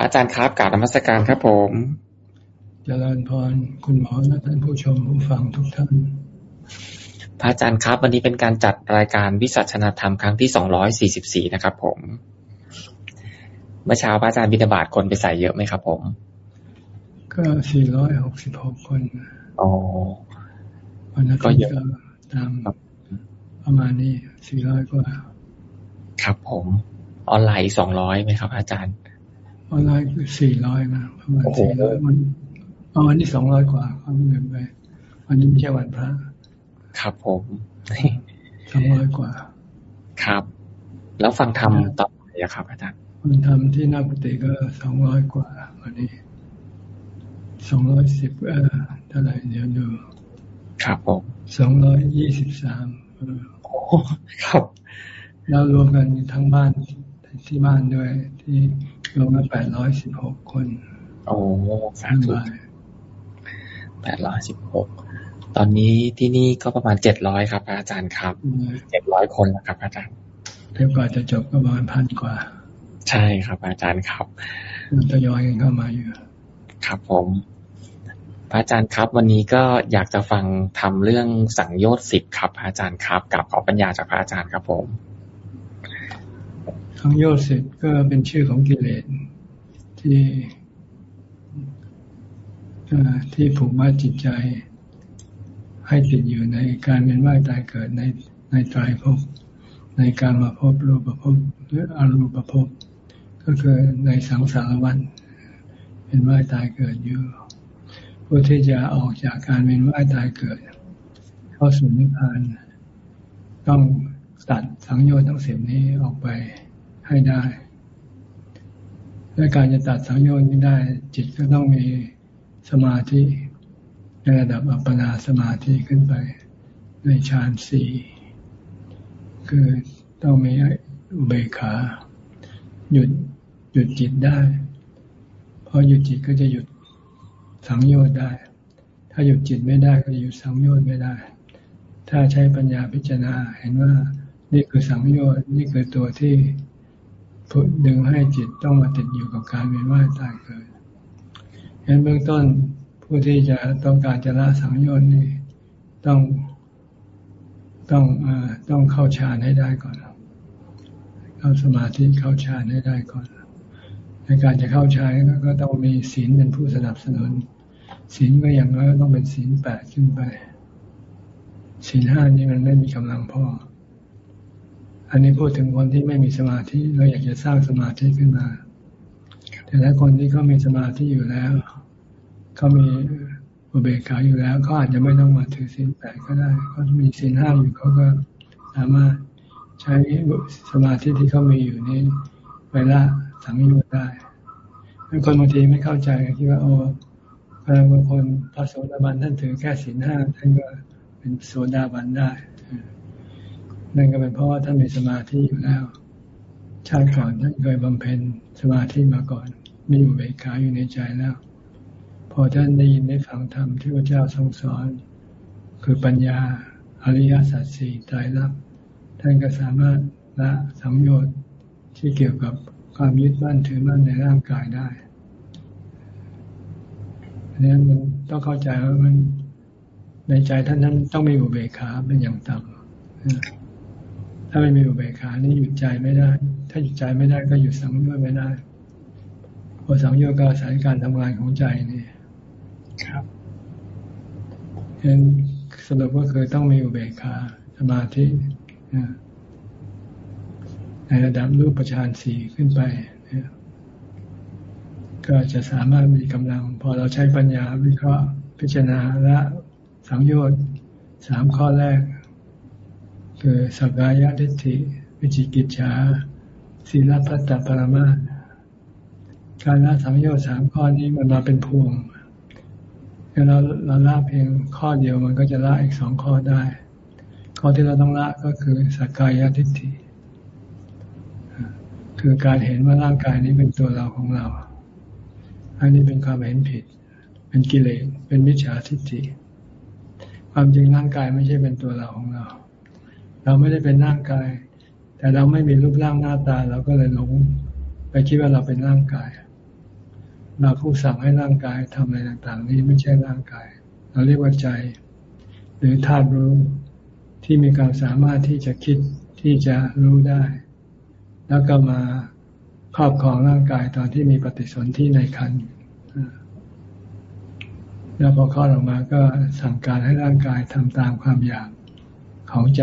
อาจารย์ครับกราบนมัสการครับผมเจริญพรคุณหมอและท่านผู้ชมผู้ฟังทุกท่านพระอาจารย์ครับ วันนี้เป็นการจัดรายการวิสัชนาธรรมครั้งที่สองร้อยสี่สิบสี่นะครับผม เมื่อเช้าพระอาจารย์บิณฑบาตคนไปใส่เยอะไหมครับผม ก็สี่ร้อยหกสิบหกคนอ๋อวันนั้นก็เยอะตามประมาณนี้สี่ร้อยกว่า ครับผม ออนไลน์สองร้อยไหมครับ อาจารย์ ออนไลน์คือสี่ร้อยมาประมาณสี่ร้อยมันวันนี้สองร้อยกว่าเขาเงินไปวันนี้ไม่ใช่วันพระ ครับผมสองร้อยกว่า ครับ แล้วฟังธรรมต่อไปครับอาจารย์ฟังธรรมที่นาปฏิก็สองร้อยกว่า วันนี้สองร้อยสิบเออเท่าไหร่เดี๋ยวดูครับผมสองร้อยยี่สิบสามโอ้ครับ แล้วรวมกันทั้งบ้านที่บ้านด้วยที่ รวมกันแปดร้อยสิบหกคน โอ้สาธุแปดร้อยสิบหก ตอนนี้ที่นี่ก็ประมาณเจ็ดร้อยครับ อาจารย์ครับ เจ็ดร้อยคนแล้วครับ อาจารย์เดี๋ยวก่อนจะจบก็ประมาณพันกว่า ใช่ครับ อาจารย์ครับ มันทยอยกันเข้ามาอยู่ ครับผม พระอาจารย์ครับ วันนี้ก็อยากจะฟังทำเรื่องสังโยชน์สิบครับ อาจารย์ครับกับขอปัญญาจากพระอาจารย์ครับผม สังโยชน์สิบก็เป็นชื่อของกิเลสที่ที่ผูกมัดจิตใจ ให้ติดอยู่ในการเวียนว่ายตายเกิดในในตายภพในการมาพบรูปภพหรืออรูปภพก็คือในสังสารวัฏเป็นว่ายตายเกิดอยู่ผู้ที่จะออกจากการเวียนว่ายตายเกิด เข้าสู่นิพพาน ต้องตัดสังโยชน์ทั้งสิบนี้ออกไป ให้ได้และการจะตัดสังโยชน์นี้ได้ จิตก็ต้องมีสมาธิในระดับอัปปนาสมาธิขึ้นไป ในฌานสี่คือต้องมีอุเบกขา หยุดหยุดจิตได้พอหยุดจิตก็จะหยุดสังโยชน์ได้ ถ้าหยุดจิตไม่ได้ก็จะหยุดสังโยชน์ไม่ได้ ถ้าใช้ปัญญาพิจารณาเห็นว่านี่คือสังโยชน์นี่คือตัวที่ พดึงให้จิตต้องมาติดอยู่กับการเวียนว่ายตายเกิดเห็นเบื้องต้นผู้ที่จะต้องการจะละสังโยชน์นี่ต้องต้องอต้องเข้าฌานให้ได้ก่อน เข้าสมาธิเข้าฌานให้ได้ก่อน ในการจะเข้าฌานก็ต้องมีศีลเป็นผู้สนับสนุน ศีลก็อย่างน้อยต้องเป็นศีลแปดขึ้นไปศีลห้านี่มันไม่มีกำลังพอ อันนี้พูดถึงคนที่ไม่มีสมาธิเราอยากจะสร้างสมาธิขึ้นมา แต่ถ้าคนที่เขามีสมาธิอยู่แล้วเขามีอุเบกขาอยู่แล้วเขาอาจจะไม่ต้องมาถือศีลแปดก็ได้เขามีศีลห้าอยู่เขาก็สามารถใช้สมาธิที่เขามีอยู่นี้ไปละสังโยชน์ได้คนบางทีไม่เข้าใจคิดว่าโอ้บางคนพระโสดาบันท่านถือแค่ศีลห้าท่านก็เป็นโสดาบันได้ นั่นก็เป็นเพราะว่าท่านมีสมาธิอยู่แล้ว ชาติก่อนท่านเคยบำเพ็ญสมาธิมาก่อน มีอุเบกขาอยู่ในใจแล้ว พอท่านได้ยินได้ฟังธรรมที่พระเจ้าทรงสอน คือปัญญาอริยสัจสี่ตายรับท่านก็สามารถละสังโยชน์ที่เกี่ยวกับความยึดมั่นถือมั่นในร่างกายได้อันนี้มันต้องเข้าใจว่ามันในใจท่านนั้นต้องมีอุเบกขาเป็นอย่างต่ำ ถ้าไม่มีอุเบกขานี่หยุดใจไม่ได้ ถ้าหยุดใจไม่ได้ก็หยุดสังโยชน์ไม่ได้พอสังโยชน์ก็อาศัยการทำงานของใจนี่ครับเห็นสรุปก็คือต้องมีอุเบกขาสมาธิในระดับรูปประชานสี่ขึ้นไปก็จะสามารถมีกำลัง พอเราใช้ปัญญาวิเคราะห์พิจารณาและสังโยชน์สามข้อแรก คือสักกายทิฏฐิ วิจิกิจฉาศีลพัตตปรมาการละสังโยชน์สามข้อนี้มันมาเป็นพวงเราเราละเพียงข้อเดียวมันก็จะละอีกสองข้อได้ ข้อที่เราต้องละก็คือสักกายทิฏฐิ คือการเห็นว่าร่างกายนี้เป็นตัวเราของเรา อันนี้เป็นความเห็นผิด เป็นกิเลสเป็นมิจฉาทิฏฐิ ความจริงร่างกายไม่ใช่เป็นตัวเราของเรา เราไม่ได้เป็นร่างกาย แต่เราไม่มีรูปร่างหน้าตาเราก็เลยหลงไปคิดว่าเราเป็นร่างกาย เราผู้สั่งให้ร่างกายทำอะไรต่าง ๆ นี้ไม่ใช่ร่างกาย เราเรียกว่าใจ หรือธาตุรู้ที่มีความสามารถที่จะคิดที่จะรู้ได้ แล้วก็มาครอบครองร่างกายตอนที่มีปฏิสนธิในคันแล้วพอคลอดออกมาก็สั่งการให้ร่างกายทำตามความอยากของใจ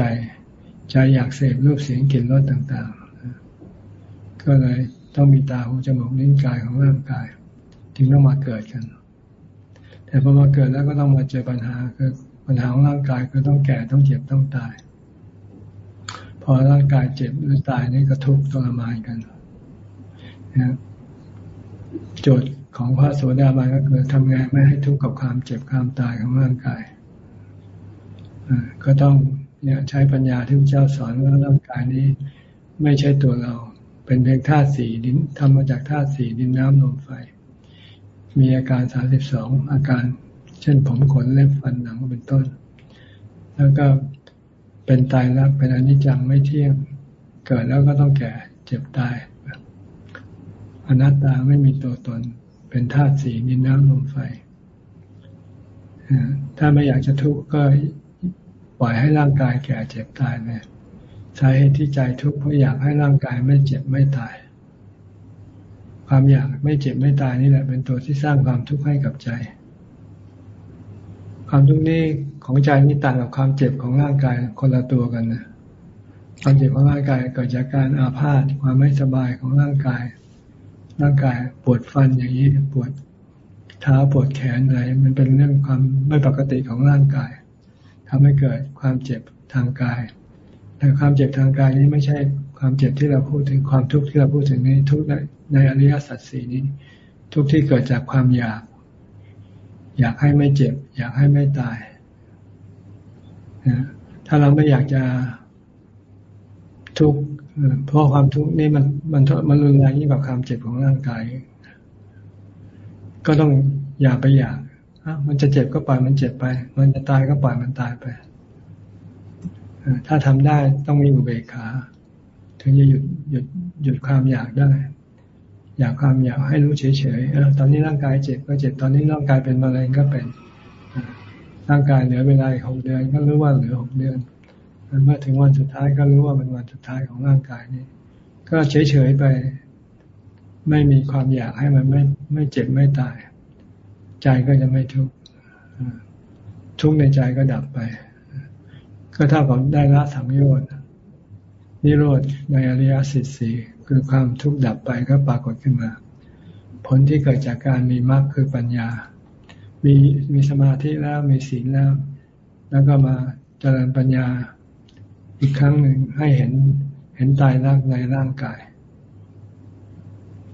ใจอยากเสพรูปเสียงกลิ่นรสต่างๆ ก็เลยต้องมีตาหูจมูกนิ้วกายของร่างกายจึงต้องมาเกิดกัน แต่พอมาเกิดแล้วก็ต้องมาเจอปัญหาคือปัญหาของร่างกายคือต้องแก่ต้องเจ็บต้องตาย พอร่างกายเจ็บหรือตายนี่ก็ทุกข์ทรมานกันนะโจทย์ของพระโสดาบันก็คือทำไงไม่ให้ทุกข์กับความเจ็บความตายของร่างกายก็ต้อง เนี่ยใช้ปัญญาที่พระเจ้าสอนว่าร่างกายนี้ ไม่ใช่ตัวเรา เป็นเพียงธาตุสี่ดินทำมาจากธาตุสี่ดินน้ำลมไฟ มีอาการสาสิบสองอาการ เช่นผมขนเล็บฟันหนังเป็นต้น แล้วก็เป็นตายรักเป็นอนิจจังไม่เที่ยง เกิดแล้วก็ต้องแก่เจ็บตายอนัตตาไม่มีตัวตน เป็นธาตุสีดินน้ำลมไฟ ถ้าไม่อยากจะทุกข์ก็ ปล่อยให้ร่างกายแก่เจ็บตายเลยสาเหตุที่ใจทุกข์เพราะอยากให้ร่างกายไม่เจ็บไม่ตาย ความอยากไม่เจ็บไม่ตายนี่แหละ เป็นตัวที่สร้างความทุกข์ให้กับใจ ความทุกข์นี้ของใจนี่ต่างกับความเจ็บของร่างกายคนละตัวกันนะความเจ็บของร่างกายเกิดจากการอาพาธความไม่สบายของร่างกาย ร่างกายปวดฟันอย่างนี้ปวดเท้าปวดแขนอะไรมันเป็นเรื่องความไม่ปกติของร่างกาย ทำให้เกิดความเจ็บทางกาย แต่ความเจ็บทางกายนี้ไม่ใช่ความเจ็บที่เราพูดถึงความทุกข์ที่เราพูดถึงนี้ทุกในในอริยสัจสี่นี้ ทุกที่เกิดจากความอยาก อยากให้ไม่เจ็บ อยากให้ไม่ตายถ้าเราไม่อยากจะทุกข์เพราะความทุกข์นี่มันมันมันรุนแรงยิ่งกว่าความเจ็บของร่างกาย ก็ต้องอย่าไปอยาก มันจะเจ็บก็ปล่อยมันเจ็บไป มันจะตายก็ปล่อยมันตายไปถ้าทำได้ต้องมีอุเบกขา ถึงจะหยุดหยุดหยุดความอยากได้ อยากความอยากให้รู้เฉยๆตอนนี้ร่างกายเจ็บก็เจ็บตอนนี้ร่างกายเป็นมะเร็งก็เป็นร่างกายเหลือเวลาหกเดือนก็รู้ว่าเหลือหกเดือนเมื่อถึงวันสุดท้ายก็รู้ว่าเป็นวันสุดท้ายของร่างกายนี้ ก็เฉยๆไป ไม่มีความอยากให้มันไม่ไม่เจ็บไม่ตาย ใจก็จะไม่ทุกข์ทุกข์ในใจก็ดับไป ก็เท่ากับได้ละสังโยชน์นิโรธในอริยสัจสี่คือความทุกข์ดับไปก็ปรากฏขึ้นมา ผลที่เกิดจากการมีมรรคคือปัญญา มีมีสมาธิแล้วมีศีลแล้ว แล้วก็มาเจริญปัญญาอีกครั้งหนึ่งให้เห็นเห็นตายรักในร่างกาย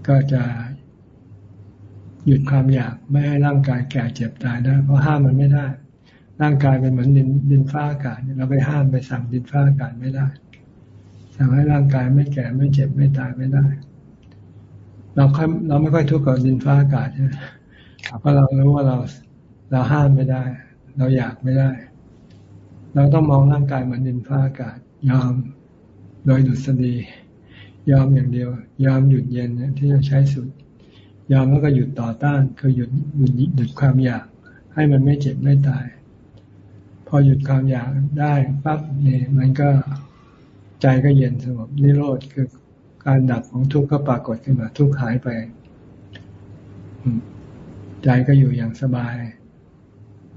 ก็จะ หยุดความอยากไม่ให้ร่างกายแก่เจ็บตายได้เพราะห้ามมันไม่ได้ ร่างกายเป็นเหมือนดินดินฟ้าอากาศเราไปห้ามไปสั่งดินฟ้าอากาศไม่ได้สั่งให้ร่างกายไม่แก่ไม่เจ็บไม่ตายไม่ได้ เราค่อยเราไม่ค่อยทุกข์กับดินฟ้าอากาศใช่ไหมเพราะเรารู้ว่าเราเราห้ามไม่ได้ เราอยากไม่ได้ เราต้องมองร่างกายเหมือนดินฟ้าอากาศ ยอมโดยดุษฎียอมอย่างเดียว ยอมหยุดเย็นที่จะใช้สุด ยอมแล้วก็หยุดต่อต้านคือหยุดหยุดหยุดความอยาก ให้มันไม่เจ็บไม่ตาย พอหยุดความอยากได้ปั๊บเนี่ยมันก็ใจก็เย็นสงบนิโรธคือการดับของทุกข์ก็ปรากฏขึ้นมา ทุกข์หายไป ใจก็อยู่อย่างสบาย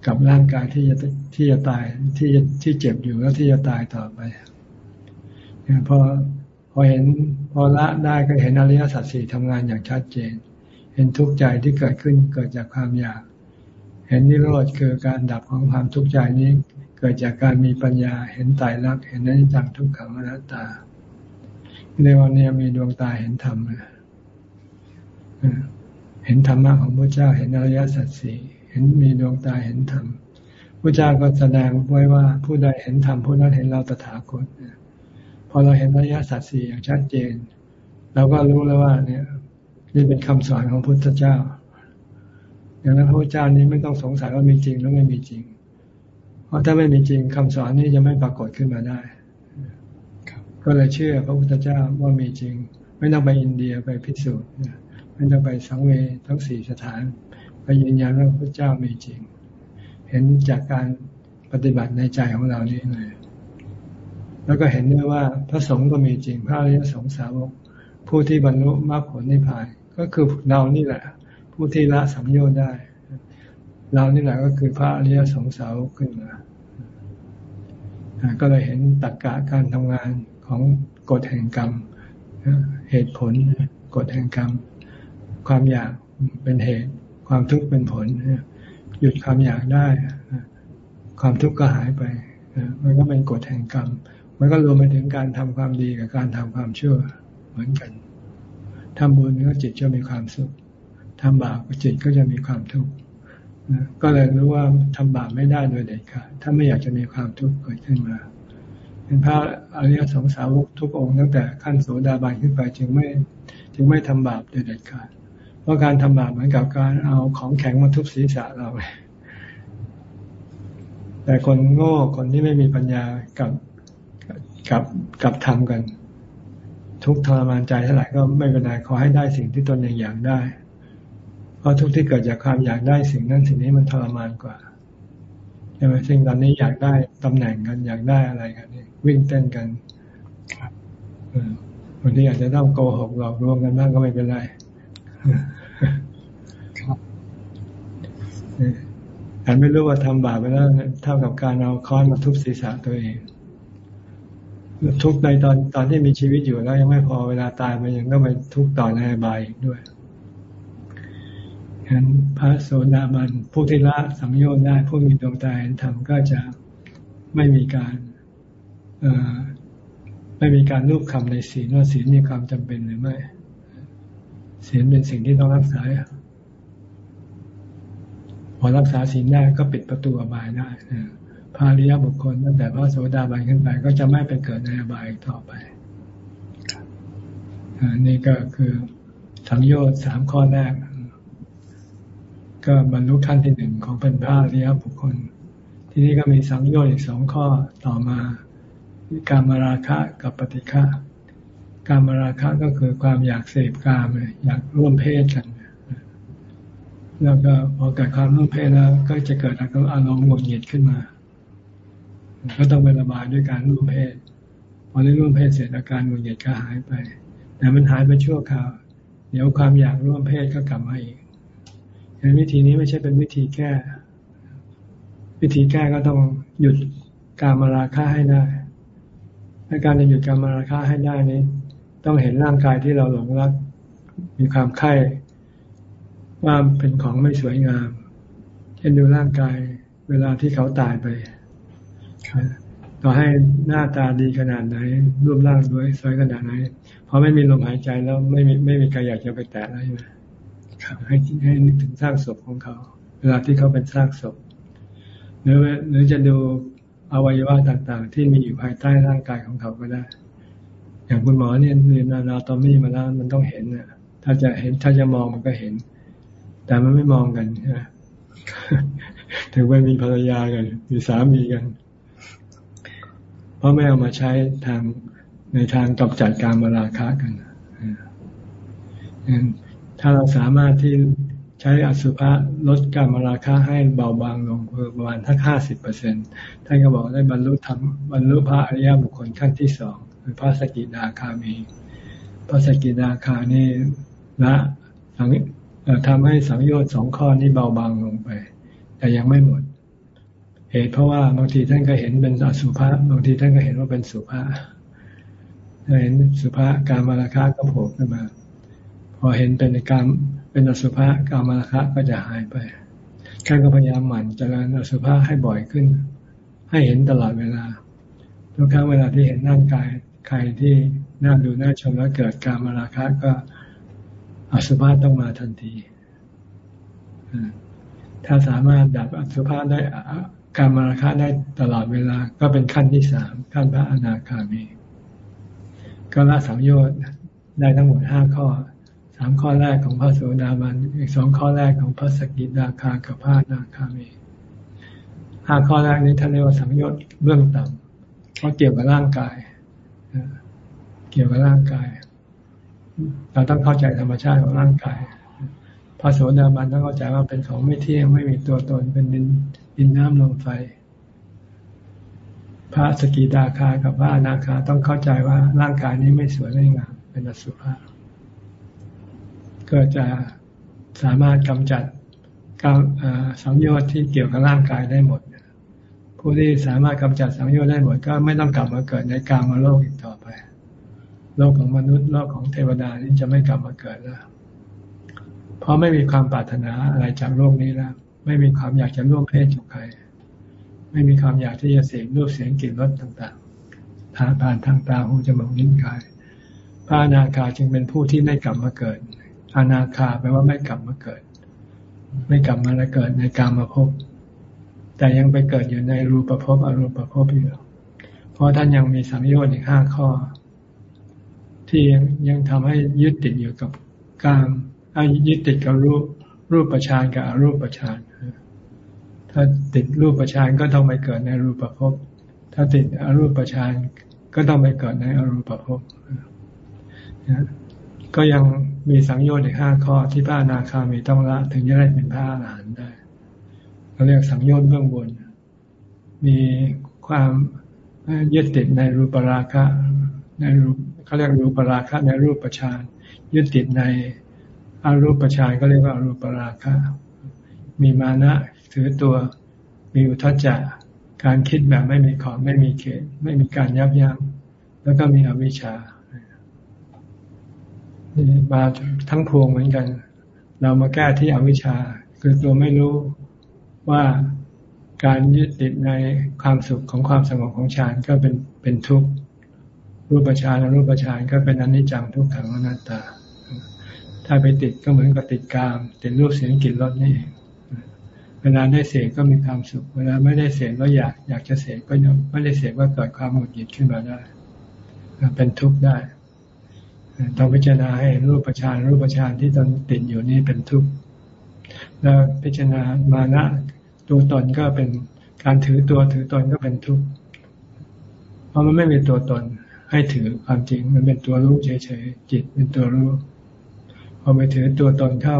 กับร่างกายที่จะที่จะตายที่ที่เจ็บอยู่แล้วที่จะตายต่อไปพอพอเห็นพอละได้ก็เห็นอริยสัจสี่ทำงานอย่างชัดเจน เห็นทุกข์ใจที่เกิดขึ้นเกิดจากความอยาก เห็นนิโรธคือการดับของความทุกข์ใจนี้ เกิดจากการมีปัญญา เห็นไตายรักษณ์เห็นอนิจจังทุกขังอนัตตาในวันนี้มีดวงตาเห็นธรรมเห็นธรรมะของพระเจ้าเห็นอริยสัจสี่เห็นมีดวงตาเห็นธรรมพระเจ้าก็แสดงไว้ว่าผู้ใดเห็นธรรมผู้นั้นเห็นเราตถาคตพอเราเห็นอระยสัตสี่อย่างชัดเจนเราก็รู้แล้วว่าเนี่ย นี่เป็นคำสอนของพุทธเจ้า อย่างนั้นพระเจ้านี้ไม่ต้องสงสัยว่ามีจริงหรือไม่มีจริง เพราะถ้าไม่มีจริงคำสอนนี้จะไม่ปรากฏขึ้นมาได้ก็เลยเชื่อพระพุทธเจ้าว่ามีจริง ไม่ต้องไปอินเดียไปพิสูจน์ไม่ต้องไปสังเวทั้งสี่สถาน ไปยืนยันว่าพระเจ้ามีจริง เห็นจากการปฏิบัติในใจของเรานี่เลยแล้วก็เห็นด้วยว่าพระสงฆ์ก็มีจริง พระอริยสงสาวก ผู้ที่บรรลุมรรคผลนิพพาน ก็คือเรานี่แหละ ผู้ที่ละสัมโยชน์ได้ เรานี่แหละก็คือพระอริยสงสาวขึ้นมาก็เลยเห็นตรกกะการทำงานของกฎแห่งกรรม เหตุผลกฎแห่งกรรม ความอยากเป็นเหตุ ความทุกข์เป็นผล หยุดความอยากได้ ความทุกข์ก็หายไป มันก็เป็นกฎแห่งกรรม มันก็รวมไปถึงการทำความดีกับการทำความชั่วเหมือนกัน ทำบุญก็จิตจะมีความสุขทำบาปก็จิตก็จะมีความทุกข์ก็เลยรู้ว่าทำบาปไม่ได้โดยเด็ดขาดถ้าไม่อยากจะมีความทุกข์เกิดขึ้นมาเป็นพระอริยสงสาวกทุกองค์ตั้งแต่ขั้นโสดาบันขึ้นไปจึงไม่จึงไม่ทำบาปโดยเด็ดขาดเพราะการทำบาปเหมือนกับการเอาของแข็งมาทุบศีรษะเราแต่คนโง่คนที่ไม่มีปัญญากับกับกับทำกัน ทุกทรมานใจเท่าไหร่ก็ไม่เป็นไรขอให้ได้สิ่งที่ตนยังอยากได้ เพราะทุกที่เกิดจากความอยากได้สิ่งนั้นสิ่งนี้มันทรมานกว่าใช่ไหมสิ่งตอนนี้อยากได้ตำแหน่งกันอยากได้อะไรกันนี่วิ่งเต้นกันบางทีอาจจะต้องโกหกหลอกลวงกันบ้างก็ไม่เป็นไรครับแต่ไม่รู้ว่าทำบาปไปแล้วเท่ากับการเอาค้อนมาทุบศีรษะตัวเอง ทุกในตอนตอนที่มีชีวิตอยู่แล้วยังไม่พอเวลาตายมันยังต้องไปทุกต่อในบายด้วยฉะนั้นพระโสดาบันผู้ที่ละสังโยชน์ได้ผู้มีดวงตาเห็นธรรมก็จะไม่มีการไม่มีการรูปคำในศีลว่าศีลมีความจำเป็นหรือไม่ศีลเป็นสิ่งที่ต้องรักษาพอรักษาศีลได้ก็ปิดประตูอบายได้ พระริยบุคคลตั้งแต่พระโสดาบันขึ้นไป ก็จะไม่ไปเกิดในอบายต่อไปนี่ก็คือสังโยชน์สามข้อแรก ก็บรรลุขั้นที่หนึ่งของเป็นพระริยบุคคล ที่นี้ก็มีสังโยชน์อีกสองข้อต่อมาการมาราคะกับปฏิฆะการมาราคะก็คือความอยากเสพกามอยากร่วมเพศกัน แล้วก็พอเกิดความร่วมเพศแล้ว ก็จะเกิดอารมณ์หงุดหงิดขึ้นมา ก็ต้องไประบายด้วยการร่วมเพศ พอได้ร่วมเพศเสร็จอาการหงุดหงิดก็หายไป แต่มันหายไปชั่วคราว เดี๋ยวความอยากร่วมเพศก็กลับมาอีกเห็นวิธีนี้ไม่ใช่เป็นวิธีแก้ วิธีแก้ก็ต้องหยุดการมาราคะให้ได้ในการจะหยุดการมาราคะให้ได้นี้ ต้องเห็นร่างกายที่เราหลงรัก มีความไข้ว่าเป็นของไม่สวยงาม เช่นดูร่างกายเวลาที่เขาตายไป ต่อให้หน้าตาดีขนาดไหน รูปร่างสวยสวยขนาดไหนพอไม่มีลมหายใจแล้วไม่มีไม่มีใครอยากจะไปแตะแล้วใช่ไหมให้ให้นึกถึงสร้างศพของเขา เวลาที่เขาเป็นสร้างศพหรือหรือจะดูอวัยวะต่างๆ ที่มีอยู่ภายใต้ร่างกายของเขาก็ได้ อย่างคุณหมอเนี่ยเรียนนาตอมี่มาแล้วมันต้องเห็นนะถ้าจะเห็นถ้าจะมองมันก็เห็น แต่มันไม่มองกันนะถึงไปมีภรรยากัน มีสามีกันเพ ราะไม่เอามาใช้ทางในทางกำจัดการมาราคะกันถ้าเราสามารถที่ใช้อสุภะลดการมาราคะให้เบาบางลงประมาณทั้งห้าสิบเปอร์เซ็นท่านก็บอกได้บรรลุธรรมบรรลุพระอริยบุคคลขั้นที่สองคือพระสกิดาคามี พระสกิดาคานี่ละทำให้สังโยชน์สองข้อนี้เบาบางลงไป แต่ยังไม่หมด เหตุเพราะว่าบางทีท่านก็เห็นเป็นอสุภะบางทีท่านก็เห็นว่าเป็นสุภะเห็นสุภะการมาราคะก็โผล่ขึ้นมา พอเห็นเป็นการเป็นอสุภะการมาคะก็จะหายไปท่านก็พยายามหมั่นเจริญอสุภะให้บ่อยขึ้น ให้เห็นตลอดเวลาทุกครั้งเวลาที่เห็นร่างกายใครที่น่าดูน่าชมแล้วเกิดการมาราคะก็อสุภะต้องมาทันทีถ้าสามารถดับอสุภะได้ การมาราคะได้ตลอดเวลาก็เป็นขั้นที่สามขั้นพระอนาคามี ก็ละสังโยชน์ได้ทั้งหมดห้าข้อสามข้อแรกของพระโสดาบันอีกสองข้อแรกของพระสกิทาคากับพระนาคามีห้าข้อแรกนี้ท่านเรียกว่าสังโยชน์เบื้องต่ำเพราะเกี่ยวกับร่างกายเกี่ยวกับร่างกาย เราต้องเข้าใจธรรมชาติของร่างกายพระโสดาบันต้องเข้าใจว่าเป็นของไม่เที่ยงไม่มีตัวตนเป็นดิน ดินน้ำลมไฟ พระสกิดาคากับพระอนาคาต้องเข้าใจว่าร่างกายนี้ไม่สวยไม่งามเป็นอสุภะก็จะสามารถกำจัดสังโยชน์ที่เกี่ยวกับร่างกายได้หมด ผู้ที่สามารถกำจัดสังโยชน์ได้หมด ก็ไม่ต้องกลับมาเกิดในกลางโลกอีกต่อไป โลกของมนุษย์โลกของเทวดานี้จะไม่กลับมาเกิดแล้ว เพราะไม่มีความปรารถนาอะไรจากโลกนี้แล้ว ไม่มีความอยากจะร่วมเพศกับใคร ไม่มีความอยากที่จะเสพรูปเสียงกลิ่นรสต่างๆทางผ่านทางตาหูจมูกนิ้วกาย พระอนาคาจึงเป็นผู้ที่ไม่กลับมาเกิด อนาคาแปลว่าไม่กลับมาเกิด ไม่กลับมาแล้วเกิดในกามาภพแต่ยังไปเกิดอยู่ในรูปภพอรูปภพอยู่เพราะท่านยังมีสังโยชน์อีกห้าข้อ ที่ยังยังทำให้ยึดติดอยู่กับกามยึดติดกับรูปรูปประชานกับอรูปประชาน ถ้าติดรูปประชานก็ต้องไปเกิดในรูปภพ ถ้าติดอรูปประชานก็ต้องไปเกิดในอรูปภพก็ยังมีสังโยชน์อีกห้าข้อที่พระอนาคามีต้องละถึงจะได้เป็นพระอรหันต์ได้เราเรียกสังโยชน์เบื้องบน มีความยึดติดในรูปราคะ ในรูปเขาเรียกรูปราคะในรูปประชานยึดติดในอารูปประชานก็เรียกว่าอารูปราคะ มีมานะ ถือตัว มีอุทจจะการคิดแบบไม่มีขอบไม่มีเขต ไม่มีการยับยั้งแล้วก็มีอวิชชามาทั้งพวงเหมือนกัน เรามาแก้ที่อวิชชา คือตัวไม่รู้ว่าการยึดติดในความสุขของความสงบของฌานก็เป็นเป็นทุกข์รูปฌานรูปฌานก็เป็นอนิจจังทุกขังอนัตตา ถ้าไปติดก็เหมือนกับติดกาม ติดรูปเสียงกลิ่นรสนี่เวลาได้เสกก็มีความสุข เวลาไม่ได้เสกก็อยากอยากจะเสกก็ไม่ได้เสกก็เกิดความหงุดหงิดขึ้นมาได้ เป็นทุกข์ได้ต้องพิจารณาให้รูปประชานรูปประชานที่ตอนติดอยู่นี่เป็นทุกข์แล้วพิจารณามานะตัวตนก็เป็นการถือตัวถือตนก็เป็นทุกข์เพราะมันไม่มีตัวตนให้ถือความจริง มันเป็นตัวรู้เฉยๆจิตเป็นตัวรู้พอไปถือตัวตนเข้า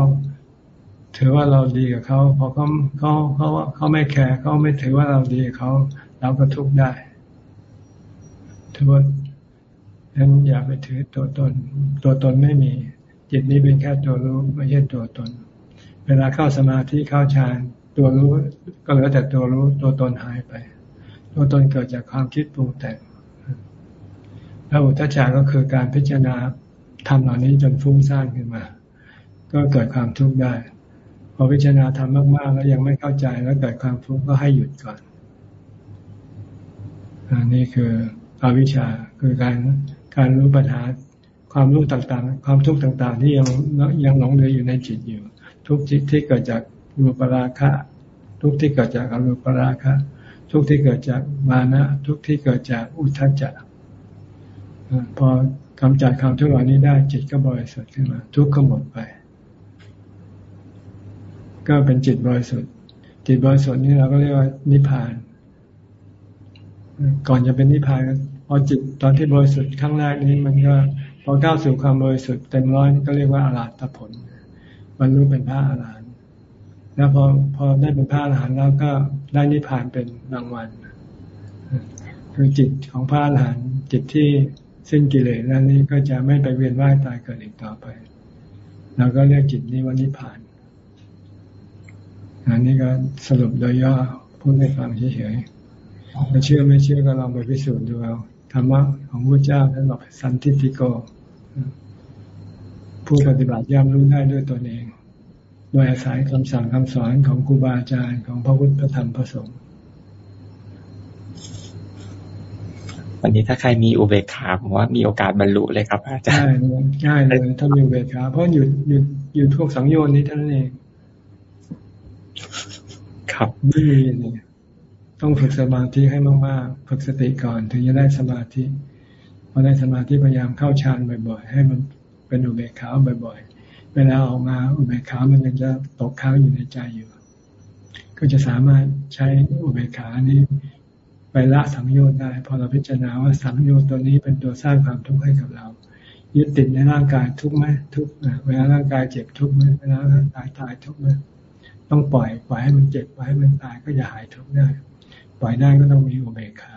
ถือว่าเราดีกับเขาพอเขาเขาเขาเขาไม่แคร์เขาไม่ถือว่าเราดีกับเขาเราก็ทุกข์ได้ถือว่าฉะนั้นอย่าไปถือตัวตน ตัวตนไม่มี จิตนี้เป็นแค่ตัวรู้ไม่ใช่ตัวตน เวลาเข้าสมาธิเข้าฌานตัวรู้ก็เหลือแต่ตัวรู้ตัวตนหายไป ตัวตนเกิดจากความคิดปรุงแต่งแล้วอุทจารก็คือการพิจารณาทำเหล่านี้จนฟุ้งซ่านขึ้นมา ก็เกิดความทุกข์ได้ พอพิจารณาทำมากๆ แล้วยังไม่เข้าใจแล้วเกิดความฟุ้งก็ให้หยุดก่อนอันนี้คืออวิชชาคือการการรู้ปัญหาความรู้ต่างๆ ความทุกข์ต่างๆ ที่ยังยังหลงเหลืออยู่ในจิตอยู่ ทุกจิตที่เกิดจากรูปราคะ ทุกที่เกิดจากอรูปราคะ ทุกที่เกิดจากมานะ ทุกที่เกิดจากอุทธัจจะพอกำจัดความทุกข์เหล่านี้ได้จิตก็บริสุทธิ์ขึ้นมา ทุกข์ก็หมดไป ก็เป็นจิตบริสุทธิ์ จิตบริสุทธิ์นี้เราก็เรียกว่านิพพาน ก่อนจะเป็นนิพพานพอจิตตอนที่บริสุทธิ์ครั้งแรกนี้มันก็พอก้าวสู่ความบริสุทธิ์เต็มร้อยก็เรียกว่าอรหัตผลบรรลุเป็นพระอรหันต์แล้วพอพอได้เป็นพระอรหันต์แล้วก็ได้นิพพานเป็นรางวัลคือจิตของพระอรหันต์จิตที่สิ้นกิเลสนั้นนี้ก็จะไม่ไปเวียนว่ายตายเกิดอีกต่อไปเราก็เรียกจิตนี้ว่านิพพาน อันนี้ก็สรุปโดยย่อพูดให้ฟังเฉยๆไม่เชื่อไม่เชื่อก็ลองไปพิสูจน์ดูเอารรมะของพระเจ้าท่านบอกสันติติโก ผู้ปฏิบัติย่อมรู้ได้ด้วยตนเอง โดยอาศัยคำสั่งคำสอนของครูบาอาจารย์ของพระพุทธพระธรรมพระสงฆ์วันนี้ถ้าใครมีอุเบกขาผมว่ามีโอกาสบรรลุเลยครับอาจารย์ง่ายเลยถ้ามีอุเบกขาเพราะหยุดหยุดหยุดพวกสังโยชน์นี้เท่านั้นเอง ครับไม่มีเนี่ยต้องฝึกสมาธิให้มากๆ ฝึกสติก่อนถึงจะได้สมาธิพอได้สมาธิพยายามเข้าฌานบ่อยๆ ให้มันเป็นอุเบกขาบ่อยๆ เวลาออกมาอุเบกขามันจะตกค้างอยู่ในใจอยู่ ก็จะสามารถใช้อุเบกขานี้ไปละสังโยชน์ได้ พอเราพิจารณาว่าสังโยชน์ตัวนี้เป็นตัวสร้างความทุกข์ให้กับเรายึดติดในร่างกายทุกไหมทุกเวลาร่างกายเจ็บทุกไหมเวลาร่างกายตายทุกไหม ต้องปล่อยปล่อยให้มันเจ็บปล่อยให้มันตายก็จะหายทุกข์ได้ ปล่อยได้ก็ต้องมีอุเบกขา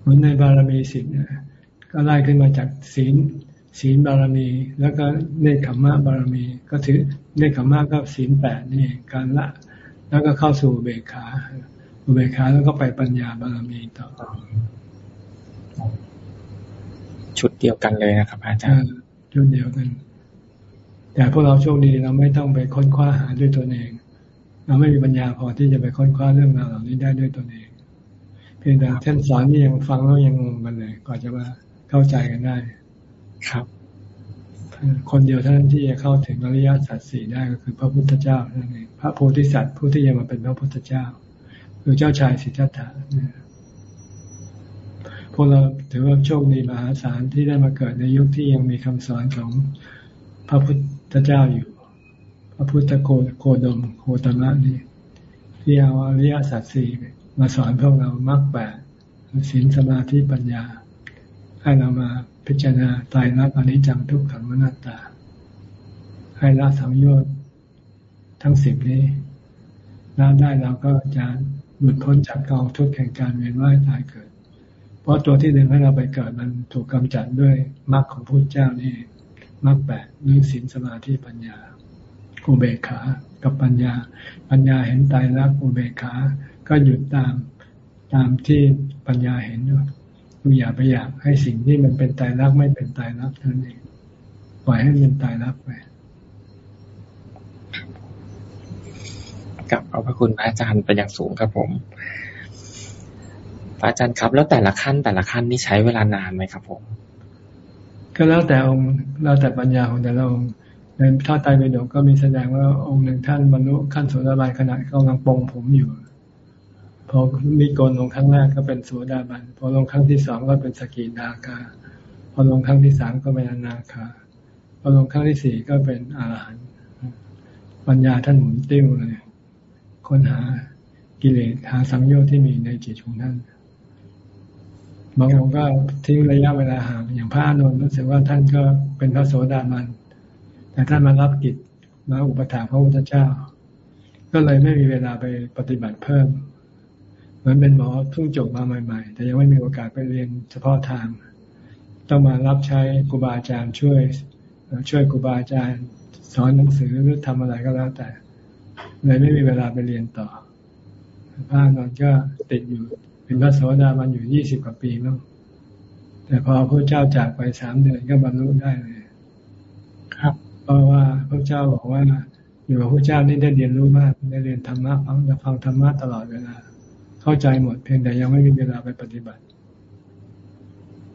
เหมือนในบารมีสิบเนี่ยก็ไล่ขึ้นมาจากศีลศีลบารมี แล้วก็เนคขมมะบารมี ก็ถือเนคขมมะก็ศีลแปดนี่การละ แล้วก็เข้าสู่อุเบกขาอุเบกขาแล้วก็ไปปัญญาบารมีต่อชุดเดียวกันเลยนะครับอาจารย์ชุดเดียวกัน แต่พวกเราโชคดีเราไม่ต้องไปค้นคว้าหาด้วยตนเอง เราไม่มีปัญญาพอที่จะไปค้นคว้าเรื่องราวเหล่านี้ได้ด้วยตนเอง เพียงแต่ท่านสอนนี่ยังฟังแล้วยังงงกันเลยก่อนจะมาเข้าใจกันได้ ครับ คนเดียวเท่านั้นที่จะเข้าถึงอริยสัจสี่ได้ก็คือพระพุทธเจ้านั่นเองพระโพธิสัตว์ผู้ที่จะมาเป็นพระพุทธเจ้าคือเจ้าชายสิทธัตถะพวกเราถือว่าโชคดีมหาศาลที่ได้มาเกิดในยุคที่ยังมีคำสอนของพระพุทธ เจ้าอยู่ พระพุทธโคโคดมโคตมะนี่ที่เอาอริยสัจสี่มาสอนพวกเรามรรคแปดศีลสมาธิปัญญา ให้เรามาพิจารณาตายรักอนิจจังทุกขังมนาตา ให้ละสังโยชน์ทั้งสิบนี้ละได้เราก็จะหลุดพ้นจากกองทุกข์แห่งการเวียนว่ายตายเกิด เพราะตัวที่ดึงให้เราไปเกิดมันถูกกำจัดด้วยมรรคของพุทธเจ้านี่ มรรคแปดด้วยศีลสมาธิปัญญาอุเบกขา กับปัญญา ปัญญาเห็นตายรักอุเบกขา ก็หยุดตามตามที่ปัญญาเห็นด้วยอย่าไปอยากให้สิ่งที่มันเป็นตายรักไม่เป็นตายรักนั่นเองปล่อยให้มันตายรักไปกับขอบพระคุณอาจารย์เป็นอย่างสูงครับผม อาจารย์ครับ แล้วแต่ละขั้นแต่ละขั้นนี่ใช้เวลานานไหมครับผม ก็แล้วแต่องค์แล้วแต่ปัญญาของแต่ละองค์ในท่าไตรปิฎกก็มีแสดงว่าองค์หนึ่งท่านบรรลุขั้นโสดาบันขณะกำลังปองผมอยู่ พอมีโกนลงครั้งแรกก็เป็นโสดาบันพอลงครั้งที่สองก็เป็นสกิดาคาพอลงครั้งที่สามก็เป็นอนาคาพอลงครั้งที่สี่ก็เป็นอรหันต์ปัญญาท่านหมุนติ้วเลยค้นหากิเลสหาสังโยชน์ที่มีในจิตของท่าน บางองค์ก็ทิ้งระยะเวลาห่างอย่างพระอนุนรู้สึกว่าท่านก็เป็นพระโสดาบันแต่ท่านมารับกิจมาอุปถาพระพุทธเจ้า ก็เลยไม่มีเวลาไปปฏิบัติเพิ่ม เหมือนเป็นหมอเพิ่งจบมาใหม่ ๆ แต่ยังไม่มีโอกาสไปเรียนเฉพาะทาง ต้องมารับใช้ครูบาอาจารย์ช่วย ช่วยครูบาอาจารย์สอนหนังสือหรือทำอะไรก็แล้วแต่เลยไม่มีเวลาไปเรียนต่อพระนอนก็ติดอยู่ เป็นพระโสดาบันอยู่ยี่สิบกว่าปีแล้วแต่พอพระเจ้าจากไปสามเดือนก็บรรลุได้เลย ครับ เพราะว่าพระเจ้าบอกว่าอยู่กับพระเจ้านี่ได้เรียนรู้มากได้เรียนธรรมะฟังฟังธรรมะตลอดเวลา เข้าใจหมดเพียงแต่ยังไม่มีเวลาไปปฏิบัติ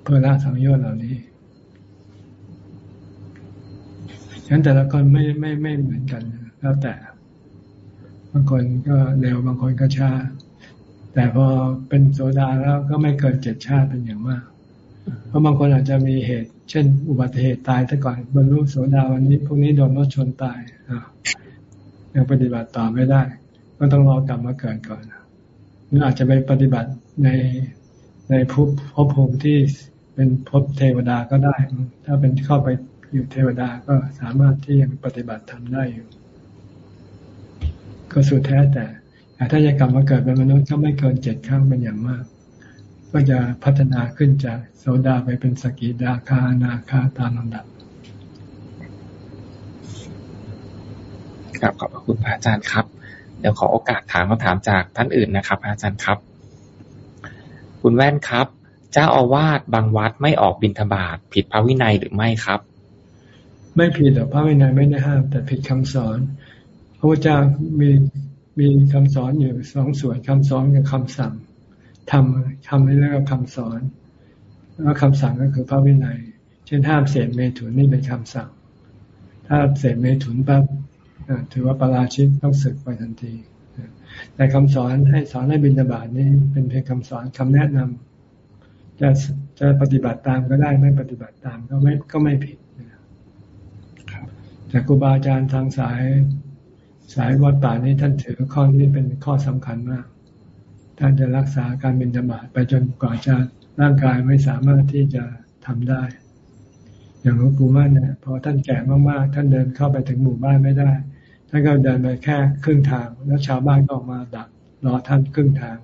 เพื่อละสังโยชน์เหล่านี้ฉะนั้นแต่ละคนไม่ไม่ไม่เหมือนกัน แล้วแต่ บางคนก็เร็วบางคนก็ช้า แต่พอเป็นโสดาแล้วก็ไม่เกินเจ็ดชาติเป็นอย่างมาก เพราะบางคนอาจจะมีเหตุ เช่น อุบัติเหตุตายซะก่อนบรรลุโสดาวันนี้พวกนี้โดนรถชนตายยังปฏิบัติต่อไม่ได้ ก็ต้องรอกลับมาเกิดก่อนหรืออาจจะไปปฏิบัติในในภพภพภูมิที่เป็นภพเทวดาก็ได้ ถ้าเป็นเข้าไปอยู่เทวดาก็สามารถที่ยังปฏิบัติทำได้อยู่ ก็สุดแท้แต่ แต่ถ้าจะกลับมาเกิดเป็นมนุษย์ก็ไม่เกินเจ็ดครั้งเป็นอย่างมาก ก็จะพัฒนาขึ้นจากโสดาไปเป็นสกิดาคานาคาตามลำดับครับขอบพระคุณพระอาจารย์ครับ เดี๋ยวขอโอกาสถามคำถามจากท่านอื่นนะครับพระอาจารย์ครับ คุณแว่นครับ เจ้าอาวาสบางวัดไม่ออกบิณฑบาตผิดพระวินัยหรือไม่ครับ ไม่ผิดแต่พระวินัยไม่ได้ห้ามแต่ผิดคำสอน พระพุทธเจ้ามี มีคำสอนอยู่สองส่วนคำสอนกับคำสั่งทำทำนี่เรียกว่าคำสอน แล้วคำสั่งก็คือพระวินัย เช่นห้ามเสพเมถุนนี่เป็นคำสั่ง ถ้าเสพเมถุนปั๊บถือว่าประราชิกต้องสึกไปทันที แต่คำสอนให้สอนให้บิณฑบาตนี่เป็นเพียงคำสอนคำแนะนำจะจะปฏิบัติตามก็ได้ไม่ปฏิบัติตามก็ไม่ก็ไม่ผิดแต่ครูบาอาจารย์ทางสาย สายวัดป่านี้ท่านถือข้อนี้เป็นข้อสำคัญมาก ท่านจะรักษาการบินจบาตไปจนกว่าจะร่างกายไม่สามารถที่จะทำได้ อย่างหลวงปู่มั่นเนี่ยพอท่านแก่มากๆ ท่านเดินเข้าไปถึงหมู่บ้านไม่ได้ ท่านก็เดินไปแค่ครึ่งทาง แล้วชาวบ้านก็ออกมาดักรอท่านครึ่งทาง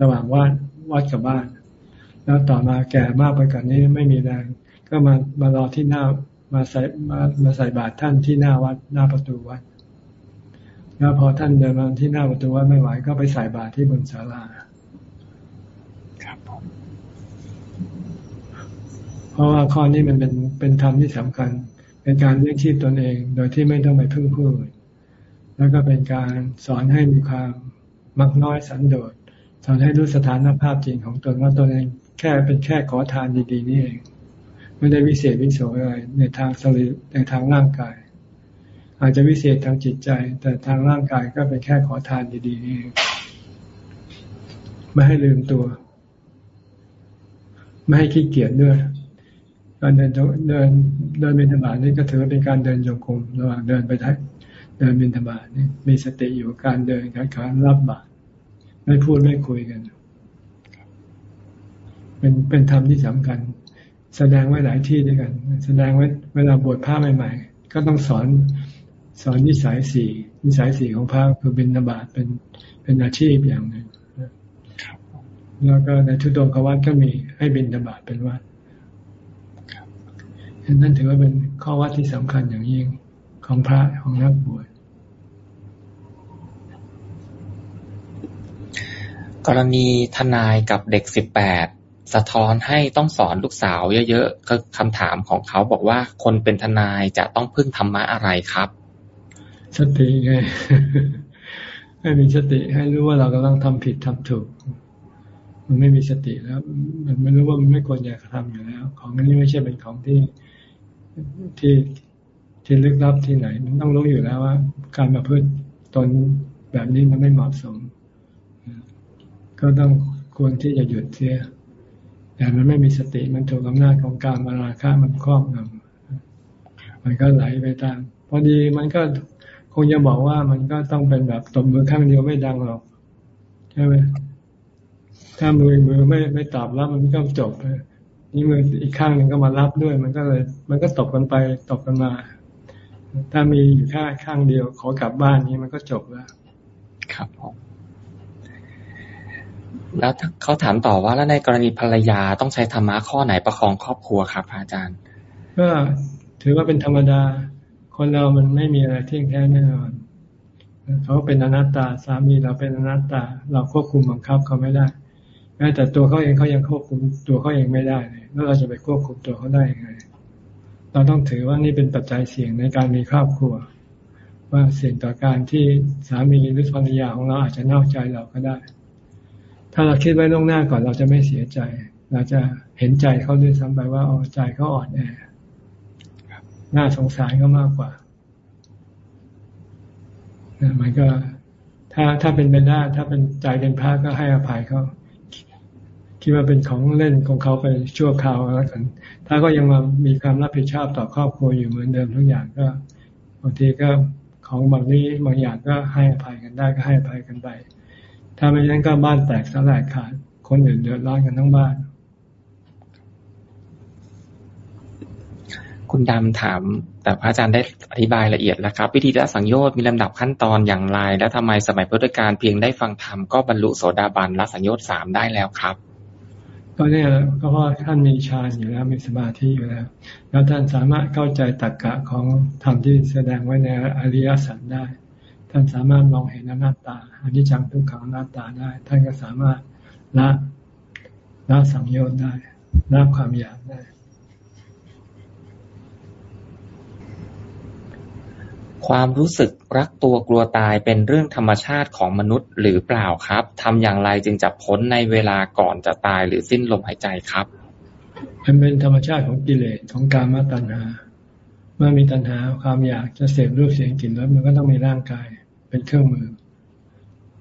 ระหว่างวัดวัดกับบ้าน แล้วต่อมาแก่มากไปกว่านนี้ไม่มีแรงก็มามารอที่หน้ามาใส่มามาใส่บาตรท่านที่หน้าวัดหน้าประตูวัด แล้วพอท่านเดินมาที่หน้าประตูวัดไม่ไหวก็ไปใส่บาตรที่บนศาลาครับผมเพราะว่าข้อนี้มันเป็นเป็นธรรมที่สำคัญ เป็นการเลี้ยงชีพตนเอง โดยที่ไม่ต้องไปพึ่งผู้อื่นแล้วก็เป็นการสอนให้มีความมักน้อยสันโดษสอนให้รู้สถานภาพจริงของตนว่าตนเองแค่เป็นแค่ขอทานดีๆนี่เอง ไม่ได้วิเศษวิโสอะไรในทางสรีในทางร่างกาย อาจจะวิเศษทางจิตใจ แต่ทางร่างกายก็เป็นแค่ขอทานดีๆนี่ไม่ให้ลืมตัว ไม่ให้ขี้เกียจด้วยการเดินเดินเดินบินธบาตนี่ก็ถือว่าเป็นการเดินโยกมระหว่างเดินไปทักเดินบินธบาตนี่มีสติอยู่การเดินการการรับบาตรไม่พูดไม่คุยกัน เป็นเป็นธรรมที่สำคัญ แสดงไว้หลายที่ด้วยกัน แสดงไว้เวลาบวชพระใหม่ ๆ ก็ต้องสอน สอนนิสัยสี่นิสัยสี่ของพระคือบินาบาตเป็นเป็นอาชีพอย่างหนึ่งแล้วก็ในทุดงควัตก็มีให้บินาบาตเป็นวัดนั่นถือว่าเป็นข้อวัดที่สำคัญอย่างยิ่งของพระของนักบวชกรณีทนายกับเด็กสิบแปดสะท้อนให้ต้องสอนลูกสาวเยอะๆก็คำถามของเขาบอกว่าคนเป็นทนายจะต้องพึ่งธรรมะอะไรครับ สติไง ให้มีสติให้รู้ว่าเรากำลังทำผิดทำถูก มันไม่มีสติแล้ว มันไม่รู้ว่ามันไม่ควรจะทำอยู่แล้ว ของนี้ไม่ใช่เป็นของที่ที่ที่ลึกลับที่ไหน มันต้องรู้อยู่แล้วว่า การมาพึ่งตนแบบนี้มันไม่เหมาะสม ก็ต้องควรที่จะหยุดเสีย แต่มันไม่มีสติมันถูกอำนาจของการมาราคะมันครอบงำมันก็ไหลไปตามพอดีมันก็ คงจะบอกว่ามันก็ต้องเป็นแบบตบมือข้างเดียวไม่ดังหรอกใช่ไหมถ้ามือมือไม่ไม่ตอบรับมันก็จบนี่มืออีกข้างหนึ่งก็มารับด้วย มันก็เลย มันก็ตบกันไปตบกันมา ถ้ามีอยู่แค่ข้างเดียว ขอกลับบ้านนี้มันก็จบแล้ว ครับผมแล้วเขาถามต่อว่าแล้วในกรณีภรรยาต้องใช้ธรรมะข้อไหนประคองครอบครัวครับอาจารย์ ก็ถือว่าเป็นธรรมดา คนเรามันไม่มีอะไรเที่ยงแท้แน่นอน เขาเป็นอนัตตาสามีเราเป็นอนัตตา เราควบคุมบังคับเขาไม่ได้แม้แต่ตัวเขาเองเขายังควบคุมตัวเขาเองไม่ได้เลยแล้วเราจะไปควบคุมตัวเขาได้ยังไง เราต้องถือว่านี่เป็นปัจจัยเสี่ยงในการมีครอบครัว ว่าเสี่ยงต่อการที่สามีหรือภรรยาของเราอาจจะนอกใจเราก็ได้ ถ้าเราคิดไว้ล่วงหน้าก่อนเราจะไม่เสียใจ เราจะเห็นใจเขาด้วยซ้ำไปว่าอ๋อใจเขาอ่อนแอ น่าสงสารเขามากกว่ามันก็ ถ้าถ้าเป็นไปได้ถ้าเป็นใจเป็นพระก็ให้อภัยเขาคิดว่าเป็นของเล่นของเขาไปชั่วคราวแล้วกัน ถ้าก็ยังมามีความรับผิดชอบต่อครอบครัวอยู่เหมือนเดิมทุกอย่างก็บางทีก็ของบางนี้บางอย่างก็ให้อภัยกันได้ก็ให้อภัยกันไป ถ้าไม่งั้นก็บ้านแตกสลายขาดคนอื่นเดือดร้อนกันทั้งบ้าน คุณดำถาม แต่พระอาจารย์ได้อธิบายละเอียดแล้วครับ วิธีละสังโยชน์มีลำดับขั้นตอนอย่างไร และทำไมสมัยพุทธกาลเพียงได้ฟังธรรมก็บรรลุโสดาบันละสังโยชน์สามได้แล้วครับก็เนี่ยก็เพราะท่านมีฌานอยู่แล้วมีสมาธิอยู่แล้ว แล้วท่านสามารถเข้าใจตรรกะของธรรมที่แสดงไว้ในอริยสัจได้ ท่านสามารถมองเห็นอนัตตาอนิจจังทุกขังอนัตตาได้ ท่านก็สามารถละละสังโยชน์ได้ละความอยากได้ ความรู้สึกรักตัวกลัวตายเป็นเรื่องธรรมชาติของมนุษย์หรือเปล่าครับทำอย่างไรจึงจะพ้นในเวลาก่อนจะตายหรือสิ้นลมหายใจครับมันเป็นธรรมชาติของกิเลสของการมาตัณหา เมื่อมีตัณหาความอยากจะเสพรูปเสียงกลิ่นรสมันก็ต้องมีร่างกายเป็นเครื่องมือ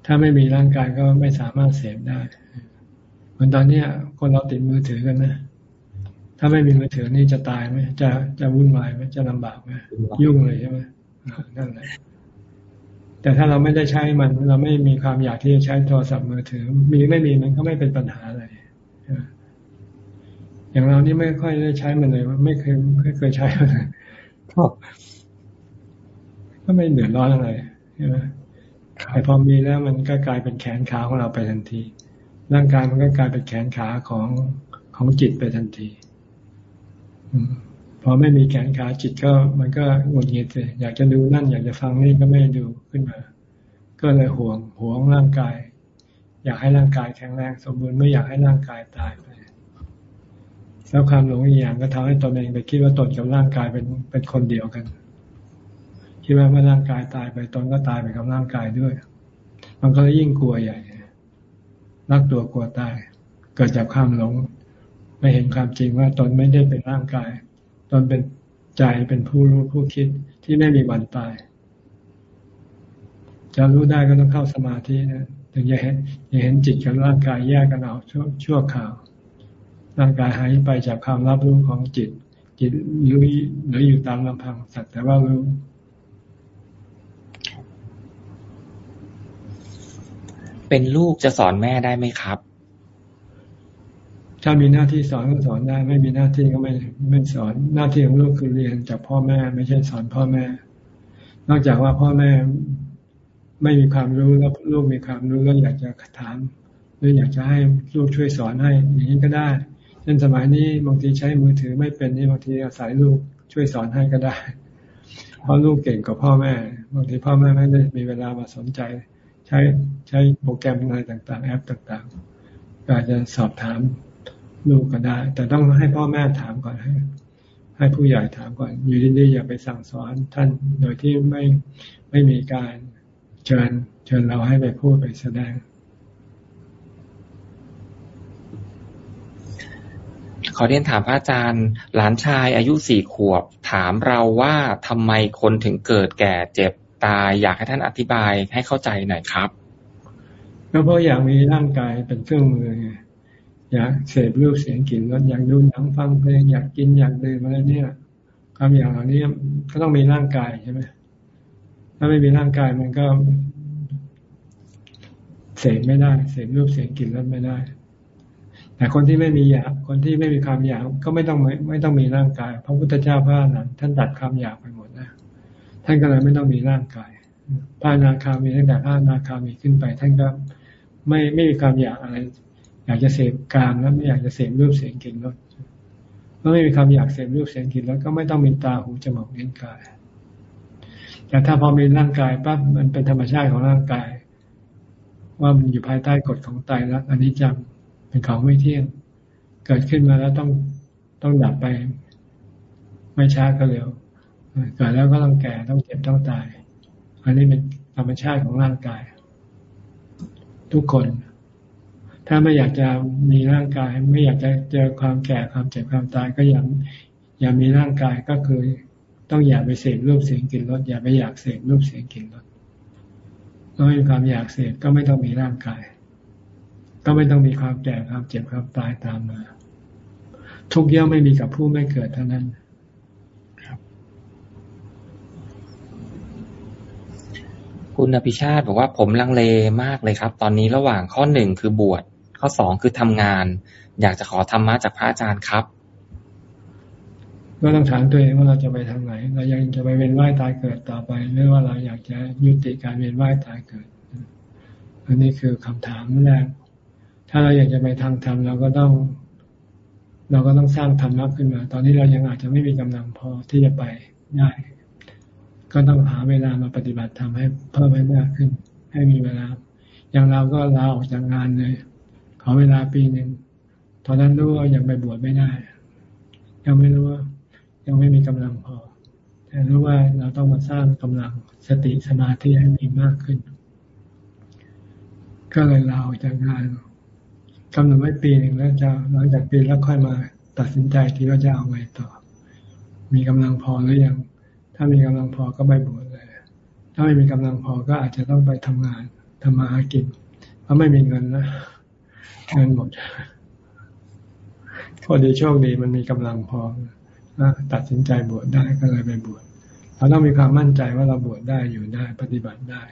ถ้าไม่มีร่างกายก็ไม่สามารถเสพได้เหมือนตอนนี้คนเราติดมือถือกันนะถ้าไม่มีมือถือนี่จะตายไหมจะจะวุ่นวายไหมจะลำบากไหมยุ่งเลยใช่ไหม นั่นแหละแต่ถ้าเราไม่ได้ใช้มัน เราไม่มีความอยากที่จะใช้โทรศัพท์มือถือ มีไม่มีมันก็ไม่เป็นปัญหาอะไรอย่างเรานี่ไม่ค่อยได้ใช้มันเลยไม่เคยไม่เคยใช้เลยก็ไม่เดือดร้อนอะไรใช่ไหมแต่พอมีแล้วมันก็กลายเป็นแขนขาของเราไปทันที ร่างกายมันก็กลายเป็นแขนขาของของจิตไปทันที พอไม่มีแขนขาจิตก็มันก็หงุดหงิดเลยอยากจะดูนั่น อยากจะฟังนี่ก็ไม่ดูขึ้นมา ก็เลยห่วงห่วงร่างกาย อยากให้ร่างกายแข็งแรง สมบูรณ์ไม่อยากให้ร่างกายตายไปแล้วความหลงอีกอย่างก็ทำให้ตนเองไปคิดว่าตนกับร่างกายเป็นเป็นคนเดียวกันคิดว่าเมื่อร่างกายตายไปตนก็ตายไปกับร่างกายด้วย มันก็เลยยิ่งกลัวใหญ่รักตัวกลัวตาย เกิดจากความหลง ไม่เห็นความจริงว่าตนไม่ได้เป็นร่างกาย ตนเป็นใจเป็นผู้รู้ผู้คิดที่ไม่มีวันตาย จะรู้ได้ก็ต้องเข้าสมาธินะถึงจะเห็นจะเห็นจิตกับร่างกายแยกกันออกชั่วข่าว ร่างกายหายไปจากความรับรู้ของจิต จิตรู้หรืออยู่ตามลำพังสักแต่ว่ารู้เป็นลูกจะสอนแม่ได้ไหมครับ ถ้ามีหน้าที่สอนก็สอนได้ ไม่มีหน้าที่ก็ไม่ไม่สอน หน้าที่ของลูกคือเรียนจากพ่อแม่ ไม่ใช่สอนพ่อแม่ นอกจากว่าพ่อแม่ไม่มีความรู้แล้วลูกมีความรู้แล้วอยากจะถามหรืออยากจะให้ลูกช่วยสอนให้ อย่างนี้ก็ได้เช่นสมัยนี้บางทีใช้มือถือไม่เป็นนี่บางทีอาศัยลูกช่วยสอนให้ก็ได้ เพราะลูกเก่งกว่าพ่อแม่ บางทีพ่อแม่ไม่ได้มีเวลามาสนใจ ใช้ใช้โปรแกรมอะไรต่างๆ แอปต่างๆ ก็อาจจะสอบถาม ลูกก็ได้ แต่ต้องให้พ่อแม่ถามก่อนให้ให้ผู้ใหญ่ถามก่อน อยู่ดีๆอย่าไปสั่งสอนท่านโดยที่ไม่ไม่มีการเชิญเชิญเราให้ไปพูดไปแสดง ขอเรียนถามพระอาจารย์ หลานชายอายุสี่ขวบ ถามเราว่าทำไมคนถึงเกิดแก่เจ็บตาย อยากให้ท่านอธิบายให้เข้าใจหน่อยครับก็เพราะอยากมีร่างกายเป็นเครื่องมือไง อยากเสพรูปเสียงกลิ่นรสอยากดูหนังฟังเพลงอยากกินอยากดื่มอะไรเนี่ยความอยากเหล่านี้ก็ต้องมีร่างกายใช่ไหมถ้าไม่มีร่างกายมันก็เสพไม่ได้ เสพรูปเสียงกลิ่นรสไม่ได้ แต่คนที่ไม่มีอยาก คนที่ไม่มีความอยากก็ไม่ต้องไม่ไม่ต้องมีร่างกาย พระพุทธเจ้าพระนั้นท่านตัดความอยากไปหมดนะท่านก็เลยไม่ต้องมีร่างกายพระนาคามีตั้งแต่พระนาคามีขึ้นไป ท่านก็ไม่ไม่มีความอยากอะไร อยากจะเสพกามแล้วไม่อยากจะเสพรูปเสียงกลิ่นรสเมื่อไม่มีความอยากเสพรูปเสียงกลิ่นรสก็ไม่ต้องมีตาหูจมูกลิ้นกาย แต่ถ้าพอมีร่างกายปั๊บมันเป็นธรรมชาติของร่างกาย ว่ามันอยู่ภายใต้กฎของตายรักอันนี้จำเป็นของไม่เที่ยง เกิดขึ้นมาแล้วต้องต้องดับไป ไม่ช้าก็เร็วเกิดแล้วก็ต้องแก่ต้องเจ็บต้องตาย อันนี้เป็นธรรมชาติของร่างกาย ทุกคน ถ้าไม่อยากจะมีร่างกาย ไม่อยากจะเจอความแก่ความเจ็บความตายก็อย่าอย่ามีร่างกายก็คือ ต้องอย่าไปเสพรูปเสียงกลิ่นรสอย่าไปอยากเสพรูปเสียงกลิ่นรสถ้าไม่มีความอยากเสพก็ไม่ต้องมีร่างกาย ก็ไม่ต้องมีความแก่ความเจ็บความตายตามมา ทุกย่อมไม่มีกับผู้ไม่เกิดเท่านั้นคุณอภิชาติบอกว่าผมลังเลมากเลยครับ ตอนนี้ระหว่างข้อหนึ่งคือบวช ข้อสองคือทำงาน อยากจะขอธรรมะจากพระอาจารย์ครับก็ต้องถามตัวเองว่าเราจะไปทางไหน เรายังจะไปเวียนว่ายตายเกิดต่อไป หรือว่าเราอยากจะยุติการเวียนว่ายตายเกิด อันนี้คือคำถามแรก ถ้าเราอยากจะไปทางธรรมเราก็ต้อง เราก็ต้องสร้างธรรมะขึ้นมา ตอนนี้เรายังอาจจะไม่มีกำลังพอที่จะไปได้ ก็ต้องหาเวลามาปฏิบัติทำให้เพิ่มให้มากขึ้น ให้มีเวลา อย่างเราก็ลาออกจากงานเลย ขอเวลาปีหนึ่งตอนนั้นรู้ว่ายังไปบวชไม่ได้ ยังไม่รู้ว่า ยังไม่มีกำลังพอ แต่รู้ว่าเราต้องมาสร้างกำลังสติสมาธิให้มีมากขึ้น ก็เลยลาออกจากงานกำหนดไว้ปีหนึ่งแล้วจะหลังจากปีแล้วค่อยมาตัดสินใจที่ว่าจะเอาไงต่อ มีกำลังพอหรือยัง ถ้ามีกำลังพอก็ไปบวชเลย ถ้าไม่มีกำลังพอก็อาจจะต้องไปทำงานทำมาหากินเพราะไม่มีเงินนะ เงินหมดพอดีโชคดีมันมีกำลังพอตัดสินใจบวชได้ก็เลยไปบวชเราต้องมีความมั่นใจว่าเราบวชได้อยู่ได้ ปฏิบัติได้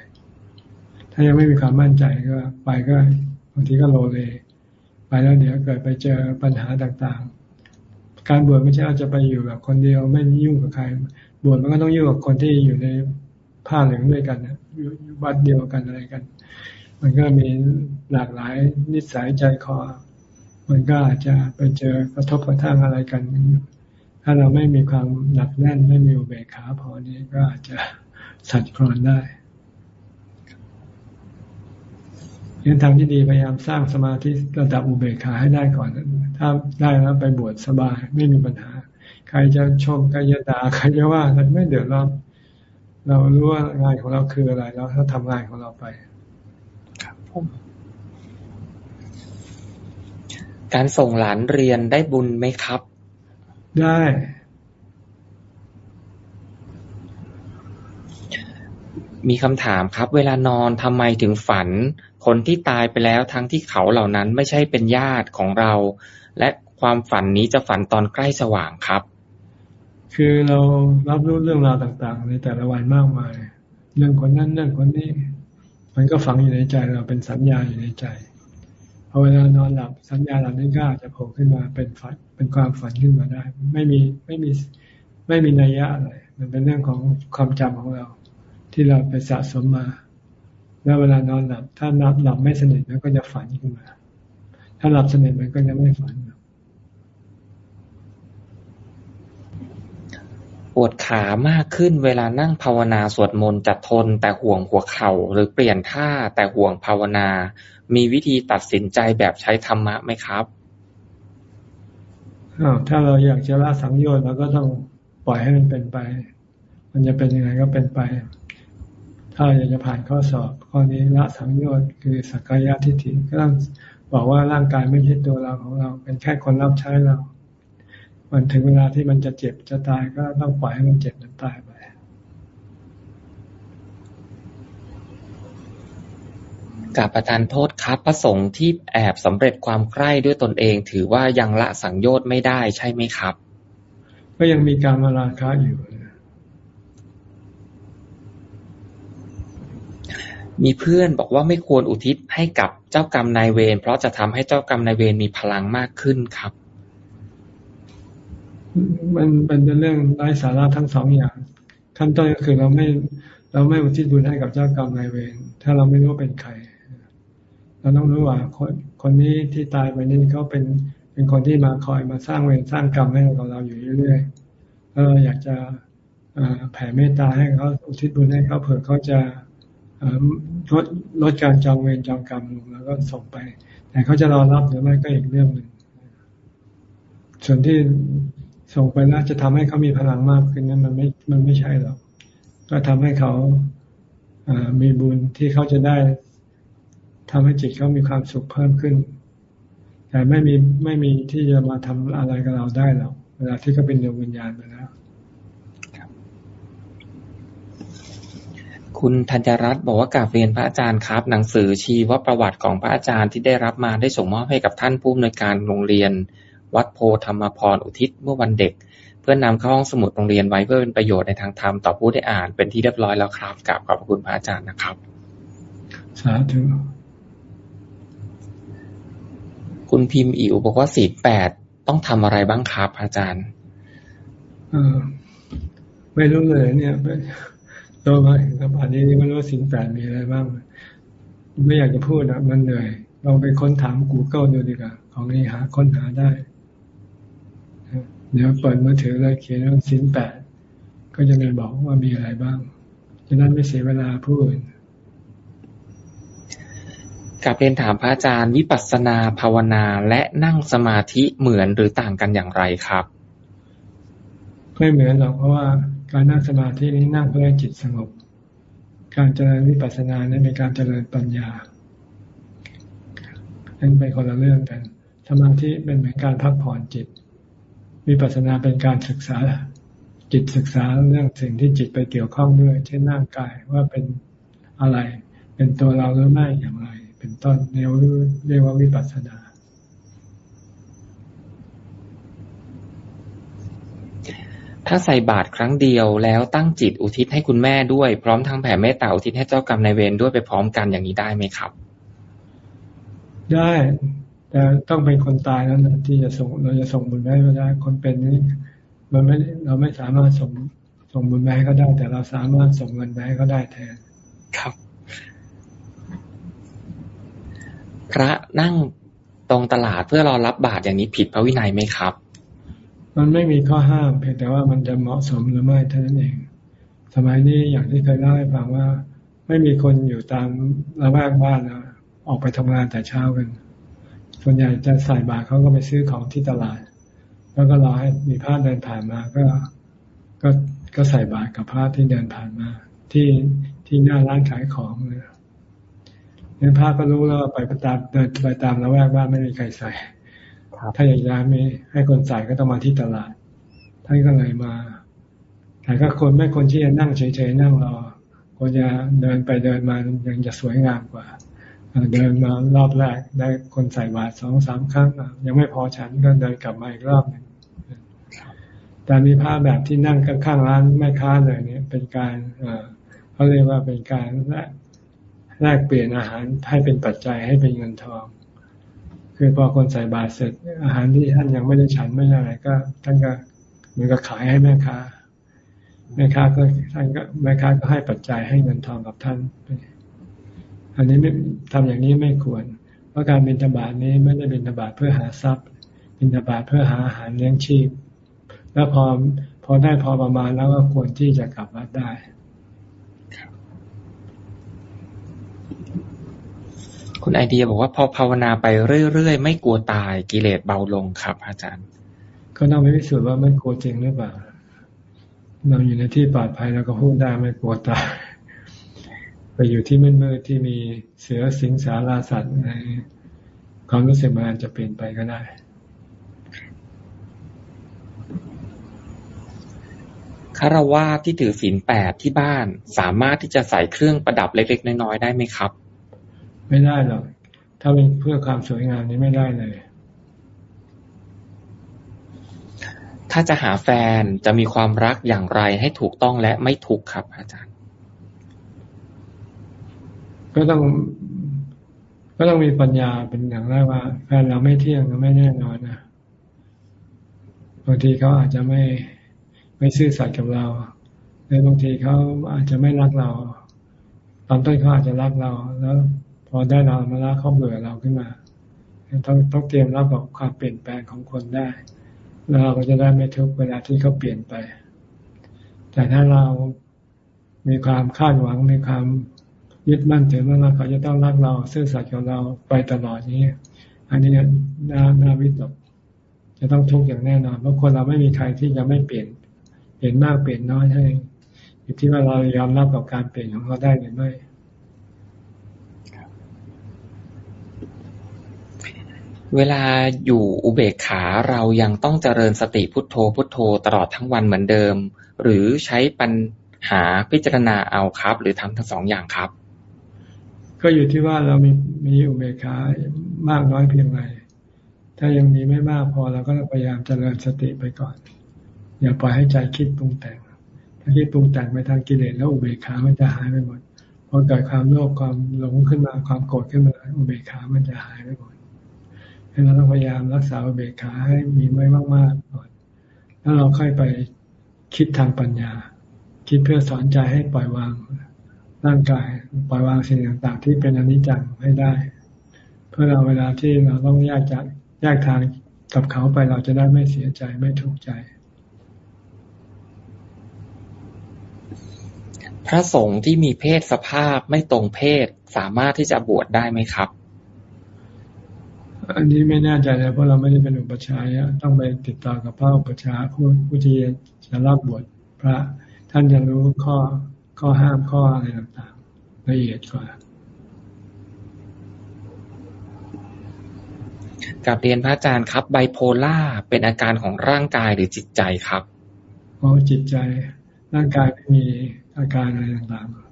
ถ้ายังไม่มีความมั่นใจก็ไปก็บางทีก็โลเลไปแล้วเดี๋ยวเกิดไปเจอปัญหาต่างๆ การบวชไม่ใช่ว่าจะไปอยู่แบบคนเดียวไม่ยุ่งกับใคร บวชมันก็ต้องยุ่งกับคนที่อยู่ในผ้าเหลืองด้วยกันนะอยู่วัดเดียวกันอะไรกัน มันก็มีหลากหลายนิสัยใจคอ มันก็อาจจะไปเจอกระทบกระทั่งอะไรกัน ถ้าเราไม่มีความหนักแน่นไม่มีอุเบกขาพอนี้ก็อาจจะสัดคลอนได้ยังทางที่ดีพยายามสร้างสมาธิระดับอุเบกขาให้ได้ก่อน ถ้าได้แล้วไปบวชสบายไม่มีปัญหา ใครจะชมใครจะด่าใครจะว่าเราไม่เดือดร้อนเรารู้ว่างานของเราคืออะไร แล้วถ้าทำงานของเราไป ผม การส่งหลานเรียนได้บุญไหมครับ ได้ มีคำถามครับ เวลานอนทำไมถึงฝัน คนที่ตายไปแล้วทั้งที่เขาเหล่านั้นไม่ใช่เป็นญาติของเรา และความฝันนี้จะฝันตอนใกล้สว่างครับ คือเรารับรู้เรื่องราวต่าง ๆ ในแต่ละวันมากมาย เรื่องคนนั้นเรื่องคนนี้ มันก็ฝังอยู่ในใจเราเป็นสัญญาอยู่ในใจพอเวลานอนหลับสัญญาเหล่านี้ก็อาจจะโผล่ขึ้นมาเป็นฝันเป็นความฝันขึ้นมาได้ ไม่มีไม่มีไม่มีนัยยะอะไรมันเป็นเรื่องของความจำของเรา ที่เราไปสะสมมา แล้วเวลานอนหลับ ถ้านับหลับไม่สนิทมันก็จะฝันขึ้นมา ถ้าหลับสนิทมันก็จะไม่ฝัน ปวดขามากขึ้นเวลานั่งภาวนาสวดมนต์จะทนแต่ห่วงหัวเข่า หรือเปลี่ยนท่าแต่ห่วงภาวนา มีวิธีตัดสินใจแบบใช้ธรรมะไหมครับถ้าเราอยากจะละสังโยชน์เราก็ต้องปล่อยให้มันเป็นไป มันจะเป็นยังไงก็เป็นไป ถ้าอยากจะผ่านข้อสอบ ข้อนี้ละสังโยชน์คือสักกายทิฏฐิก็ต้องบอกว่าร่างกายไม่ใช่ตัวเราของเรา เป็นแค่คนรับใช้เรา มันถึงเวลาที่มันจะเจ็บจะตายก็ต้องปล่อยให้มันเจ็บมันตายไปกับประทานโทษครับพระสงฆ์ที่แอบสำเร็จความใกล้ด้วยตนเอง ถือว่ายังละสังโยชน์ไม่ได้ใช่ไหมครับ ก็ยังมีการมาราคะอยู่ มีเพื่อนบอกว่าไม่ควรอุทิศให้กับเจ้ากรรมนายเวรเพราะจะทำให้เจ้ากรรมนายเวรมีพลังมากขึ้นครับ มันเป็นเรื่องไร้สาระทั้งสองอย่าง ขั้นต้นก็คือเราไม่เราไม่อุทิศบุญให้กับเจ้ากรรมนายเวรถ้าเราไม่รู้ว่าเป็นใคร เราต้องรู้ว่าคนคนนี้ที่ตายไปนี่เขาเป็นเป็นคนที่มาคอยมาสร้างเวรสร้างกรรมให้กับเราอยู่เรื่อยๆแล้วเราอยากจะแผ่เมตตาให้เขาอุทิศบุญให้เขาเผื่อเขาจะลดลดการจองเวรจองกรรมลงแล้วก็ส่งไป แต่เขาจะรอรับหรือไม่ก็อีกเรื่องหนึ่งส่วนที่ ส่งไปแล้วจะทำให้เขามีพลังมากขึ้นนั้นมันไม่ มันไม่ใช่หรอก ก็ทำให้เขามีบุญที่เขาจะได้ทำให้จิตเขามีความสุขเพิ่มขึ้น แต่ไม่มีไม่มีที่จะมาทำอะไรกับเราได้หรอกเวลาที่เขาเป็นดวงวิญญาณไปแล้วคุณธัญรัตน์บอกว่ากราบเรียนพระอาจารย์ครับ หนังสือชีวประวัติของพระอาจารย์ที่ได้รับมาได้ส่งมอบให้กับท่านผู้อำนวยการโรงเรียน วัดโพธรรมพรอุทิศเมื่อวันเด็ก เพื่อนนำเข้าห้องสมุดโรงเรียนไว้เพื่อเป็นประโยชน์ในทางธรรมต่อผู้ได้อ่านเป็นที่เรียบร้อยแล้วครับกราบขอบคุณพระอาจารย์นะครับ สาธุคุณพิมพ์อิ๋วบอกว่าศีลแปดต้องทำอะไรบ้างครับอาจารย์เออไม่รู้เลย เนี่ยโตมาถึงขนาดนี้ไม่รู้สินแปดมีอะไรบ้าง ไม่อยากจะพูดนะมันเหนื่อยลองไปค้นถาม Google ดูดีกว่า ของนี้หาค้นหาได้ เดี๋ยวเปิดมือถือเลยเขียนว่าสินแปดก็จะมีบอกว่ามีอะไรบ้างจะนั้นไม่เสียเวลาพูดกับเรียนถามพระอาจารย์วิปัสสนาภาวนาและนั่งสมาธิเหมือนหรือต่างกันอย่างไรครับ ไม่เหมือนหรอกเพราะว่าการนั่งสมาธินี้นั่งเพื่อให้จิตสงบ การเจริญวิปัสสนาเนี่ยเป็นการเจริญปัญญานั่นเป็นคนละเรื่องกัน สมาธิเป็นเหมือนการพักผ่อนจิต วิปัสสนาเป็นการศึกษาจิตศึกษาเรื่องสิ่งที่จิตไปเกี่ยวข้องด้วย เช่นร่างกายว่าเป็นอะไร เป็นตัวเราหรือไม่อย่างไร เป็นต้นเรียกเรียกว่าวิปัสสนาถ้าใส่บาตรครั้งเดียวแล้วตั้งจิตอุทิศให้คุณแม่ด้วย พร้อมทั้งแผ่เมตตาอุทิศให้เจ้ากรรมนายเวรด้วยไปพร้อมกันอย่างนี้ได้ไหมครับ ได้ แต่ต้องเป็นคนตายนั้นที่จะส่งเราจะส่งบุญให้ก็ได้ คนเป็นนี้มันไม่เราไม่สามารถส่งส่งบุญไปให้ก็ได้ แต่เราสามารถส่งเงินไปให้ก็ได้แทน ครับ พระนั่งตรงตลาดเพื่อรอรับบาตรอย่างนี้ผิดพระวินัยไหมครับ มันไม่มีข้อห้ามเพียงแต่ว่ามันจะเหมาะสมหรือไม่เท่านั้นเอง สมัยนี้อย่างที่เคยเล่าให้ฟังว่า ไม่มีคนอยู่ตามระแวกบ้านนะออกไปทำงานแต่เช้ากัน ส่วนใหญ่จะใส่บาตรเขาก็ไปซื้อของที่ตลาด แล้วก็รอให้มีพระเดินผ่านมาก็ก็ก็ใส่บาตรกับพระที่เดินผ่านมา ที่ที่หน้าร้านขายของเลยเนี่ยพระก็รู้แล้วไปตามเดินไปตามละแวกบ้านไม่มีใครใส่ ถ้าอยากจะมีให้คนใส่ก็ต้องมาที่ตลาดท่านก็เลยมาแต่ก็คนไม่คนที่จะนั่งเฉยๆนั่งรอคนจะเดินไปเดินมายังจะสวยงามกว่า เดินมารอบแรกได้คนใส่บาตรสองสามครั้งยังไม่พอฉันก็เดินกลับมาอีกรอบหนึ่งแต่มีผ้าแบบที่นั่งข้างร้านไม่ค้าเลยเนี่ย เป็นการเขาเรียกว่าเป็นการแลกแลกเปลี่ยนอาหารให้เป็นปัจจัยให้เป็นเงินทอง คือพอคนใส่บาตรเสร็จ อาหารที่ท่านยังไม่ได้ฉันไม่อะไรก็ ท่านก็เหมือนกับขายให้แม่ค้าแม่ค้าก็ท่านก็แม่ค้าก็ให้ปัจจัยให้เงินทองกับท่าน อันนี้ไม่ทำอย่างนี้ไม่ควร เพราะการบินทบาทนี้ไม่ได้บินทบาทเพื่อหาทรัพย์ บินทบาทเพื่อหาอาหารเลี้ยงชีพ แล้วพอพอได้พอประมาณแล้วก็ควรที่จะกลับวัดได้คุณไอเดียบอกว่าพอภาวนาไปเรื่อยๆ ไม่กลัวตายกิเลสเบาลงครับ อาจารย์ ก็ต้องไปพิสูจน์ว่าไม่กลัวจริงหรือเปล่า เราอยู่ในที่ปลอดภัยเราก็พูดได้ไม่กลัวตายไป อยู่ที่มืดๆที่มีเสือสิงสาราสัตว์ในความรู้สึกมันจะเปลี่ยนไปก็ได้ คารวาที่ถือศีลแปดที่บ้านสามารถที่จะใส่เครื่องประดับเล็ก ๆ น้อยๆได้ไหมครับ ไม่ได้หรอก ถ้าเป็นเพื่อความสวยงามนี้ไม่ได้เลย ถ้าจะหาแฟนจะมีความรักอย่างไรให้ถูกต้องและไม่ทุกข์ครับ อาจารย์ ก็ต้อง ก็ต้องมีปัญญาเป็นอย่างแรกว่าแฟนเราไม่เที่ยงไม่แน่นอนนะบางทีเขาอาจจะไม่ไม่ซื่อสัตย์กับเราในบางทีเขาอาจจะไม่รักเรา ตอนต้นเขาอาจจะรักเรา แล้ว พอได้เรามาแล้วเขาเบื่อเราขึ้นมาต้องต้องเตรียมรับกับความเปลี่ยนแปลงของคนได้ แล้วเราก็จะได้ไม่ทุกเวลาที่เขาเปลี่ยนไป แต่ถ้าเรามีความคาดหวังมีความ ยึดมั่นถือว่าเขาจะต้องรักเราซื่อสัตย์กับเราไปตลอดนี้อันนี้น่าน่าวิตกจะต้องทุกข์อย่างแน่นอนเพราะคนเราไม่มีใครที่จะไม่เปลี่ยนเปลี่ยนมากเปลี่ยนน้อยให้อยู่ที่ว่าเรายอมรับกับการเปลี่ยนของเขาได้หรือไม่เวลาอยู่อุเบกขาเรายังต้องเจริญสติพุทโธพุทโธตลอดทั้งวันเหมือนเดิม หรือใช้ปัญหาพิจารณาเอาครับ หรือทำทั้งสองอย่างครับ ก็อยู่ที่ว่าเรามีมีอุเบกขามากน้อยเพียงไรถ้ายังมีไม่มากพอเราก็พยายามเจริญสติไปก่อน อย่าปล่อยให้ใจคิดปรุงแต่ง ถ้าคิดปรุงแต่งไปทางกิเลสแล้วอุเบกขามันจะหายไปหมดพอเกิดความโลภความหลงขึ้นมาความโกรธขึ้นมาอุเบกขามันจะหายไปหมดดังนั้นเราพยายามรักษาอุเบกขาให้มีไว้มากๆก่อน แล้วเราค่อยไปคิดทางปัญญา คิดเพื่อสอนใจให้ปล่อยวาง ร่างกายปล่อยวางสิ่งต่างๆ ที่เป็นอนิจจังให้ได้ เพื่อเราเวลาที่เราต้องแยกจากแยกทางกับเขาไปเราจะได้ไม่เสียใจไม่ทุกข์ใจ พระสงฆ์ที่มีเพศสภาพไม่ตรงเพศสามารถที่จะบวชได้ไหมครับ อันนี้ไม่แน่ใจเลยเพราะเราไม่ได้เป็นอุปชายต้องไปติดต่อกับพระอุปชาผู้ผู้ที่จะรับบวชพระท่านจะรู้ข้อ ข้อห้ามข้ออะไรต่างๆละเอียดกว่ากับเรียนพระอาจารย์ครับไบโพล่าเป็นอาการของร่างกายหรือจิตใจครับอ๋อจิตใจร่างกายไม่มีอาการอะไรต่างๆ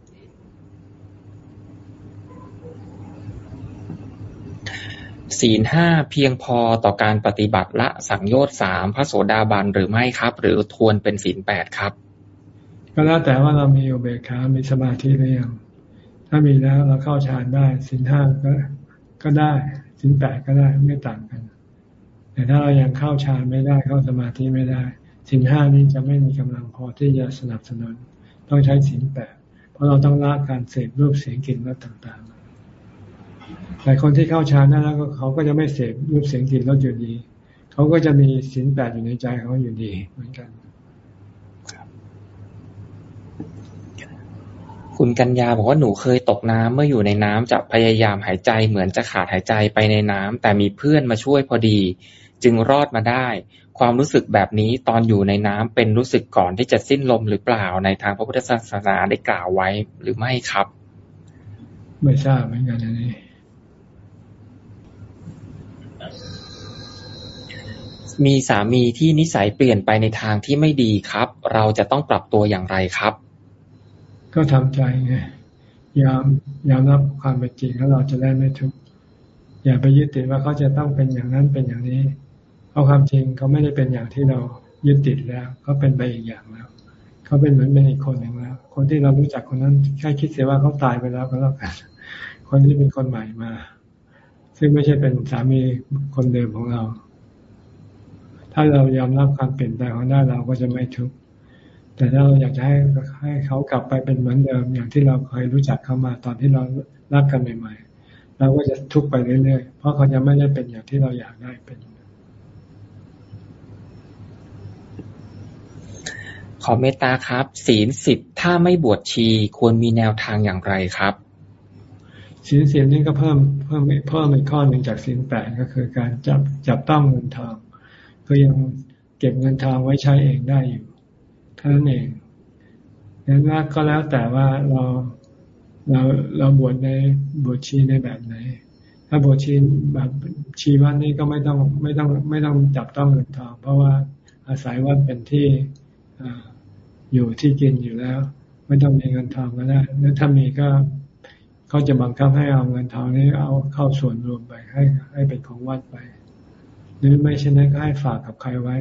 ศีลห้าเพียงพอต่อการปฏิบัติละสังโยชน์สามพระโสดาบันหรือไม่ครับ หรือทวนเป็นศีลแปดครับ ก็แล้วแต่ว่าเรามีอุเบกขา มีสมาธิหรือยัง ถ้ามีแล้วเราเข้าฌานได้ศีลห้าก็ก็ได้สินแปดก็ได้ไม่ต่างกัน แต่ถ้าเรายังเข้าฌานไม่ได้เข้าสมาธิไม่ได้สินห้านี้จะไม่มีกำลังพอที่จะสนับสนุน ต้องใช้สินแปดเพราะเราต้องละการเสพรูปเสียงกลิ่นรสต่างๆแต่คนที่เข้าฌานนั้นแล้วเขาก็จะไม่เสพรูปเสียงกลิ่นรสอยู่ดี เขาก็จะมีสินแปดอยู่ในใจเขาอยู่ดีเหมือนกัน คุณกัญญาบอกว่าหนูเคยตกน้ำเมื่ออยู่ในน้ำจะพยายามหายใจเหมือนจะขาดหายใจไปในน้ำแต่มีเพื่อนมาช่วยพอดี จึงรอดมาได้ ความรู้สึกแบบนี้ตอนอยู่ในน้ำเป็นรู้สึกก่อนที่จะสิ้นลมหรือเปล่าในทางพระพุทธศาสนาได้กล่าวไว้หรือไม่ครับ ไม่ทราบเหมือนกันอันนี้มีสามีที่นิสัยเปลี่ยนไปในทางที่ไม่ดีครับ เราจะต้องปรับตัวอย่างไรครับ ก็ทำใจไงยอมยอมรับความเป็นจริงแล้วเราจะได้ไม่ทุกข์อย่าไปยึดติดว่าเขาจะต้องเป็นอย่างนั้นเป็นอย่างนี้เพราะความจริงเขาไม่ได้เป็นอย่างที่เรายึดติดแล้วเขาเป็นไปอีกอย่างแล้วเขาเป็นเหมือนเป็นอีกคนหนึ่งแล้ว คนที่เรารู้จักคนนั้นแค่คิดเสียว่าเขาตายไปแล้วก็แล้วกันคนที่เป็นคนใหม่มา ซึ่งไม่ใช่เป็นสามีคนเดิมของเรา ถ้าเรายอมรับความเปลี่ยนแปลงของได้เราก็จะไม่ทุกข์ แต่ถ้าเราอยากจะให้ให้เขากลับไปเป็นเหมือนเดิม อย่างที่เราเคยรู้จักเขามาตอนที่เรารักกันใหม่ๆเราก็จะทุกข์ไปเรื่อยๆเพราะเขาจะไม่ได้เป็นอย่างที่เราอยากได้เป็น ขอเมตตาครับ ศีลสิบถ้าไม่บวชชีควรมีแนวทางอย่างไรครับศีลสิบนี่ก็เพิ่มเพิ่มเพิ่มอีกข้อหนึ่งจากศีลแปดก็คือการจับจับต้องเงินทองก็ยังเก็บเงินทองไว้ใช้เองได้อยู่ ท่านั้นเองนั้นว่าก็แล้วแต่ว่าเราเราเราบวชในบวชชีในแบบไหน ถ้าบวชชีแบบชีวัดนี้ก็ไม่ต้องไม่ต้องไม่ต้องจับต้องเงินทอง เพราะว่าอาศัยวัดเป็นที่อยู่ที่กินอยู่แล้ว ไม่ต้องมีเงินทองก็ได้แล้วถ้ามีก็เขาจะบังคับให้เอาเงินทองนี้เอาเข้าส่วนรวมไปให้ให้เป็นของวัดไป หรือไม่เช่นนั้นก็ให้ฝากกับใครไว้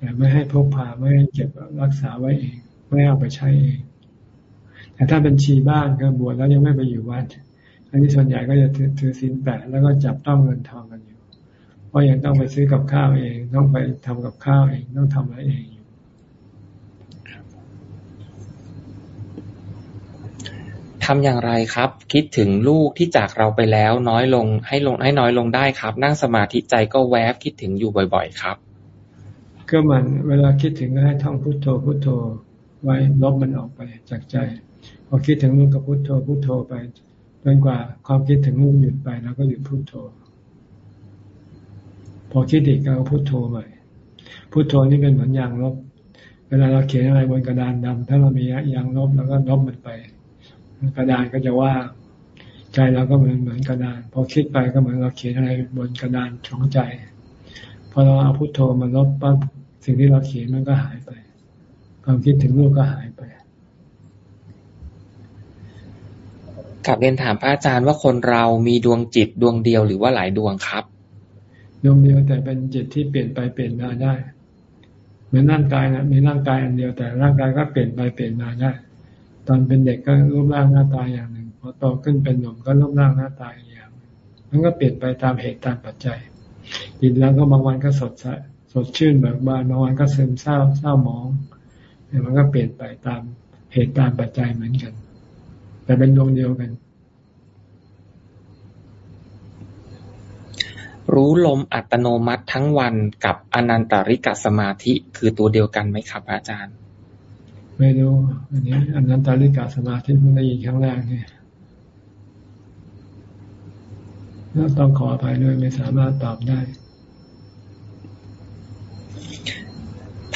แต่ไม่ให้พกพาไม่ให้เก็บรักษาไว้เอง ไม่เอาไปใช้เอง แต่ถ้าเป็นชีบ้านก็บวชแล้วยังไม่ไปอยู่วัด อันนี้ส่วนใหญ่ก็จะถือศีลแปดแล้วก็จับต้องเงินทองกันอยู่ เพราะยังต้องไปซื้อกับข้าวเอง ต้องไปทำกับข้าวเองต้องทำอะไรเองอยู่ทำอย่างไรครับ คิดถึงลูกที่จากเราไปแล้วน้อยลงให้ลงให้น้อยลงได้ครับ นั่งสมาธิใจก็แวบคิดถึงอยู่บ่อย ๆ ครับ ก็มันเวลาคิดถึงก็ให้ท่องพุทโธพุทโธไว้ลบมันออกไปจากใจ พอคิดถึงลูกก็พุทโธพุทโธไปจนกว่าความคิดถึงลูกหยุดไปแล้วก็หยุดพุทโธ พอคิดอีกก็พุทโธใหม่พุทโธนี่เป็นเหมือนยางลบ เวลาเราเขียนอะไรบนกระดานดำถ้าเรามียางลบแล้วก็ลบมันไป กระดานก็จะว่าใจเราก็เหมือนเหมือนกระดาน พอคิดไปก็เหมือนเราเขียนอะไรบนกระดานของใจพอเราเอาพุทโธมาลบปั๊บ สิ่งที่เราเขียนมันก็หายไป ความคิดถึงลูกก็หายไปกับเรียนถามพระอาจารย์ว่าคนเรามีดวงจิตดวงเดียวหรือว่าหลายดวงครับ ดวงเดียวแต่เป็นจิตที่เปลี่ยนไปเปลี่ยนมาได้เหมือนร่างกายนะมีร่างกายอันเดียวแต่ร่างกายก็เปลี่ยนไปเปลี่ยนมาได้ ตอนเป็นเด็กก็รูปร่างหน้าตาอย่างหนึ่งพอโตขึ้นเป็นหนุ่มก็รูปร่างหน้าตาอย่างมันก็เปลี่ยนไปตามเหตุตามปัจจัยจิตแล้วก็บางวันก็สดใส สดชื่นเบิกบานบางวันก็ซึมเศร้าเศร้าหมองเนี่ยมันก็เปลี่ยนไปตามเหตุการณ์ปัจจัยเหมือนกัน แต่เป็นดวงเดียวกัน รู้ลมอัตโนมัติทั้งวันกับอนันตริกสมาธิคือตัวเดียวกันไหมครับอาจารย์ ไม่รู้อันนี้อนันตริกสมาธิมันได้ยินครั้งแรกเนี่ยต้องขออภัยด้วยไม่สามารถตอบได้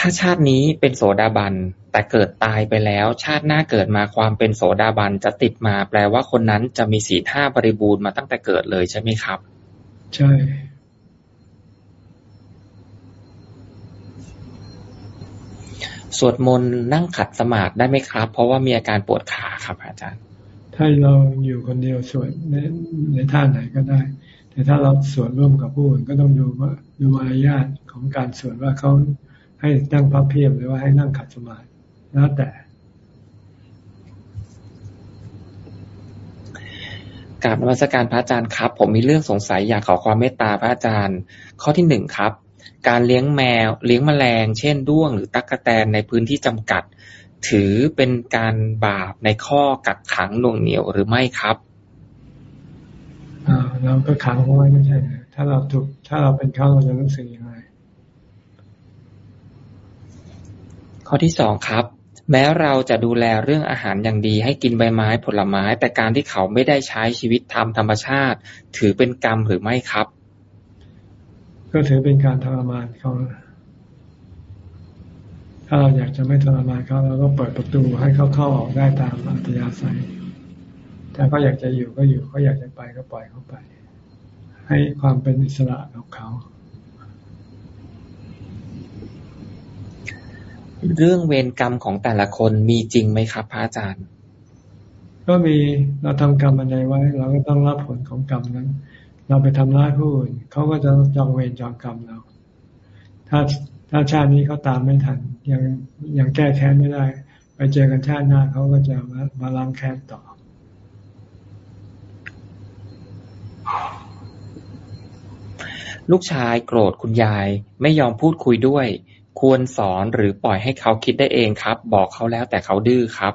ถ้าชาตินี้เป็นโสดาบัน แต่เกิดตายไปแล้ว ชาติหน้าเกิดมาความเป็นโสดาบันจะติดมา แปลว่าคนนั้นจะมีสีห้าบริบูรณ์มาตั้งแต่เกิดเลยใช่ไหมครับ ใช่สวดมนต์นั่งขัดสมาธิได้ไหมครับ เพราะว่ามีอาการปวดขาครับ อาจารย์ ถ้าเราอยู่คนเดียวสวดในในท่าไหนก็ได้ แต่ถ้าเราสวดร่วมกับผู้อื่นก็ต้องดูว่าดูมารยาทของการสวดว่าเขา ให้นั่งพับเพียบหรือว่าให้นั่งขัดสมาธิแล้วแต่กราบนมัสการพระอาจารย์ครับ ผมมีเรื่องสงสัยอยากขอความเมตตาพระอาจารย์ ข้อที่หนึ่งครับ การเลี้ยงแมว เลี้ยงแมลง เช่นด้วง หรือตั๊กแตนในพื้นที่จำกัด ถือเป็นการบาปในข้อกักขังหน่วงเหนียวหรือไม่ครับเราก็ขังเขาไว้ไม่ใช่ถ้าเราถูกถ้าเราเป็นเขาเราจะรู้สึกยังไง ข้อที่สองครับ แม้เราจะดูแลเรื่องอาหารอย่างดีให้กินใบไม้ผลไม้ แต่การที่เขาไม่ได้ใช้ชีวิตตามธรรมชาติ ถือเป็นกรรมหรือไม่ครับ ก็ถือเป็นการทรมานเขาถ้าเราอยากจะไม่ทรมานเขาเราก็เปิดประตูให้เขาเข้าออกได้ตามอัธยาศัยถ้าเขาอยากจะอยู่ก็อยู่เขาอยากจะไปก็ปล่อยเขาไป ให้ความเป็นอิสระกับเขา เรื่องเวรกรรมของแต่ละคนมีจริงไหมครับพระอาจารย์ ก็มีเราทำกรรมอะไรไว้ เราก็ต้องรับผลของกรรมนั้น เราไปทำร้ายผู้อื่นเขาก็จะจองเวรจองกรรมเรา ถ้าถ้าชาตินี้เขาตามไม่ทัน ยังยังแก้แค้นไม่ได้ ไปเจอกันชาติหน้าเขาก็จะมามาล้างแค้นต่อลูกชายโกรธคุณยายไม่ยอมพูดคุยด้วย ควรสอนหรือปล่อยให้เขาคิดได้เองครับ บอกเขาแล้วแต่เขาดื้อครับ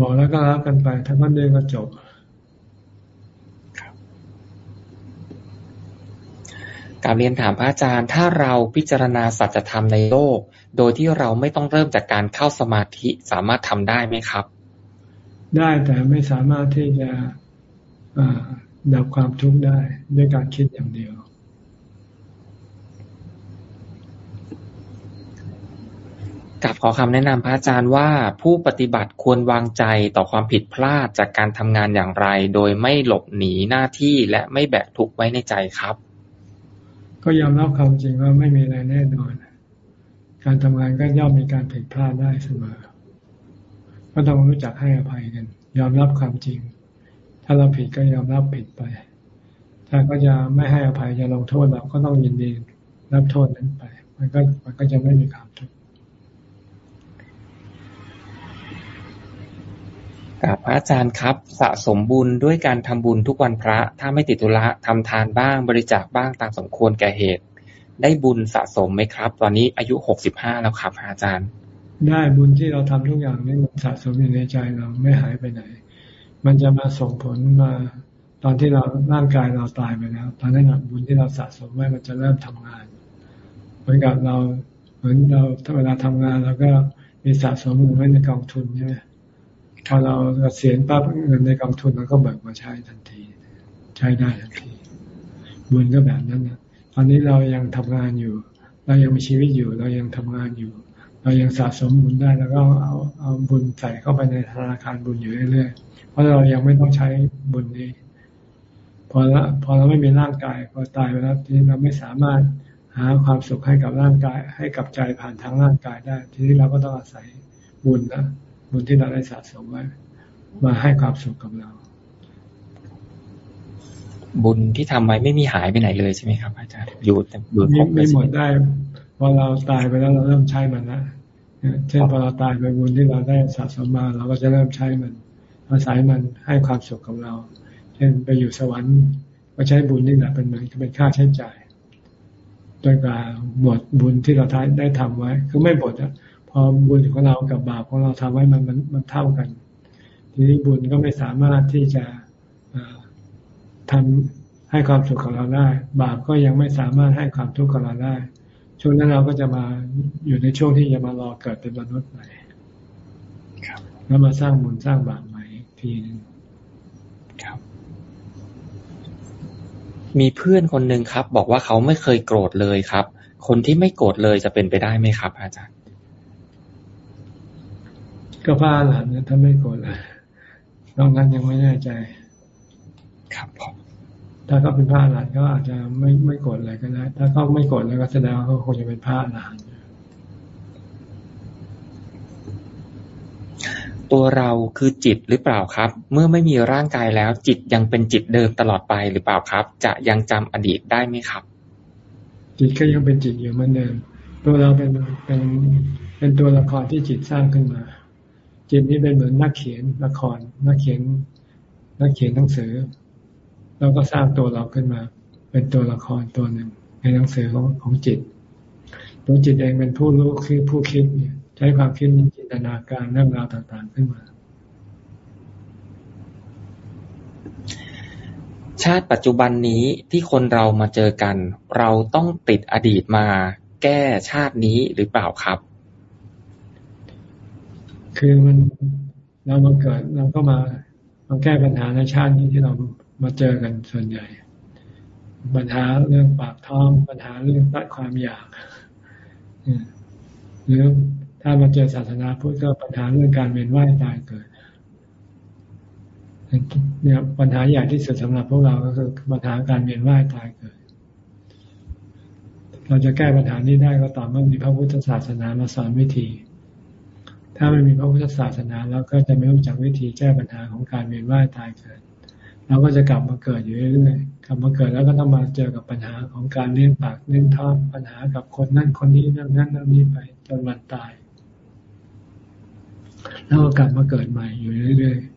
บอกแล้วก็รับกันไป ถ้ามันดื้อก็จบการเรียนถามพระอาจารย์ ถ้าเราพิจารณาสัจธรรมในโลก โดยที่เราไม่ต้องเริ่มจากการเข้าสมาธิสามารถทำได้ไหมครับ ได้แต่ไม่สามารถที่จะดับความทุกข์ได้ด้วยการคิดอย่างเดียว กลับขอคำแนะนำพระอาจารย์ว่าผู้ปฏิบัติควรวางใจต่อความผิดพลาดจากการทำงานอย่างไร โดยไม่หลบหนีหน้าที่และไม่แบกทุกข์ไว้ในใจครับ ก็ยอมรับความจริงว่าไม่มีอะไรแน่นอน การทำงานก็ย่อมมีการผิดพลาดได้เสมอ ก็ต้องรู้จักให้อภัยกัน ยอมรับความจริง ถ้าเราผิดก็ยอมรับผิดไป ถ้าก็จะไม่ให้อภัยจะลงโทษเราก็ต้องยินดีรับโทษนั้นไป มันก็มันก็จะไม่มีความทุกข์ กับพระอาจารย์ครับ สะสมบุญด้วยการทำบุญทุกวันพระ ถ้าไม่ติดตุระทำทานบ้างบริจาคบ้างตามสมควรแก่เหตุ ได้บุญสะสมไหมครับ ตอนนี้อายุหกสิบห้าแล้วครับอาจารย์ ได้บุญที่เราทำทุกอย่างนี่มันสะสมอยู่ในใจเราไม่หายไปไหน มันจะมาส่งผลมาตอนที่เราร่างกายเราตายไปแล้ว ตอนนั้นบุญที่เราสะสมไว้มันจะเริ่มทำงาน เหมือนกับเราเหมือนเราถ้าเวลาทำงานเราก็มีสะสมเงินไว้ในกองทุนใช่ไหม พอเราเกษียณปั๊บเงินในกองทุนเราก็เบิกมาใช้ทันที ใช้ได้ทันที บุญก็แบบนั้นนะตอนนี้เรายังทำงานอยู่ เรายังมีชีวิตอยู่ เรายังทำงานอยู่ เรายังสะสมบุญได้แล้วก็เอาเอาบุญใส่เข้าไปในธนาคารบุญอยู่เรื่อยๆ เพราะเรายังไม่ต้องใช้บุญนี้ พอละพอเราไม่มีร่างกายพอตายไปแล้วทีนี้เราไม่สามารถหาความสุขให้กับร่างกาย ให้กับใจผ่านทางร่างกายได้ ทีนี้เราก็ต้องอาศัยบุญนะ บุญที่เราได้สะสมไว้มาให้ความสุขกับเรา บุญที่ทำไว้ไม่มีหายไปไหนเลยใช่ไหมครับ อาจารย์อยู่อยู่ครบไม่หมดได้พอเราตายไปแล้วเราเริ่มใช้มันนะเช่นพอเราตายไปบุญที่เราได้สะสมมา เราก็จะเริ่มใช้มัน อาศัยมันให้ความสุขกับเรา เช่นไปอยู่สวรรค์ก็ใช้บุญนี่แหละเป็นเหมือนเป็นค่าใช้จ่ายโดยการหมดบุญที่เราได้ทำไว้ คือไม่หมดอะ พอบุญของเรากับบาปของเราทำไว้มันมันมันเท่ากัน ทีนี้บุญก็ไม่สามารถที่จะทำให้ความสุขของเราได้ บาปก็ยังไม่สามารถให้ความทุกข์กับเราได้ ช่วงนั้นเราก็จะมาอยู่ในช่วงที่จะมารอเกิดเป็นมนุษย์ใหม่แล้วมาสร้างบุญสร้างบาปใหม่ทีนึงครับ มีเพื่อนคนหนึ่งครับ บอกว่าเขาไม่เคยโกรธเลยครับ คนที่ไม่โกรธเลยจะเป็นไปได้ไหมครับ อาจารย์ ก็พระอรหันต์ถ้าไม่โกรธนอกนั้นยังไม่แน่ใจ ครับผมถ้าเขาเป็นพระอรหันต์ก็อาจจะไม่ไม่โกรธอะไรก็ได้ ถ้าเขาไม่โกรธแล้วก็แสดงว่าเขาคงจะเป็นพระอรหันต์ตัวเราคือจิตหรือเปล่าครับ เมื่อไม่มีร่างกายแล้ว จิตยังเป็นจิตเดิมตลอดไปหรือเปล่าครับ จะยังจำอดีตได้ไหมครับ จิตก็ยังเป็นจิตอยู่เหมือนเดิม ตัวเราเป็นเป็นเป็นตัวละครที่จิตสร้างขึ้นมา จิตนี่เป็นเหมือนนักเขียนละคร นักเขียน นักเขียนหนังสือ เราก็สร้างตัวเราขึ้นมา เป็นตัวละครตัวหนึ่ง ในหนังสือของของจิต ตัวจิตเองเป็นผู้รู้คือผู้คิดเนี่ย ใช้ความคิดจินตนาการเรื่องราวต่างๆ ขึ้นมา ชาติปัจจุบันนี้ที่คนเรามาเจอกัน เราต้องติดอดีตมา แก้ชาตินี้หรือเปล่าครับ คือมันเรามาเกิดเราก็มามาแก้ปัญหาในชาตินี้ที่เรามาเจอกันส่วนใหญ่ ปัญหาเรื่องปากท้องปัญหาเรื่องตัดความอยากหรือถ้ามาเจอศาสนาพุทธก็ปัญหาเรื่องการเวียนว่ายตายเกิดเนี่ยปัญหาใหญ่ที่สุดสำหรับพวกเราก็คือปัญหาการเวียนว่ายตายเกิด เราจะแก้ปัญหานี้ได้ก็ต่อเมื่อมีพระพุทธศาสนามาสอนวิธี ถ้าไม่มีพระพุทธศาสนาแล้วก็จะไม่รู้จักวิธีแก้ปัญหาของการเวียนว่ายตายเกิดเราก็จะกลับมาเกิดอยู่เรื่อยๆกลับมาเกิดแล้วก็ต้องมาเจอกับปัญหาของการเลี้ยงปากเลี้ยงท้องปัญหากับคนนั่นคนนี้นั่นนั่นนั่นนี้ไปจนวันตาย แล้วก็กลับมาเกิดใหม่อยู่เรื่อยๆ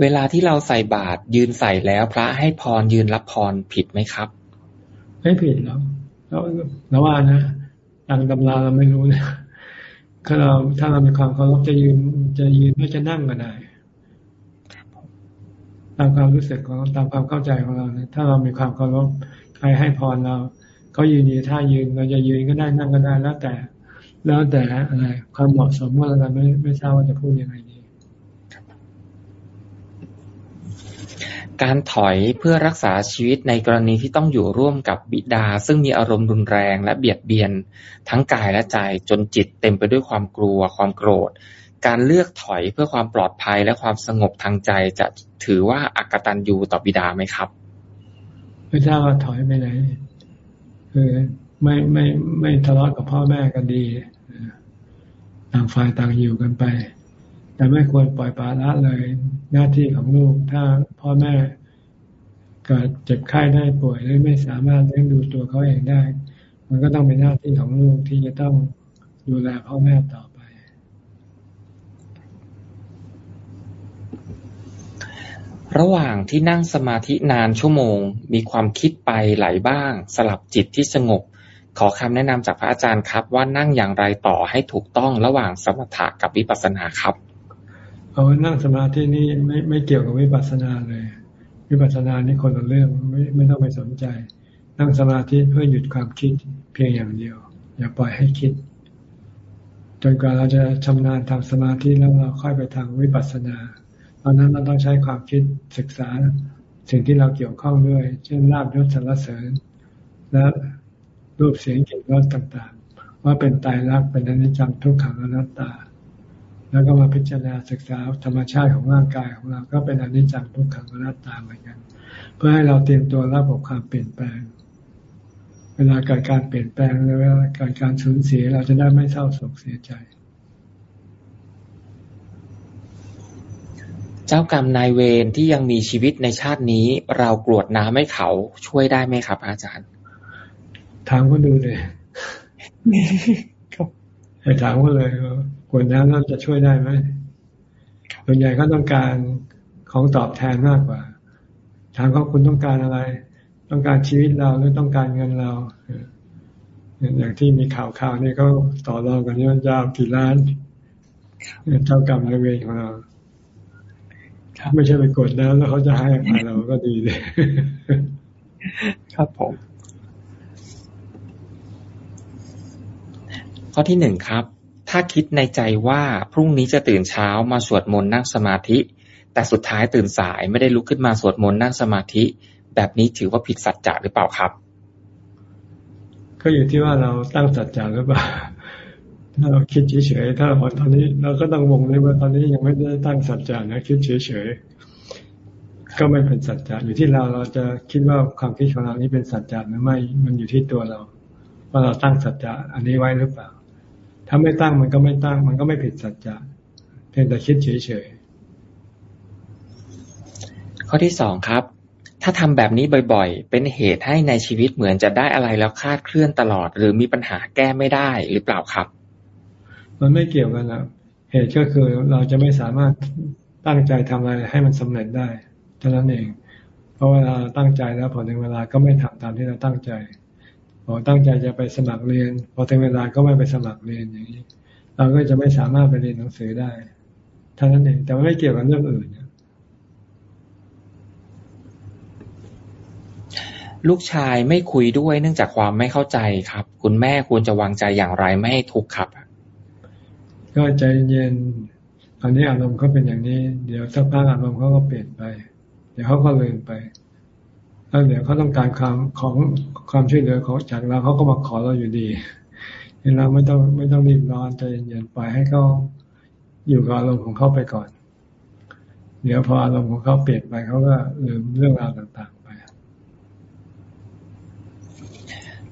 เวลาที่เราใส่บาตรยืนใส่แล้ว พระให้พรยืนรับพรผิดไหมครับ ไม่ผิดหรอกแล้วแล้วว่านะ ตามตำราเราไม่รู้นะถ้าเราถ้าเรามีความเคารพจะยืนจะยืนไม่จะนั่งก็ได้ตามความรู้สึกของตามความเข้าใจของเราถ้าเรามีความเคารพใครให้พรเราเขายืนดีถ้ายืนเราจะยืนก็ได้นั่งก็ได้แล้วแต่ แล้วแต่อะไร ความเหมาะสมว่าเราไม่ไม่ทราบว่าจะพูดยังไงดี การถอยเพื่อรักษาชีวิตในกรณีที่ต้องอยู่ร่วมกับบิดา ซึ่งมีอารมณ์รุนแรงและเบียดเบียน ทั้งกายและใจจนจิตเต็มไปด้วยความกลัว ความโกรธ การเลือกถอยเพื่อความปลอดภัยและความสงบทางใจจะถือว่าอักตันยูต่อบิดาไหมครับไม่ทราว่าถอยไปไหนคือไม่ไม่ไม่ทะเลาะกับพ่อแม่กันดีต่างฝ่ายต่างอยู่กันไป แต่ไม่ควรปล่อยปละละเลยหน้าที่ของลูก ถ้าพ่อแม่เกิดเจ็บไข้ได้ป่วยหรือไม่สามารถเลี้ยงดูตัวเขาเองได้ มันก็ต้องเป็นหน้าที่ของลูกที่จะต้องดูแลพ่อแม่ต่อไป ระหว่างที่นั่งสมาธินานชั่วโมง มีความคิดไปไหลบ้าง สลับจิตที่สงบ ขอคำแนะนำจากพระอาจารย์ครับ ว่านั่งอย่างไรต่อให้ถูกต้องระหว่างสมถะกับวิปัสสนาครับ เอานั่งสมาธินี่ไม่ไม่เกี่ยวกับวิปัสสนาเลย วิปัสสนานี่คนละเรื่องไม่ไม่ต้องไปสนใจ นั่งสมาธิเพื่อหยุดความคิดเพียงอย่างเดียว อย่าปล่อยให้คิดจนกว่าเราจะชำนาญทางสมาธิแล้วเราค่อยไปทางวิปัสสนาตอนนั้นเราต้องใช้ความคิดศึกษาสิ่งที่เราเกี่ยวข้องด้วย เช่นลาบยศสรรเสริญ และรูปเสียงกลิ่นรสต่างๆ ว่าเป็นตายรักเป็นอนิจจังทุกขังอนัตตา แล้วก็มาพิจารณาศึกษาธรรมชาติของร่างกายของเราก็เป็นอนิจจังทุกขังอนัตตาเหมือนกัน เพื่อให้เราเตรียมตัวรับกับความเปลี่ยนแปลง เวลาเกิดการเปลี่ยนแปลงหรือเวลาเกิดการสูญเสียเราจะได้ไม่เศร้าโศกเสียใจ เจ้ากรรมนายเวรที่ยังมีชีวิตในชาตินี้ เรากรวดน้ำให้เขาช่วยได้ไหมครับ อาจารย์ถามก็ดูเลยไปถามก็เลยกวดน้ำนั้นจะช่วยได้ไหมส่วนใหญ่ก็ต้องการของตอบแทนมากกว่า ถามเขาคุณต้องการอะไร ต้องการชีวิตเราหรือต้องการเงินเราอย่างที่มีข่าวข่าวนี่ก็ต่อรองกันนี่มันจะเอากี่ล้านเจ้ากรรมนายเวรของเราไม่ใช่ไปกดแล้วแล้วเขาจะให้อเราก็ดีเลย ครับผมข้อที่หนึ่งครับ ถ้าคิดในใจว่าพรุ่งนี้จะตื่นเช้ามาสวดมนต์นั่งสมาธิ แต่สุดท้ายตื่นสายไม่ได้ลุกขึ้นมาสวดมนต์นั่งสมาธิ แบบนี้ถือว่าผิดสัจจะหรือเปล่าครับ ก็อยู่ที่ว่าเราตั้งสัจจะหรือเปล่าถ้าเราคิดเฉยๆถ้าเราตอนนี้เราก็ต้องวงเลยว่าตอนนี้ยังไม่ได้ตั้งสัจจะนะคิดเฉยๆก็ไม่เป็นสัจจะอยู่ที่เราเราจะคิดว่าความคิดของเรานี้เป็นสัจจะหรือไม่มันอยู่ที่ตัวเราว่าเราตั้งสัจจะอันนี้ไว้หรือเปล่า ถ้าไม่ตั้งมันก็ไม่ตั้ง มันก็ไม่ผิดสัจจะเพียงแต่คิดเฉยๆข้อที่สองครับ ถ้าทำแบบนี้บ่อยๆ เป็นเหตุให้ในชีวิตเหมือนจะได้อะไรแล้วคาดเคลื่อนตลอด หรือมีปัญหาแก้ไม่ได้หรือเปล่าครับ มันไม่เกี่ยวกันนะเหตุก็คือเราจะไม่สามารถตั้งใจทำอะไรให้มันสำเร็จได้เท่านั้นเองเพราะเวลาตั้งใจแล้วพอถึงเวลาก็ไม่ทำตามที่เราตั้งใจ พอตั้งใจจะไปสมัครเรียน พอถึงเวลาก็ไม่ไปสมัครเรียนอย่างนี้ เราก็จะไม่สามารถไปเรียนหนังสือได้เท่านั้นเองแต่ไม่เกี่ยวกับเรื่องอื่นลูกชายไม่คุยด้วยเนื่องจากความไม่เข้าใจครับ คุณแม่ควรจะวางใจอย่างไรไม่ให้ทุกข์ครับ ก็ใจเย็นตอนนี้อารมณ์เขาเป็นอย่างนี้ เดี๋ยวสักพักอารมณ์เขาก็เปลี่ยนไป เดี๋ยวเขาก็ลืมไป แล้วเดี๋ยวเขาต้องการความของความช่วยเหลือของจากเราเขาก็มาขอเราอยู่ดีเราไม่ต้องไม่ต้องรีบร้อนใจเย็นๆปล่อยให้เขาอยู่กับอารมณ์ของเขาไปก่อน เดี๋ยวพออารมณ์ของเขาเปลี่ยนไปเขาก็ลืมเรื่องราวต่างๆไป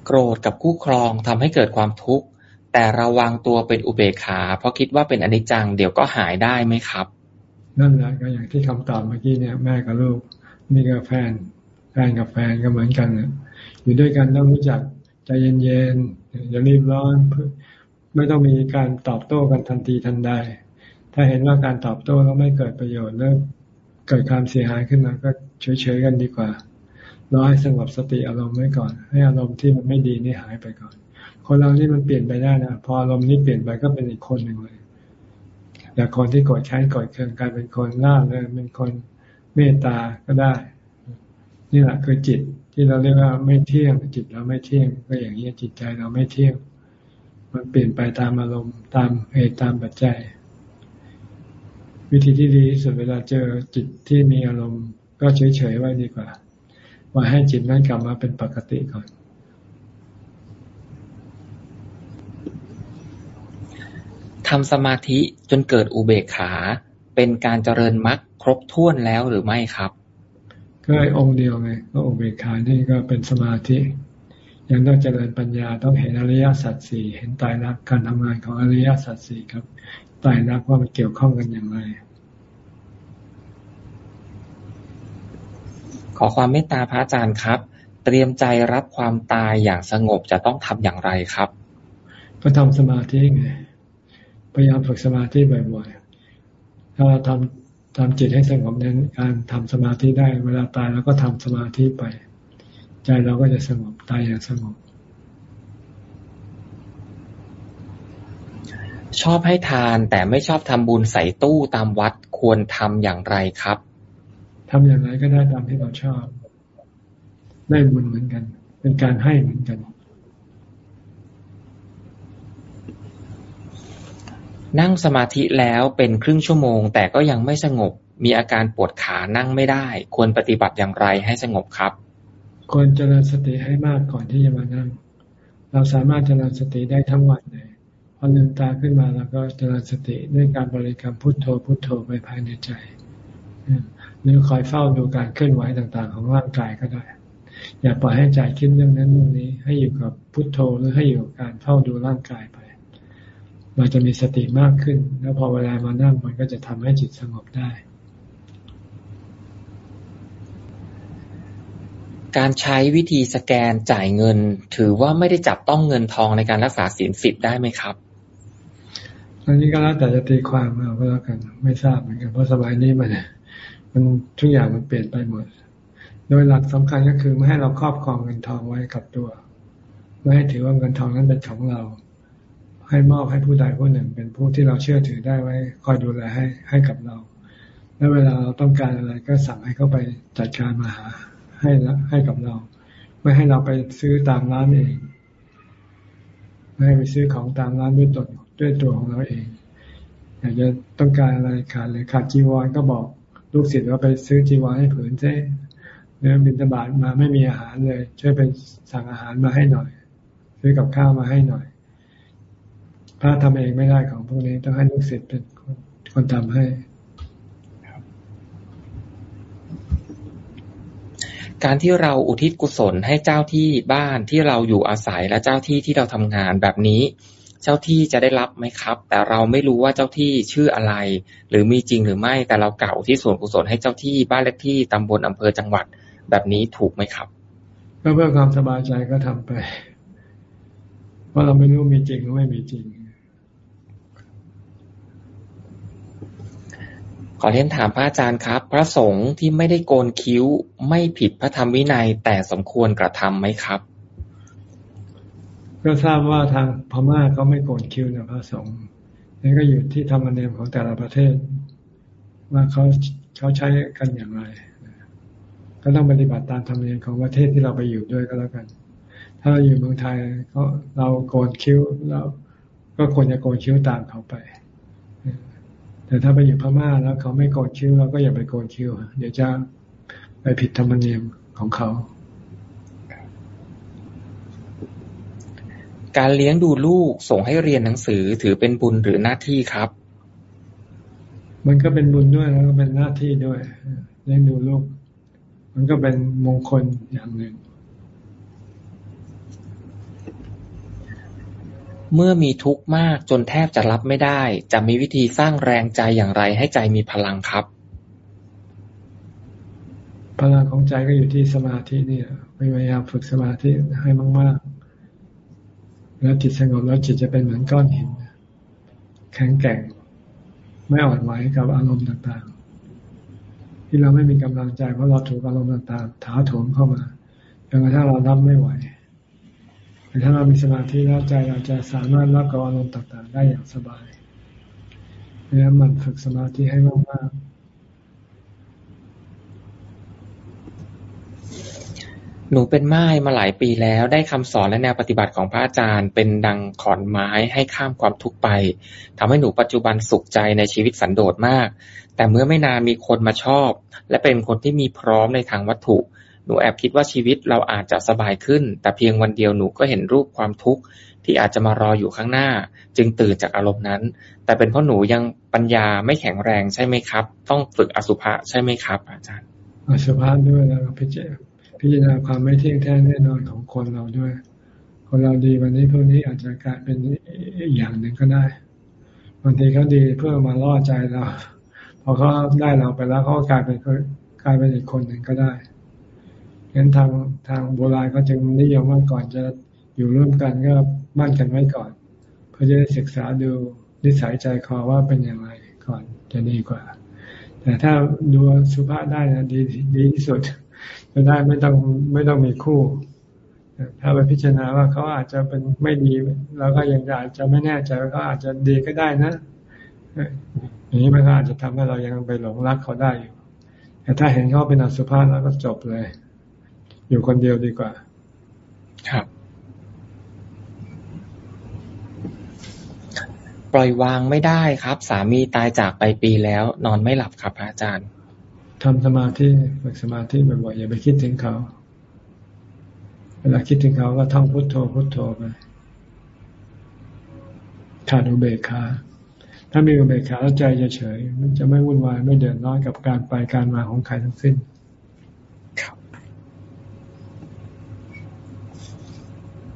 โกรธกับคู่ครองทำให้เกิดความทุกข์แต่ระวังตัวเป็นอุเบกขา เพราะคิดว่าเป็นอนิจจัง เดี๋ยวก็หายได้ไหมครับ นั่นแหละก็อย่างที่คำตอบเมื่อกี้เนี่ย แม่กับลูกนี่กับแฟน แฟนกับแฟนก็เหมือนกันเนี่ยอยู่ด้วยกันต้องรู้จักใจเย็นๆอย่ารีบร้อน ไม่ต้องมีการตอบโต้กันทันทีทันใด ถ้าเห็นว่าการตอบโต้แล้วไม่เกิดประโยชน์แล้วเกิดความเสียหายขึ้นมาก็เฉยๆกันดีกว่ารอให้สงบสติอารมณ์ไว้ก่อน ให้อารมณ์ที่มันไม่ดีนี่หายไปก่อน คนเรานี่มันเปลี่ยนไปได้นะพออารมณ์นี้เปลี่ยนไปก็เป็นอีกคนหนึ่งเลยจากคนที่กดใช้กดเคืองกลายเป็นคนล่าเลยเป็นคนเมตตาก็ได้ นี่แหละคือจิตที่เราเรียกว่าไม่เที่ยง จิตเราไม่เที่ยง ก็อย่างนี้จิตใจเราไม่เที่ยง มันเปลี่ยนไปตามอารมณ์ตามเหตุตามปัจจัย วิธีที่ดีที่สุดเวลาเจอจิตที่มีอารมณ์ ก็เฉยๆไว้ดีกว่าว่าให้จิตนั้นกลับมาเป็นปกติก่อนทำสมาธิจนเกิดอุเบกขา เป็นการเจริญมรรคครบถ้วนแล้วหรือไม่ครับ ก็องค์เดียวไงก็อุเบกขานี่ก็เป็นสมาธิ ยังต้องเจริญปัญญาต้องเห็นอริยสัจสี่เห็นตายรักการทำงานของอริยสัจสี่ครับตายรักว่ามันเกี่ยวข้องกันอย่างไร ขอความเมตตาพระอาจารย์ครับ เตรียมใจรับความตายอย่างสงบจะต้องทำอย่างไรครับ ก็ทำสมาธิไงพยายามฝึกสมาธิบ่อยๆถ้าเรา ทำทำจิตให้สงบในการทำสมาธิได้ เวลาตายเราก็ทำสมาธิไป ใจเราก็จะสงบตายอย่างสงบ ชอบให้ทานแต่ไม่ชอบทำบุญใส่ตู้ตามวัดควรทำอย่างไรครับทำอย่างไรก็ได้ตามที่เราชอบ ได้บุญเหมือนกัน เป็นการให้เหมือนกัน นั่งสมาธิแล้วเป็นครึ่งชั่วโมง แต่ก็ยังไม่สงบ มีอาการปวดขานั่งไม่ได้ ควรปฏิบัติอย่างไรให้สงบครับ ควรเจริญสติให้มากก่อนที่จะมานั่ง เราสามารถเจริญสติได้ทั้งวันเลยพอลืมตาขึ้นมาแล้วก็เจริญสติด้วยการบริกรรมพุทโธพุทโธไปภายในใจหรือคอยเฝ้าดูการเคลื่อนไหวต่างๆ ของร่างกายก็ได้ อย่าปล่อยให้ใจคิดเรื่องนั้นเรื่องนี้ ให้อยู่กับพุทโธหรือให้อยู่กับการเฝ้าดูร่างกายไป เราจะมีสติมากขึ้น แล้วพอเวลามานั่งมันก็จะทำให้จิตสงบได้ การใช้วิธีสแกนจ่ายเงิน ถือว่าไม่ได้จับต้องเงินทองในการรักษาศีลสิบได้ไหมครับอันนี้ก็แล้วแต่จะตีความเอาก็แล้วกันไม่ทราบเหมือนกันเพราะสมัยนี้มันมันทุกอย่างมันเปลี่ยนไปหมด โดยหลักสำคัญก็คือไม่ให้เราครอบครองเงินทองไว้กับตัว ไม่ให้ถือว่าเงินทองนั้นเป็นของเรา ให้มอบให้ผู้ใดผู้หนึ่ง เป็นผู้ที่เราเชื่อถือได้ไว้ คอยดูแลให้ให้กับเรา และเวลาเราต้องการอะไรก็สั่งให้เขาไปจัดการมาหาให้ให้กับเรา ไม่ให้เราไปซื้อตามร้านเอง ไม่ให้ไปซื้อของตามร้านด้วยตนด้วยตัวของเราเอง อยากจะต้องการอะไรขาดเลยขาดจีวรก็บอกลูกศิษย์ว่าไปซื้อจีวรให้ผืนเจ้เนื้อบินตบาทมาไม่มีอาหารเลย ช่วยไปสั่งอาหารมาให้หน่อย ซื้อกับข้าวมาให้หน่อย ระทำเองไม่ได้ของพวกนี้ต้องให้ลูกศิษย์เป็นคนทำให้การที่เราอุทิศกุศลให้เจ้าที่บ้านที่เราอยู่อาศัยและเจ้าที่ที่เราทำงานแบบนี้ เจ้าที่จะได้รับไหมครับ แต่เราไม่รู้ว่าเจ้าที่ชื่ออะไร หรือมีจริงหรือไม่แต่เราเก่าที่ส่วนกุศลให้เจ้าที่บ้านเลขที่ตำบลอำเภอจังหวัดแบบนี้ถูกไหมครับเพื่อความสบายใจก็ทำไป เพราะเราไม่รู้มีจริงหรือไม่มีจริง อเรียนถามพระอาจารย์ครับ พระสงฆ์ที่ไม่ได้โกนคิ้วไม่ผิดพระธรรมวินัยแต่สมควรกระทำไหมครับ ก็ทราบว่าทางพม่าก็ไม่โกนคิ้วนะพระสงฆ์นี่ก็อยู่ที่ธรรมเนียมของแต่ละประเทศ ว่าเขาเขาใช้กันอย่างไร ก็ต้องปฏิบัติตามธรรมเนียมของประเทศที่เราไปอยู่ด้วยก็แล้วกัน ถ้าเราอยู่เมืองไทยเขาเราโกนคิ้วเราก็ควรจะโกนคิ้วตามเขาไป แต่ถ้าไปอยู่พม่าแล้วเขาไม่โกนคิ้วเราก็อย่าไปโกนคิ้วเดี๋ยวจะไปผิดธรรมเนียมของเขา การเลี้ยงดูลูกส่งให้เรียนหนังสือถือเป็นบุญหรือหน้าที่ครับ มันก็เป็นบุญด้วยแล้วก็เป็นหน้าที่ด้วย เลี้ยงดูลูก มันก็เป็นมงคลอย่างหนึ่ง เมื่อมีทุกข์มากจนแทบจะรับไม่ได้ จะมีวิธีสร้างแรงใจอย่างไรให้ใจมีพลังครับ พลังของใจก็อยู่ที่สมาธินี่พยายามฝึกสมาธิให้มากๆ แล้วจิตสงบแล้วจิตจะเป็นเหมือนก้อนหิน แข็งแกร่ง ไม่อ่อนไหวกับอารมณ์ต่างๆ ที่เราไม่มีกำลังใจเพราะเราถูกอารมณ์ต่างๆ ถาโถมเข้ามาจนกระทั่งเรารับไม่ไหว แต่ถ้าเรามีสมาธิแล้วใจเราจะสามารถรับกับอารมณ์ต่างๆ ได้อย่างสบายเพราะฉะนั้นมันฝึกสมาธิให้มากๆ หนูเป็นไม้มาหลายปีแล้ว ได้คำสอนและแนวปฏิบัติของพระอาจารย์ เป็นดังขอนไม้ให้ข้ามความทุกข์ไปทำให้หนูปัจจุบันสุขใจในชีวิตสันโดษมาก แต่เมื่อไม่นานมีคนมาชอบ และเป็นคนที่มีพร้อมในทางวัตถุ หนูแอบคิดว่าชีวิตเราอาจจะสบายขึ้น แต่เพียงวันเดียวหนูก็เห็นรูปความทุกข์ที่อาจจะมารออยู่ข้างหน้า จึงตื่นจากอารมณ์นั้น แต่เป็นเพราะหนูยังปัญญาไม่แข็งแรงใช่ไหมครับ ต้องฝึกอสุภะใช่ไหมครับ อาจารย์อสุภะด้วยแล้วพิจารพิจารณาความไม่เที่ยงแท้แน่นอนของคนเราด้วย คนเราดีวันนี้พวกนี้อาจจะกลายเป็นอย่างหนึ่งก็ได้บางทีเขาดีเพื่อมาล่อใจเราพอเขาได้เราไปแล้วเขากลายเป็นกลายเป็นอีกคนหนึ่งก็ได้ งั้นทางทางโบราณก็จึงนิยมว่าก่อนจะอยู่ร่วมกันก็มั่นกันไว้ก่อน เพื่อจะได้ศึกษาดูนิสัยใจคอว่าเป็นอย่างไรก่อนจะดีกว่า แต่ถ้าดูสุภาพได้นะดีดีที่สุดจะได้ไม่ต้องไม่ต้องมีคู่ ถ้าไปพิจารณาว่าเขาอาจจะเป็นไม่ดีเราก็ยังอาจจะไม่แน่ใจว่าเขาอาจจะดีก็ได้นะอย่างนี้มันก็อาจจะทำให้เรายังไปหลงรักเขาได้อยู่แต่ถ้าเห็นเขาเป็นอสุภาพแล้วก็จบเลย อยู่คนเดียวดีกว่า ครับ ปล่อยวางไม่ได้ครับ สามีตายจากไปปีแล้ว นอนไม่หลับครับอาจารย์ทำสมาธิฝึกสมาธิบ่อยๆอย่าไปคิดถึงเขา เวลาคิดถึงเขาก็ท่องพุทโธพุทโธไปขาดอุเบกขาถ้ามีอุเบกขาแล้วใจจะเฉย มันจะไม่วุ่นวายไม่เดือดร้อนกับการไปการมาของใครทั้งสิ้น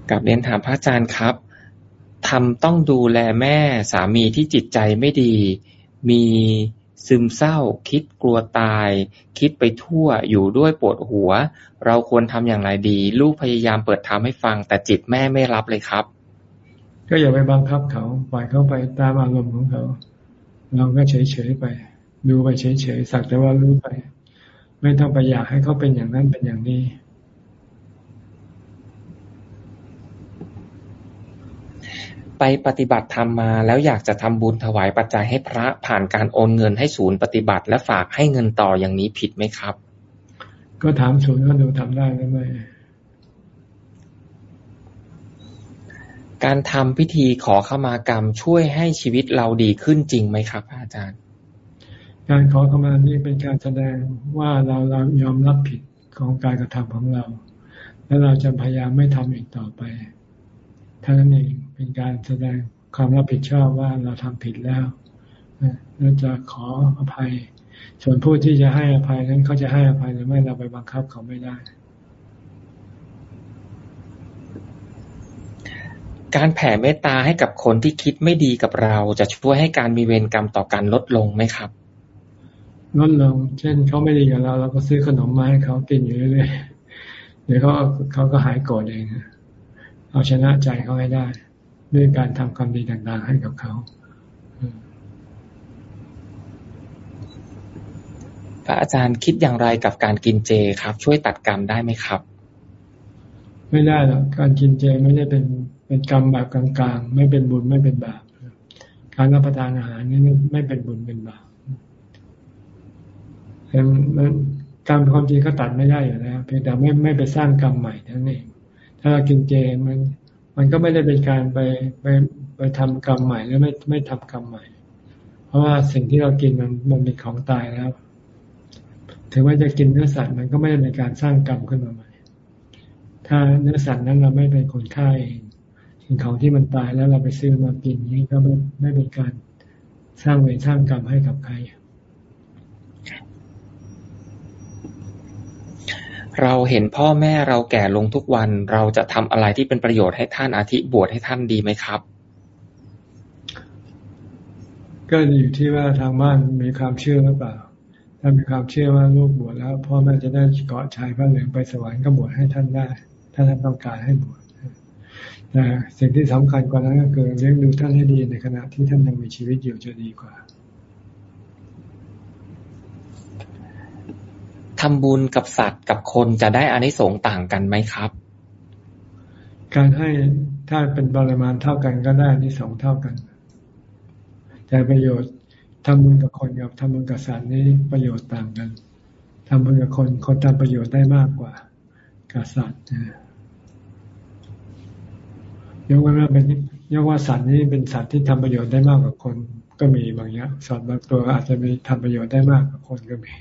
กับเรียนถามพระอาจารย์ครับทำต้องดูแลแม่สามีที่จิตใจไม่ดี มีซึมเศร้า คิดกลัวตาย คิดไปทั่วอยู่ด้วยปวดหัว เราควรทำอย่างไรดี ลูกพยายามเปิดทำให้ฟัง แต่จิตแม่ไม่รับเลยครับ ก็อย่าไปบังคับเขาปล่อยเขาไปตามอารมณ์ของเขา เราก็เฉยๆไป ดูไปเฉยๆสักแต่ว่ารู้ไป ไม่ต้องไปอยากให้เขาเป็นอย่างนั้นเป็นอย่างนี้ ไปปฏิบัติธรรมมาแล้วอยากจะทำบุญถวายปัจจัยให้พระผ่านการโอนเงินให้ศูนย์ปฏิบัติ และฝากให้เงินต่ออย่างนี้ผิดไหมครับ ก็ถามศูนย์ก็ดูทำได้หรือไม่การทำพิธีขอขมากรรมช่วยให้ชีวิตเราดีขึ้นจริงไหมครับ อาจารย์ การขอขมานี่เป็นการแสดงว่าเราเรายอมรับผิดของการกระทำของเรา แล้วเราจะพยายามไม่ทำอีกต่อไปเท่านั้นเอง เป็นการแสดงความรับผิดชอบว่าเราทำผิดแล้วเราจะขออภัย ส่วนผู้ที่จะให้อภัยนั้นเขาจะให้อภัยหรือไม่เราไปบังคับเขาไม่ได้ การแผ่เมตตาให้กับคนที่คิดไม่ดีกับเรา จะช่วยให้การมีเวรกรรมต่อกันลดลงไหมครับลดลง เช่นเขาไม่ดีกับเรา เราก็ซื้อขนมมาให้เขากินอยู่เรื่อยๆเดี๋ยวเขาเขาก็หายโกรธเองเอาชนะใจเขาให้ได้ ด้วยการทำความดีต่างๆให้กับเขาระอาจารย์คิดอย่างไรกับการกินเจครับ ช่วยตัดกรรมได้ไหมครับ ไม่ได้หรอกการกินเจไม่ได้เป็นเป็นกรรมแบบกลางๆ ไม่เป็นบุญไม่เป็นบาปการรับประทานอาหารนี่ไม่เป็นบุญเป็นบาปเห็นกรรมความจริงก็ตัดไม่ได้อยู่แล้วเพียงแต่ไม่ไม่ไปสร้างกรรมใหม่นั่นเองถ้าเรากินเจมัน มันก็ไม่ได้เป็นการไปไปไปทำกรรมใหม่แล้วไม่ไม่ทำกรรมใหม่ เพราะว่าสิ่งที่เรากินมันมันเป็นของตายแล้วถึงว่าจะกินเนื้อสัตว์มันก็ไม่ได้เป็นการสร้างกรรมขึ้นมาใหม่ ถ้าเนื้อสัตว์นั้นเราไม่เป็นคนฆ่าเองสิ่งของที่มันตายแล้วเราไปซื้อมากินนี่ก็ไม่ไม่เป็นการสร้างเวรสร้างกรรมให้กับใคร เราเห็นพ่อแม่เราแก่ลงทุกวัน เราจะทำอะไรที่เป็นประโยชน์ให้ท่าน อาทิบวชให้ท่านดีไหมครับ ก็อยู่ที่ว่าทางบ้านมีความเชื่อหรือเปล่า ถ้ามีความเชื่อว่าลูกบวชแล้ว พ่อแม่จะได้เกาะชายพระเหลืองไปสวรรค์ก็บวชให้ท่านได้ ถ้าท่านต้องการให้บวชแต่สิ่งที่สำคัญกว่านั้นก็คือเลี้ยงดูท่านให้ดีในขณะที่ท่านยังมีชีวิตอยู่จะดีกว่า ทำบุญกับสัตว์กับคนจะได้อานิสงส์ต่างกันไหมครับ การให้ถ้าเป็นปริมาณเท่ากันก็ได้อานิสงส์เท่ากัน แต่ประโยชน์ทำบุญกับคนกับทำบุญกับสัตว์นี่ประโยชน์ต่างกันทำบุญกับคนคนทำประโยชน์ได้มากกว่ากับสัตว์ยกว่าเป็นยกว่าสัตว์นี่เป็นสัตว์ที่ทำประโยชน์ได้มากกว่าคน ก็มีบางอย่างสัตว์บางตัวอาจจะมีทำประโยชน์ได้มากกว่าคนก็มี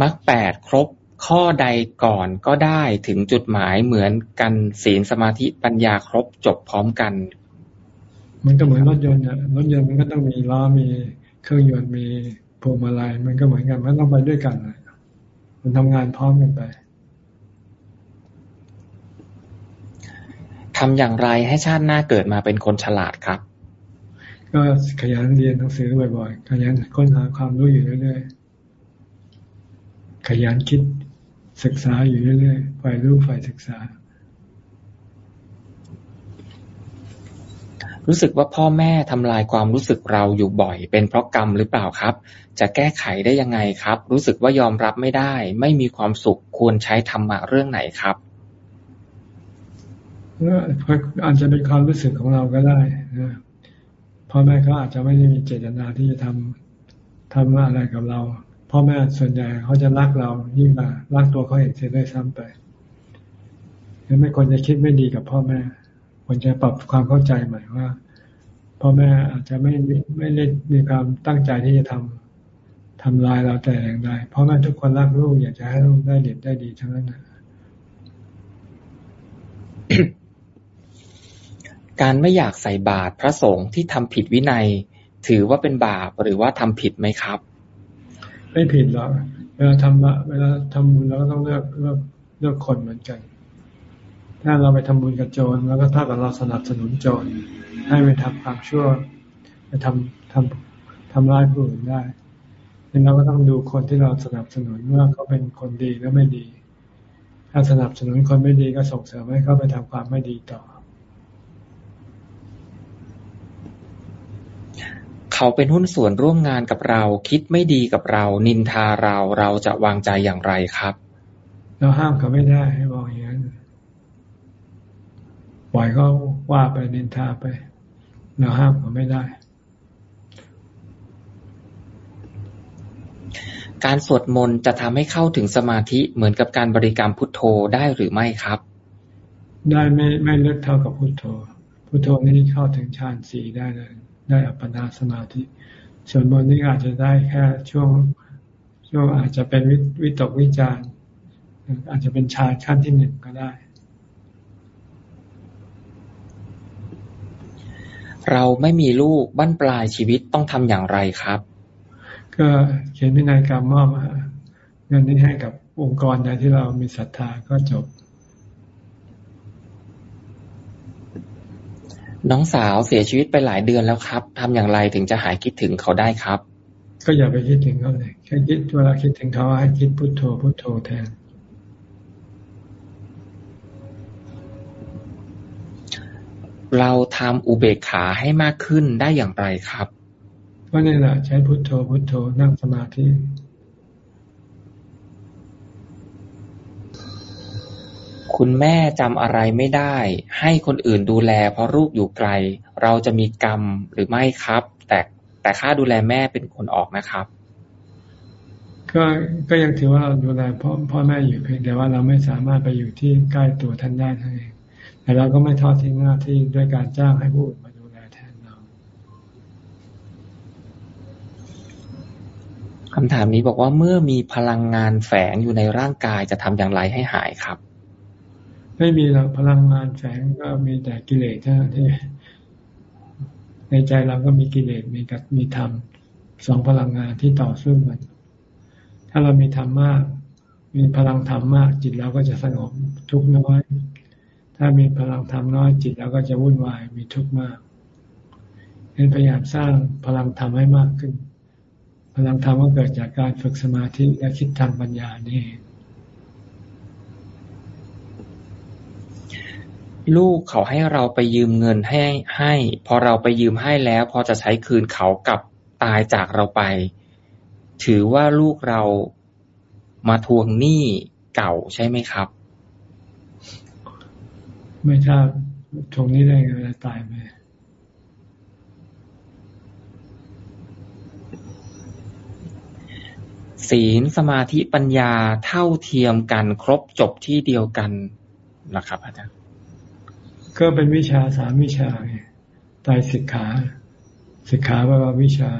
มรรคแปดครบข้อใดก่อนก็ได้ถึงจุดหมายเหมือนกันศีลสมาธิปัญญาครบจบพร้อมกัน มันก็เหมือนรถยนต์อะรถยนต์มันก็ต้องมีล้อมีเครื่องยนต์มีพวงมาลัยมันก็เหมือนกันมันต้องไปด้วยกันเลยมันทำงานพร้อมกันไปทำอย่างไรให้ชาติหน้าเกิดมาเป็นคนฉลาดครับ ก็ขยันเรียนหนังสือบ่อยๆขยันค้นหาความรู้อยู่เรื่อยๆ ขยันคิดศึกษาอยู่เรื่อยๆฝ่ายรู้ฝ่ายศึกษา รู้สึกว่าพ่อแม่ทำลายความรู้สึกเราอยู่บ่อย เป็นเพราะกรรมหรือเปล่าครับ จะแก้ไขได้ยังไงครับ รู้สึกว่ายอมรับไม่ได้ ไม่มีความสุขควรใช้ธรรมะเรื่องไหนครับอาจจะเป็นความรู้สึกของเราก็ได้นะพ่อแม่เขาอาจจะไม่ได้มีเจตนาที่จะทำทำอะไรกับเรา พ่อแม่ส่วนใหญ่เขาจะรักเรายิ่งกว่ารักตัวเขาเองเสียด้วยซ้ำไปยังไม่ควรจะคิดไม่ดีกับพ่อแม่ควรจะปรับความเข้าใจใหม่ว่า พ่อแม่อาจจะไม่ไม่ได้มีความตั้งใจที่จะทำทำลายเราแต่อย่างใดพ่อแม่ทุกคนรักลูกอยากจะให้ลูกได้เด็ดได้ดีทั้งนั้นนะการไม่อยากใส่บาตรพระสงฆ์ที่ทำผิดวินัย ถือว่าเป็นบาปหรือว่าทำผิดไหมครับ ไม่ผิดหรอกเวลาทำเวลาทำบุญเราก็ต้องเลือกเลือกเลือกคนเหมือนกัน ถ้าเราไปทำบุญกับโจรแล้วก็เท่ากับเราสนับสนุนโจรให้ไปทำความชั่วไปทำทำทำร้ายผู้อื่นได้ดังนั้นเราก็ต้องดูคนที่เราสนับสนุนว่าเขาเป็นคนดีหรือไม่ดี ถ้าสนับสนุนคนไม่ดีก็ส่งเสริมให้เขาไปทำความไม่ดีต่อ เขาเป็นหุ้นส่วนร่วมงานกับเรา คิดไม่ดีกับเรา นินทาเราเราจะวางใจอย่างไรครับ เราห้ามเขาไม่ได้ให้บอกอย่างนั้นปล่อยเขาว่าไปนินทาไป เราห้ามเขาไม่ได้ การสวดมนต์จะทำให้เข้าถึงสมาธิเหมือนกับการบริกรรมพุทโธได้หรือไม่ครับ ได้ไม่ไม่เลิกเท่ากับพุทโธพุทโธนี่เข้าถึงฌานสี่ได้เลย ได้อัปปนาสมาธิส่วนบนนี้อาจจะได้แค่ช่วงช่วงอาจจะเป็นวิตกวิจารอาจจะเป็นชาขั้นที่หนึ่งก็ได้ เราไม่มีลูกบั้นปลายชีวิตต้องทำอย่างไรครับ ก็เขียนพินัยกรรมมอบเงินนี้ให้กับองค์กรใดที่เรามีศรัทธาก็จบ น้องสาวเสียชีวิตไปหลายเดือนแล้วครับทำอย่างไรถึงจะหายคิดถึงเขาได้ครับ ก็อย่าไปคิดถึงเขาเลยแค่คิดเวลาคิดถึงเขาให้คิดพุโทโธพุโทโธแทน เราทำอุเบกขาให้มากขึ้นได้อย่างไรครับก็นี่แหละใช้พุทโธพุทโธนั่งสมาธิ คุณแม่จำอะไรไม่ได้ ให้คนอื่นดูแล เพราะลูกอยู่ไกล เราจะมีกรรมหรือไม่ครับ แต่แต่ค่าดูแลแม่เป็นคนออกนะครับ ก็ก็ยังถือว่าเราดูแลพ่อพ่อแม่อยู่เพียงแต่ว่าเราไม่สามารถไปอยู่ที่ใกล้ตัวท่านได้ทั้งเองแต่เราก็ไม่ทอดทิ้งหน้าที่ด้วยการจ้างให้ผู้อื่นมาดูแลแทนเราคำถามนี้บอกว่าเมื่อมีพลังงานแฝงอยู่ในร่างกายจะทำอย่างไรให้หายครับ ไม่มีหรอกพลังงานแฝงก็มีแต่กิเลสเท่านั้นที่ในใจเราก็มีกิเลสมีกับมีธรรมสองพลังงานที่ต่อสู้กัน ถ้าเรามีธรรมมาก มีพลังธรรมมาก จิตเราก็จะสงบทุกน้อย ถ้ามีพลังธรรมน้อย จิตเราก็จะวุ่นวายมีทุกข์มากเห็นพยายามสร้างพลังธรรมให้มากขึ้น พลังธรรมก็เกิดจากการฝึกสมาธิและคิดทางปัญญานี่เอง ลูกเขาให้เราไปยืมเงินให้ให้ พอเราไปยืมให้แล้ว พอจะใช้คืนเขากับตายจากเราไป ถือว่าลูกเรามาทวงหนี้เก่าใช่ไหมครับ ไม่ทราบทวงหนี้ได้ไงเวลาตายไปศีลสมาธิปัญญาเท่าเทียมกันครบจบที่เดียวกันนะครับอาจารย์ ก็เป็นวิชาสามวิชาไงตายสิกขา สิกขาแปลว่าวิชา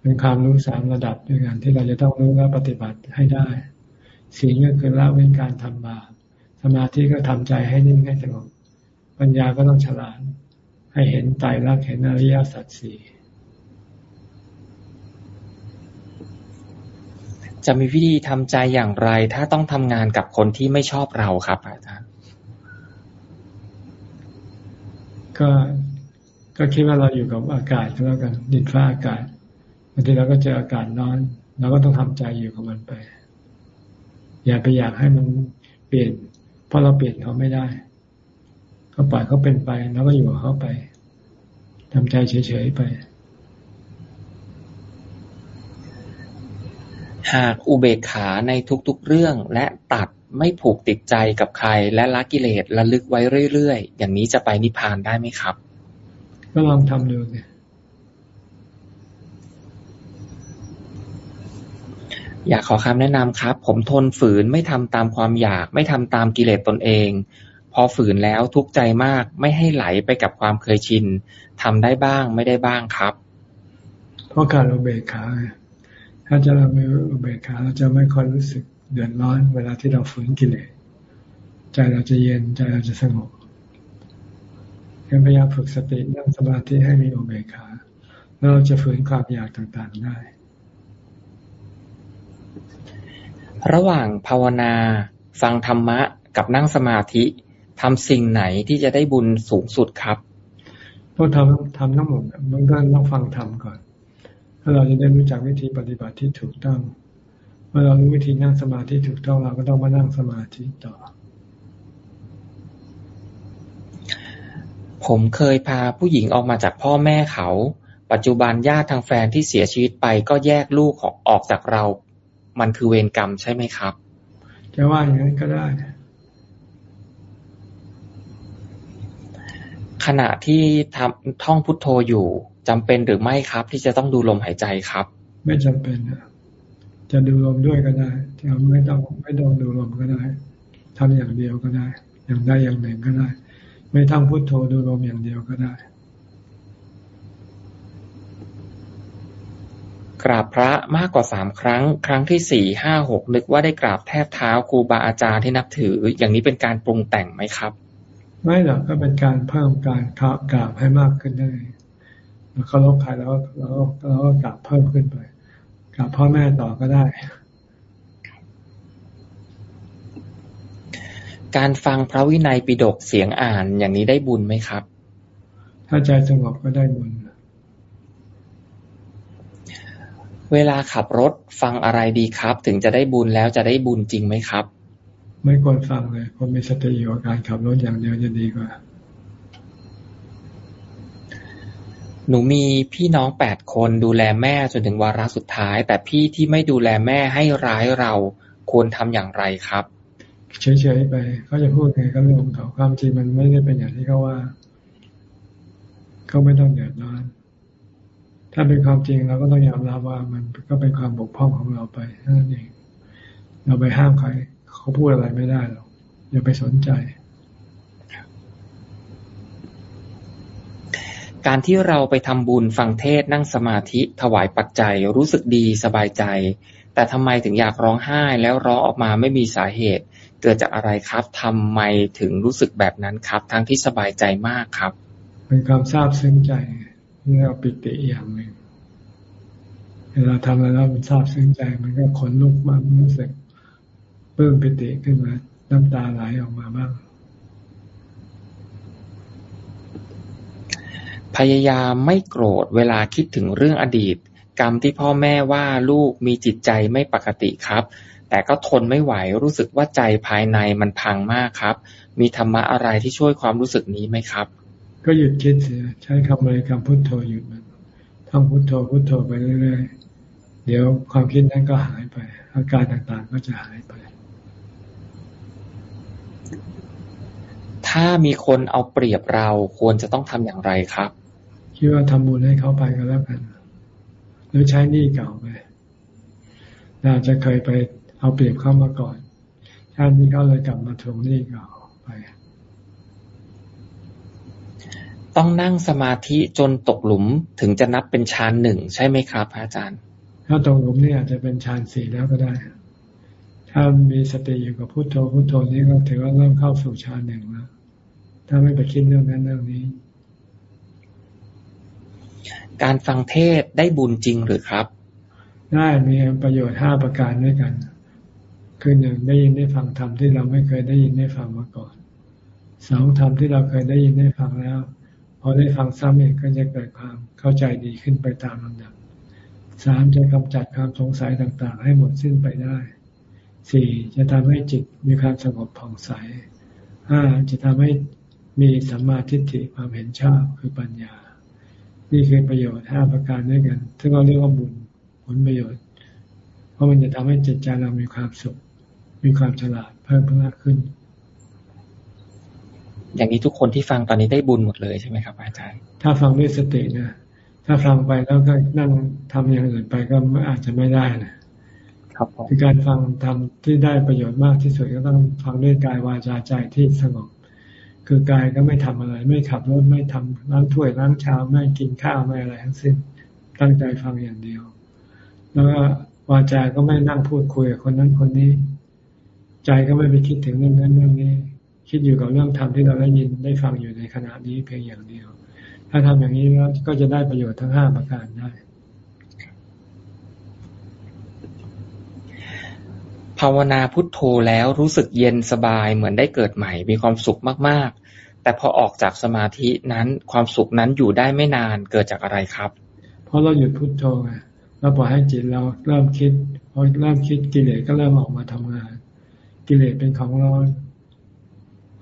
เป็นความรู้สามระดับด้วยกันที่เราจะต้องรู้และปฏิบัติให้ได้ศีลก็คือละเว้นการทำบาปสมาธิก็ทำใจให้นิ่งให้สงบปัญญาก็ต้องฉลาด ให้เห็นไตรลักษณ์เห็นอริยสัจสี่จะมีวิธีทำใจอย่างไร ถ้าต้องทำงานกับคนที่ไม่ชอบเราครับอาจารย์ ก็ก็คิดว่าเราอยู่กับอากาศก็แล้วกัน ดินฟ้าอากาศบางทีเราก็เจออากาศร้อนเราก็ต้องทำใจอยู่กับมันไป อย่าไปอยากให้มันเปลี่ยน เพราะเราเปลี่ยนเขาไม่ได้ก็ปล่อยเขาเป็นไปแล้วก็อยู่กับเขาไปทำใจเฉยๆไป หากอุเบกขาในทุกๆเรื่องและตัด ไม่ผูกติดใจกับใคร และละกิเลสระลึกไว้เรื่อยๆ อย่างนี้จะไปนิพพานได้ไหมครับ ก็ลองทำดูสิอยากขอคำแนะนำครับ ผมทนฝืนไม่ทำตามความอยาก ไม่ทำตามกิเลสตนเอง พอฝืนแล้วทุกข์ใจมาก ไม่ให้ไหลไปกับความเคยชินทำได้บ้างไม่ได้บ้างครับเพราะการอุเบกขา ถ้าจะเราไม่อุเบกขาเราจะไม่ค่อยรู้สึกเดือดร้อน เวลาที่เราฝืนกิเลสใจเราจะเย็นใจเราจะสงบพยายามฝึกสตินั่งสมาธิให้มีอุเบกขา แล้วเราจะฝืนความอยากต่างๆได้ ระหว่างภาวนาฟังธรรมะกับนั่งสมาธิทำสิ่งไหนที่จะได้บุญสูงสุดครับต้องทำทำทั้งหมดเบื้องต้นต้องฟังธรรมก่อน ถ้าเราจะได้รู้จักวิธีปฏิบัติที่ถูกต้องมื่อเรารู้วิธีนั่งสมาธิถูกต้องเราก็ต้องมานั่งสมาธิต่อ ผมเคยพาผู้หญิงออกมาจากพ่อแม่เขา ปัจจุบันญาติทางแฟนที่เสียชีวิตไปก็แยกลูกออกจากเรา มันคือเวรกรรมใช่ไหมครับ จะว่าอย่างนั้นก็ได้ขณะที่ทำท่องพุทโธอยู่ จำเป็นหรือไม่ครับ ที่จะต้องดูลมหายใจครับ ไม่จำเป็นนะจะดูลมด้วยก็ได้จะไม่ต้องไม่ต้องดูลมก็ได้ทำอย่างเดียวก็ได้ อย่างใดอย่างหนึ่งก็ได้ ไม่ทำพุทโธดูลมอย่างเดียวก็ได้กราบพระมากกว่าสามครั้ง ครั้งที่สี่ห้าหกนึกว่าได้กราบแทบเท้าครูบาอาจารย์ที่นับถือ อย่างนี้เป็นการปรุงแต่งไหมครับ ไม่หรอกก็เป็นการเพิ่มการกราบให้มากขึ้นได้ เราเคารพใครแล้วเราเราก็กราบเพิ่มขึ้นไปกับพ่อแม่ต่อก็ได้ การฟังพระวินัยปิฎกเสียงอ่านอย่างนี้ได้บุญไหมครับ ถ้าใจสงบก็ได้บุญเวลาขับรถฟังอะไรดีครับ ถึงจะได้บุญแล้วจะได้บุญจริงไหมครับ ไม่ควรฟังเลยคนมีสติอยู่กับการขับรถอย่างเดียวจะดีกว่า หนูมีพี่น้องแปดคนดูแลแม่จนถึงวาระสุดท้าย แต่พี่ที่ไม่ดูแลแม่ให้ร้ายเราควรทำอย่างไรครับ เฉยๆไปเขาจะพูดไงก็เรื่องของเขาความจริงมันไม่ได้เป็นอย่างที่เขาว่าเขาไม่ต้องเดือดร้อนถ้าเป็นความจริงเราก็ต้องยอมรับว่ามันก็เป็นความบกพร่องของเราไปนั่นเองเราไปห้ามใครเขาพูดอะไรไม่ได้หรอกอย่าไปสนใจ การที่เราไปทำบุญฟังเทศนั่งสมาธิถวายปัจจัยรู้สึกดีสบายใจ แต่ทำไมถึงอยากร้องไห้แล้วร้องออกมาไม่มีสาเหตุ เกิดจากอะไรครับทำไมถึงรู้สึกแบบนั้นครับ ทั้งที่สบายใจมากครับ เป็นความซาบซึ้งใจเรียกปิติอย่างหนึ่งเวลาทำแล้วมันซาบซึ้งใจ มันก็ขนลุกมากรู้สึกเพิ่มปิติขึ้นมา น้ำตาไหลออกมาบ้าง พยายามไม่โกรธเวลาคิดถึงเรื่องอดีต กรรมที่พ่อแม่ว่าลูกมีจิตใจไม่ปกติครับ แต่ก็ทนไม่ไหวรู้สึกว่าใจภายในมันพังมากครับ มีธรรมะอะไรที่ช่วยความรู้สึกนี้ไหมครับ ก็หยุดคิดเสียใช้คำบริกรรมพุทโธหยุดมันท่องพุทโธพุทโธไปเรื่อยๆเดี๋ยวความคิดนั้นก็หายไป อาการต่างๆก็จะหายไปถ้ามีคนเอาเปรียบเราควรจะต้องทำอย่างไรครับ คิดว่าทำบุญให้เขาไปก็แล้วกัน หรือใช้หนี้เก่าไปเราจะเคยไปเอาเปรียบเข้ามาก่อนชาตินี้เขาเลยกลับมาทวงหนี้เก่าไป ต้องนั่งสมาธิจนตกหลุมถึงจะนับเป็นฌานหนึ่งใช่ไหมครับอาจารย์ ถ้าตกหลุมนี่อาจจะเป็นฌานสี่แล้วก็ได้ ถ้ามีสติอยู่กับพุโทโธพุโทโธนี่ก็ถือว่าเริ่มเข้าสู่ฌานหนึ่งแล้วถ้าไม่ไปคิดเรื่องนั้นเรื่องนี้ การฟังเทศได้บุญจริงหรือครับ ได้มีประโยชน์ห้าประการด้วยกัน คือหนึ่งได้ยินได้ฟังธรรมที่เราไม่เคยได้ยินได้ฟังมาก่อนสองธรรมที่เราเคยได้ยินได้ฟังแล้วพอได้ฟังซ้ำอีกก็จะเกิดความเข้าใจดีขึ้นไปตามลำดับสามจะกำจัดความสงสัยต่างๆ ให้หมดสิ้นไปได้สี่จะทำให้จิตมีความสงบผ่องใสห้าจะทำให้มีสัมมาทิฏฐิความเห็นชอบคือปัญญา นี่คือประโยชน์ห้าประการด้วยกันซึ่งเราเรียกว่าบุญผลประโยชน์ เพราะมันจะทำให้จิตใจเรามีความสุข มีความฉลาดเพิ่มมากขึ้น อย่างนี้ทุกคนที่ฟังตอนนี้ได้บุญหมดเลยใช่ไหมครับ อาจารย์ ถ้าฟังด้วยสตินะ ถ้าฟังไปแล้วก็นั่งทำอย่างอื่นไปก็อาจจะไม่ได้นะครับคือการฟังทำที่ได้ประโยชน์มากที่สุดก็ต้องฟังด้วยกายวาจาใจที่สงบ คือกายก็ไม่ทำอะไร ไม่ขับรถไม่ทำล้างถ้วยล้างชามไม่กินข้าวไม่อะไรทั้งสิ้นตั้งใจฟังอย่างเดียว แล้วก็วาจาก็ไม่นั่งพูดคุยกับคนนั้นคนนี้ ใจก็ไม่ไปคิดถึงเรื่องนั้นเรื่องนี้ คิดอยู่กับเรื่องธรรมที่เราได้ยินได้ฟังอยู่ในขณะนี้เพียงอย่างเดียว ถ้าทำอย่างนี้แล้วก็จะได้ประโยชน์ทั้งห้าประการได้ ภาวนาพุทโธแล้วรู้สึกเย็นสบายเหมือนได้เกิดใหม่มีความสุขมากๆ แต่พอออกจากสมาธินั้นความสุขนั้นอยู่ได้ไม่นานเกิดจากอะไรครับ เพราะเราหยุดพุทโธไงเราปล่อยให้จิตเราเริ่มคิดพอเริ่มคิดกิเลสก็เริ่มออกมาทำงาน กิเลสเป็นของร้อน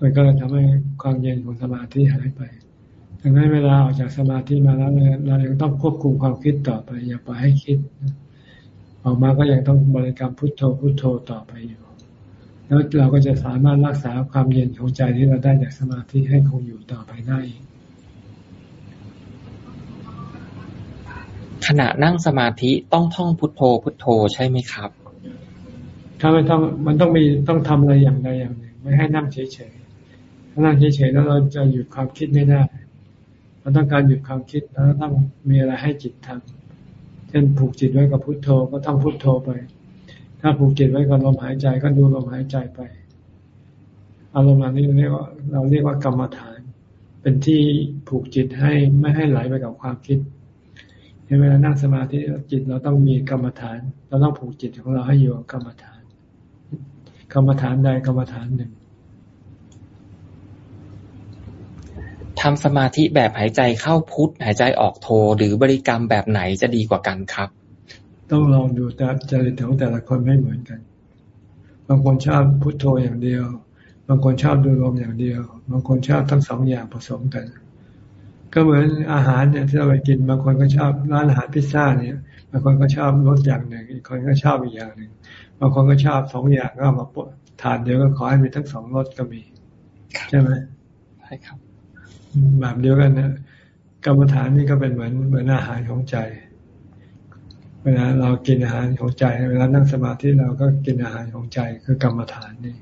มันก็เลยทำให้ความเย็นของสมาธิหายไปดังนั้นเวลาออกจากสมาธิมาแล้วเรายังต้องควบคุมความคิดต่อไป อย่าปล่อยให้คิด ออกมาก็ยังต้องบริกรรมพุทโธพุทโธต่อไปอยู่ แล้วเราก็จะสามารถรักษาความเย็นของใจที่เราได้จากสมาธิให้คงอยู่ต่อไปได้ขณะนั่งสมาธิต้องท่องพุทโธพุทโธใช่ไหมครับ ถ้าไม่ต้องมันต้องมีต้องทำอะไรอย่างใดอย่างหนึ่ง ไม่ให้นั่งเฉยๆถ้านั่งเฉยๆแล้วเราจะหยุดความคิดไม่ได้เราต้องการหยุดความคิดแล้วต้องมีอะไรให้จิตทำ ช่นผูกจิตไว้กับพุทโธก็ต้องพุทโธไป ถ้าผูกจิตไว้กับลมหายใจก็ดูลมหายใจไป อารมณ์เหล่านี้เรียกว่าเราเรียกว่ากรรมฐาน เป็นที่ผูกจิตให้ไม่ให้ไหลไปกับความคิดเวลานั่งสมาธิจิตเราต้องมีกรรมฐาน เราต้องผูกจิตของเราให้อยู่กับกรรมฐาน กรรมฐานใดกรรมฐานหนึ่ง ทำสมาธิแบบหายใจเข้าพุทหายใจออกโทหรือบริกรรมแบบไหนจะดีกว่ากันครับ ต้องลองดูแต่จริตของแต่ละคนไม่เหมือนกัน บางคนชอบพุทโธอย่างเดียว บางคนชอบดูลมอย่างเดียว บางคนชอบทั้งสองอย่างผสมกัน ก็เหมือนอาหารเนี่ยที่เราไปกิน บางคนก็ชอบร้านอาหารพิซซ่าเนี่ย บางคนก็ชอบรสอย่างหนึ่ง อีกคนก็ชอบอีกอย่างหนึ่ง บางคนก็ชอบสองอย่างก็มาปทานเดียวก็ขอให้มีทั้งสองรสก็มี ใช่ไหมใช่ครับ แบบเดียวกันนะกรรมฐานนี่ก็เป็นเหมือนเหมือนอาหารของใจ เวลาเรากินอาหารของใจ เวลานั่งสมาธิเราก็กินอาหารของใจคือกรรมฐานนี่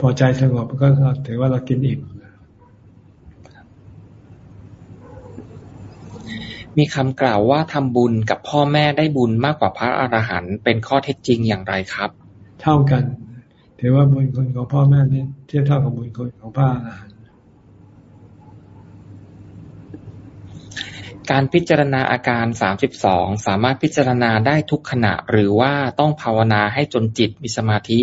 พอใจสงบก็ถือว่าเรากินอิ่มมีคำกล่าวว่าทำบุญกับพ่อแม่ได้บุญมากกว่าพระอรหันต์เป็นข้อเท็จจริงอย่างไรครับ เท่ากัน ถือว่าบุญคุณของพ่อแม่นี่เทียบเท่ากับบุญคุณของพระอรหันต์ การพิจารณาอาการสามสิบสองสามารถพิจารณาได้ทุกขณะ หรือว่าต้องภาวนาให้จนจิตมีสมาธิ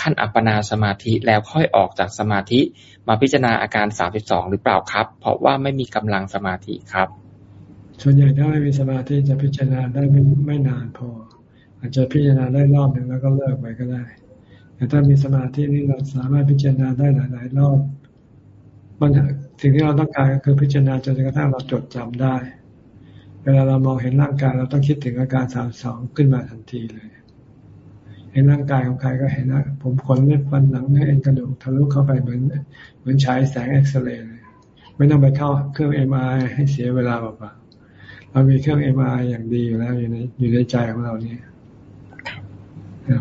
ขั้นอัปปนาสมาธิแล้วค่อยออกจากสมาธิ มาพิจารณาอาการสามสิบสองหรือเปล่าครับ เพราะว่าไม่มีกำลังสมาธิครับ ส่วนใหญ่ถ้าไม่มีสมาธิจะพิจารณาได้ไม่ไม่นานพอ อาจจะพิจารณาได้รอบหนึ่งแล้วก็เลิกไปก็ได้ แต่ถ้ามีสมาธินี่เราสามารถพิจารณาได้หลาย ๆ รอบมันสิ่งที่เราต้องการก็คือพิจารณาจนกระทั่งเราจดจำได้ เวลาเรามองเห็นร่างกายเราต้องคิดถึงอาการสามสองขึ้นมาทันทีเลย เห็นร่างกายของใครก็เห็นนะผมขนเล็บฟันหนังเนื้อเอ็นกระดูกทะลุเข้าไปเหมือนเหมือนฉายแสงเอ็กซเรย์เลยไม่ต้องไปเข้าเครื่องเอ็มไอให้เสียเวลาเปล่าเรามีเครื่องเอ็มไออย่างดีอยู่แล้วอยู่ในอยู่ในใจของเราเนี่ย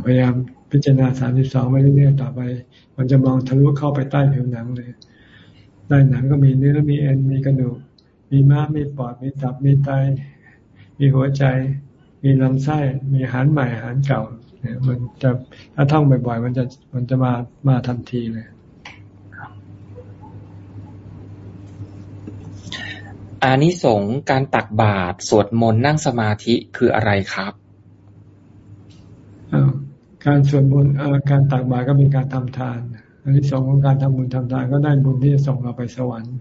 พยายามพิจารณาสามสิบสองไปเรื่อยๆต่อไป มันจะมองทะลุเข้าไปใต้ผิวหนังเลย ใต้หนังก็มีเนื้อมีเอ็นมีกระดูก มีม้ามีปอดมีตับมีไต มีหัวใจ มีลำไส้ มีอาหารใหม่อาหารเก่าเนี่ยมันจะถ้าท่องบ่อยๆมันจะมันจะมามาทันทีเลยอานิสงส์การตักบาตรสวดมนต์นั่งสมาธิคืออะไรครับการสวดมนต์การตักบาตรก็เป็นการทำทานอานิสงส์ของการทำบุญทำทานก็ได้บุญที่จะส่งเราไปสวรรค์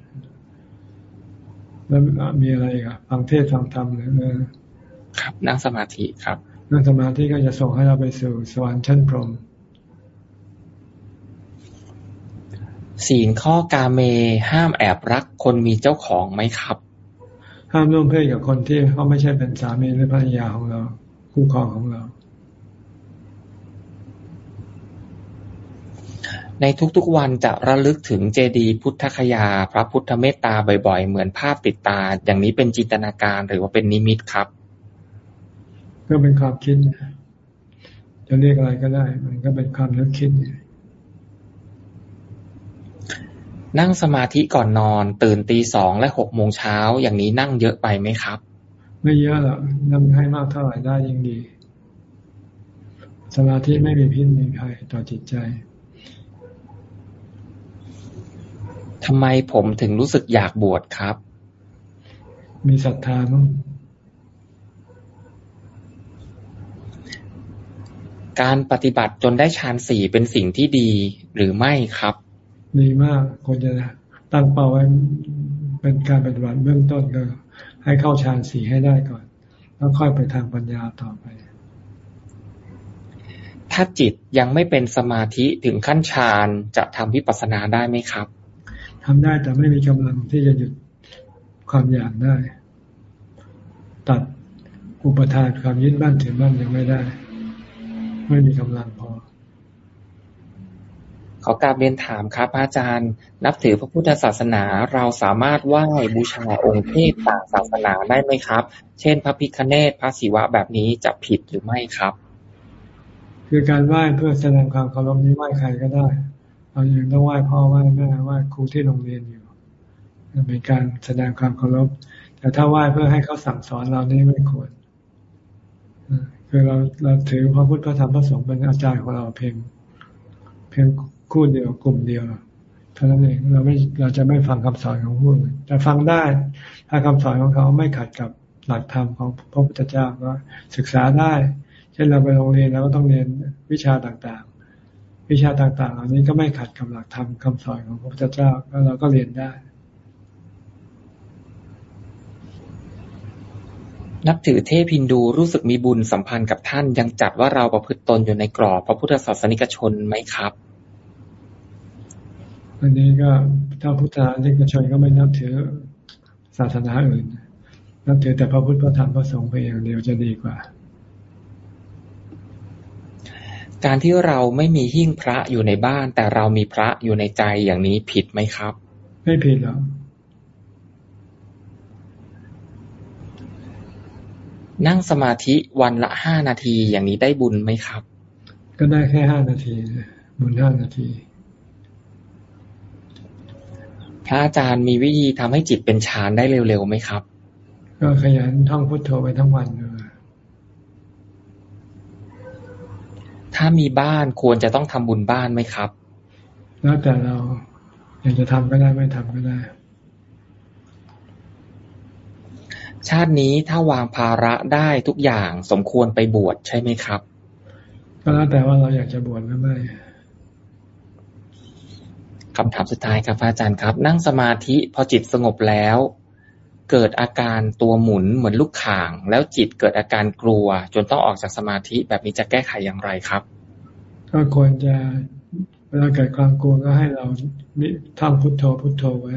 แล้วมีอะไรอะฟังเทศฟังธรรมเนี่ยครับนั่งสมาธิครับนั่งสมาธิก็จะส่งให้เราไปสู่สวรรค์ชั้นพรหมศีลข้อกาเมห้ามแอบรักคนมีเจ้าของไหมครับ ห้ามร่วมเพศกับคนที่เขาไม่ใช่เป็นสามีหรือภรรยาของเรา คู่ครองของเรา ในทุกๆวันจะระลึกถึงเจดีย์พุทธคยา พระพุทธเมตตาบ่อยๆ เหมือนภาพติดตา อย่างนี้เป็นจินตนาการหรือว่าเป็นนิมิตครับ ก็เป็นความคิดจะเรียกอะไรก็ได้ มันก็เป็นความนึกคิดนั่งสมาธิก่อนนอน ตื่นตีสองและหกโมงเช้าอย่างนี้นั่งเยอะไปไหมครับ ไม่เยอะหรอกนั่งให้มากเท่าไหร่ได้ยิ่งดี สมาธิไม่มีพิษมีภัยต่อจิตใจ ทำไมผมถึงรู้สึกอยากบวชครับ มีศรัทธามั้งการปฏิบัติจนได้ฌานสี่เป็นสิ่งที่ดีหรือไม่ครับ ดีมากควรจะตั้งเป้าไว้เป็นการปฏิบัติเบื้องต้นก็ให้เข้าฌานสี่ให้ได้ก่อน แล้วค่อยไปทางปัญญาต่อไป ถ้าจิตยังไม่เป็นสมาธิถึงขั้นฌานจะทำวิปัสสนาได้ไหมครับ ทำได้แต่ไม่มีกำลังที่จะหยุดความอยากได้ ตัดอุปทานความยึดบ้านถือบ้านยังไม่ได้ ไม่มีกำลังพอขอกราบเรียนถามครับอาจารย์ นับถือพระพุทธศาสนาเราสามารถไหว้บูชาองค์เทพต่างศาสนาได้ไหมครับ เช่น พระพิคเนตพระศิวะแบบนี้จะผิดหรือไม่ครับ คือการไหว้เพื่อแสดงความเคารพนี้ไหว้ใครก็ได้ เรายังต้องไหว้พ่อไหว้แม่ไหว้ครูที่โรงเรียนอยู่เป็นการแสดงความเคารพ แต่ถ้าไหว้เพื่อให้เขาสั่งสอนเรานี่ไม่ควรคือเราเราถือพระพุทธพระธรรมพระสงฆ์เป็นอาจารย์ของเราเพียงเพียงคู่เดียวกลุ่มเดียวเท่านั้นเองเราไม่เราจะไม่ฟังคำสอนของผู้อื่นแต่ฟังได้ ถ้าคำสอนของเขาไม่ขัดกับหลักธรรมของพระพุทธเจ้าก็ศึกษาได้ เช่นเราไปโรงเรียนเราก็ต้องเรียนวิชาต่าง วิชาต่างๆ เหล่านี้ก็ไม่ขัดกับหลักธรรมคาสอนของพระพุทธเจ้าก็เราก็เรียนได้ นับถือเทพินดูรู้สึกมีบุญสัมพันธ์กับท่านยังจัดว่าเราประพฤติตนอยู่ในกรอบพระพุทธศาสนิกชนไหมครับอันนี้ก็ถ้าพุทธานิกชนก็ไม่นับถือศาสนาอื่น นับถือแต่พระพุทธพระธรรมพระสงฆ์เพียงอย่างเดียวจะดีกว่า การที่เราไม่มีหิ้งพระอยู่ในบ้าน แต่เรามีพระอยู่ในใจอย่างนี้ผิดไหมครับ ไม่ผิดหรอกนั่งสมาธิวันละห้านาทีอย่างนี้ได้บุญไหมครับ ก็ได้แค่ห้านาที บุญห้านาที พระอาจารย์มีวิธีทำให้จิตเป็นฌานได้เร็วๆไหมครับ ก็ขยันท่องพุทโธไปทั้งวันเลย ถ้ามีบ้านควรจะต้องทำบุญบ้านไหมครับ แล้วแต่เราอยากจะทำก็ได้ไม่ทำก็ได้ ชาตินี้ถ้าวางภาระได้ทุกอย่างสมควรไปบวชใช่ไหมครับ ก็แล้วแต่ว่าเราอยากจะบวชหรือไม่คำถามสุดท้ายครับอาจารย์ครับ นั่งสมาธิพอจิตสงบแล้ว เกิดอาการตัวหมุนเหมือนลูกข่าง แล้วจิตเกิดอาการกลัว จนต้องออกจากสมาธิแบบนี้จะแก้ไขอย่างไรครับ ก็ควรจะเวลาเกิดความกลัวก็ให้เราท่องพุทโธพุทโธไว้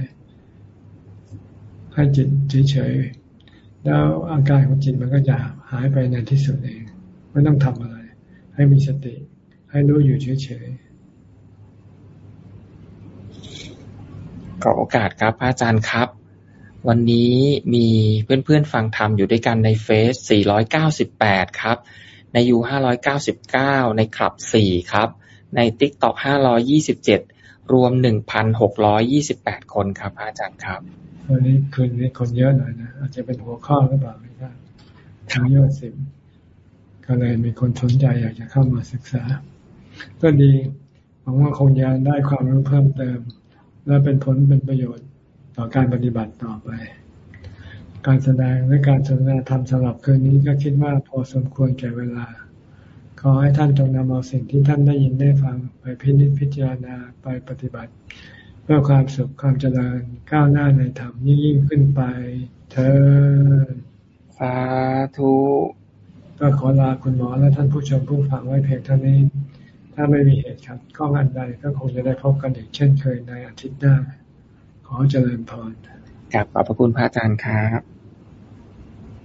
ให้จิตเฉยๆแล้วอาการของจิตมันก็จะหายไปในที่สุดเองไม่ต้องทำอะไร ให้มีสติ ให้รู้อยู่เฉยๆขอโอกาสครับอาจารย์ครับ วันนี้มีเพื่อนๆฟังธรรมอยู่ด้วยกันในเฟซ 498 ครับ ในยู599 ในคลับ 4 ครับ ในติ๊กต็อก527 รวม 1,628 คนครับอาจารย์ครับ วันนี้คืนนี้คนเยอะหน่อยนะ อาจจะเป็นหัวข้อหรือเปล่าไม่ทราบทางยอดสิบก็เลยมีคนสนใจอยากจะเข้ามาศึกษา ก็ดีหวังว่าคงจะได้ความรู้เพิ่มเติม และเป็นผลเป็นประโยชน์ ต่อการปฏิบัติต่อไป การแสดงและการสนทนาธรรมสำหรับคืนนี้ก็คิดว่าพอสมควรแก่เวลา ขอให้ท่านจงนำเอาสิ่งที่ท่านได้ยินได้ฟังไปพิจิตพิจารณาไปปฏิบัติ เพื่อความสุขความเจริญก้าวหน้าในธรรมยิ่งขึ้นไปเธอสาธุก็ขอลาคุณหมอและท่านผู้ชมผู้ฟังไว้เพียงเท่านี้ ถ้าไม่มีเหตุขัดข้องอันใดก็คงจะได้พบกันอีกเช่นเคยในอาทิตย์หน้า ขอเจริญพรกับขอบพระคุณพระอาจารย์ครับ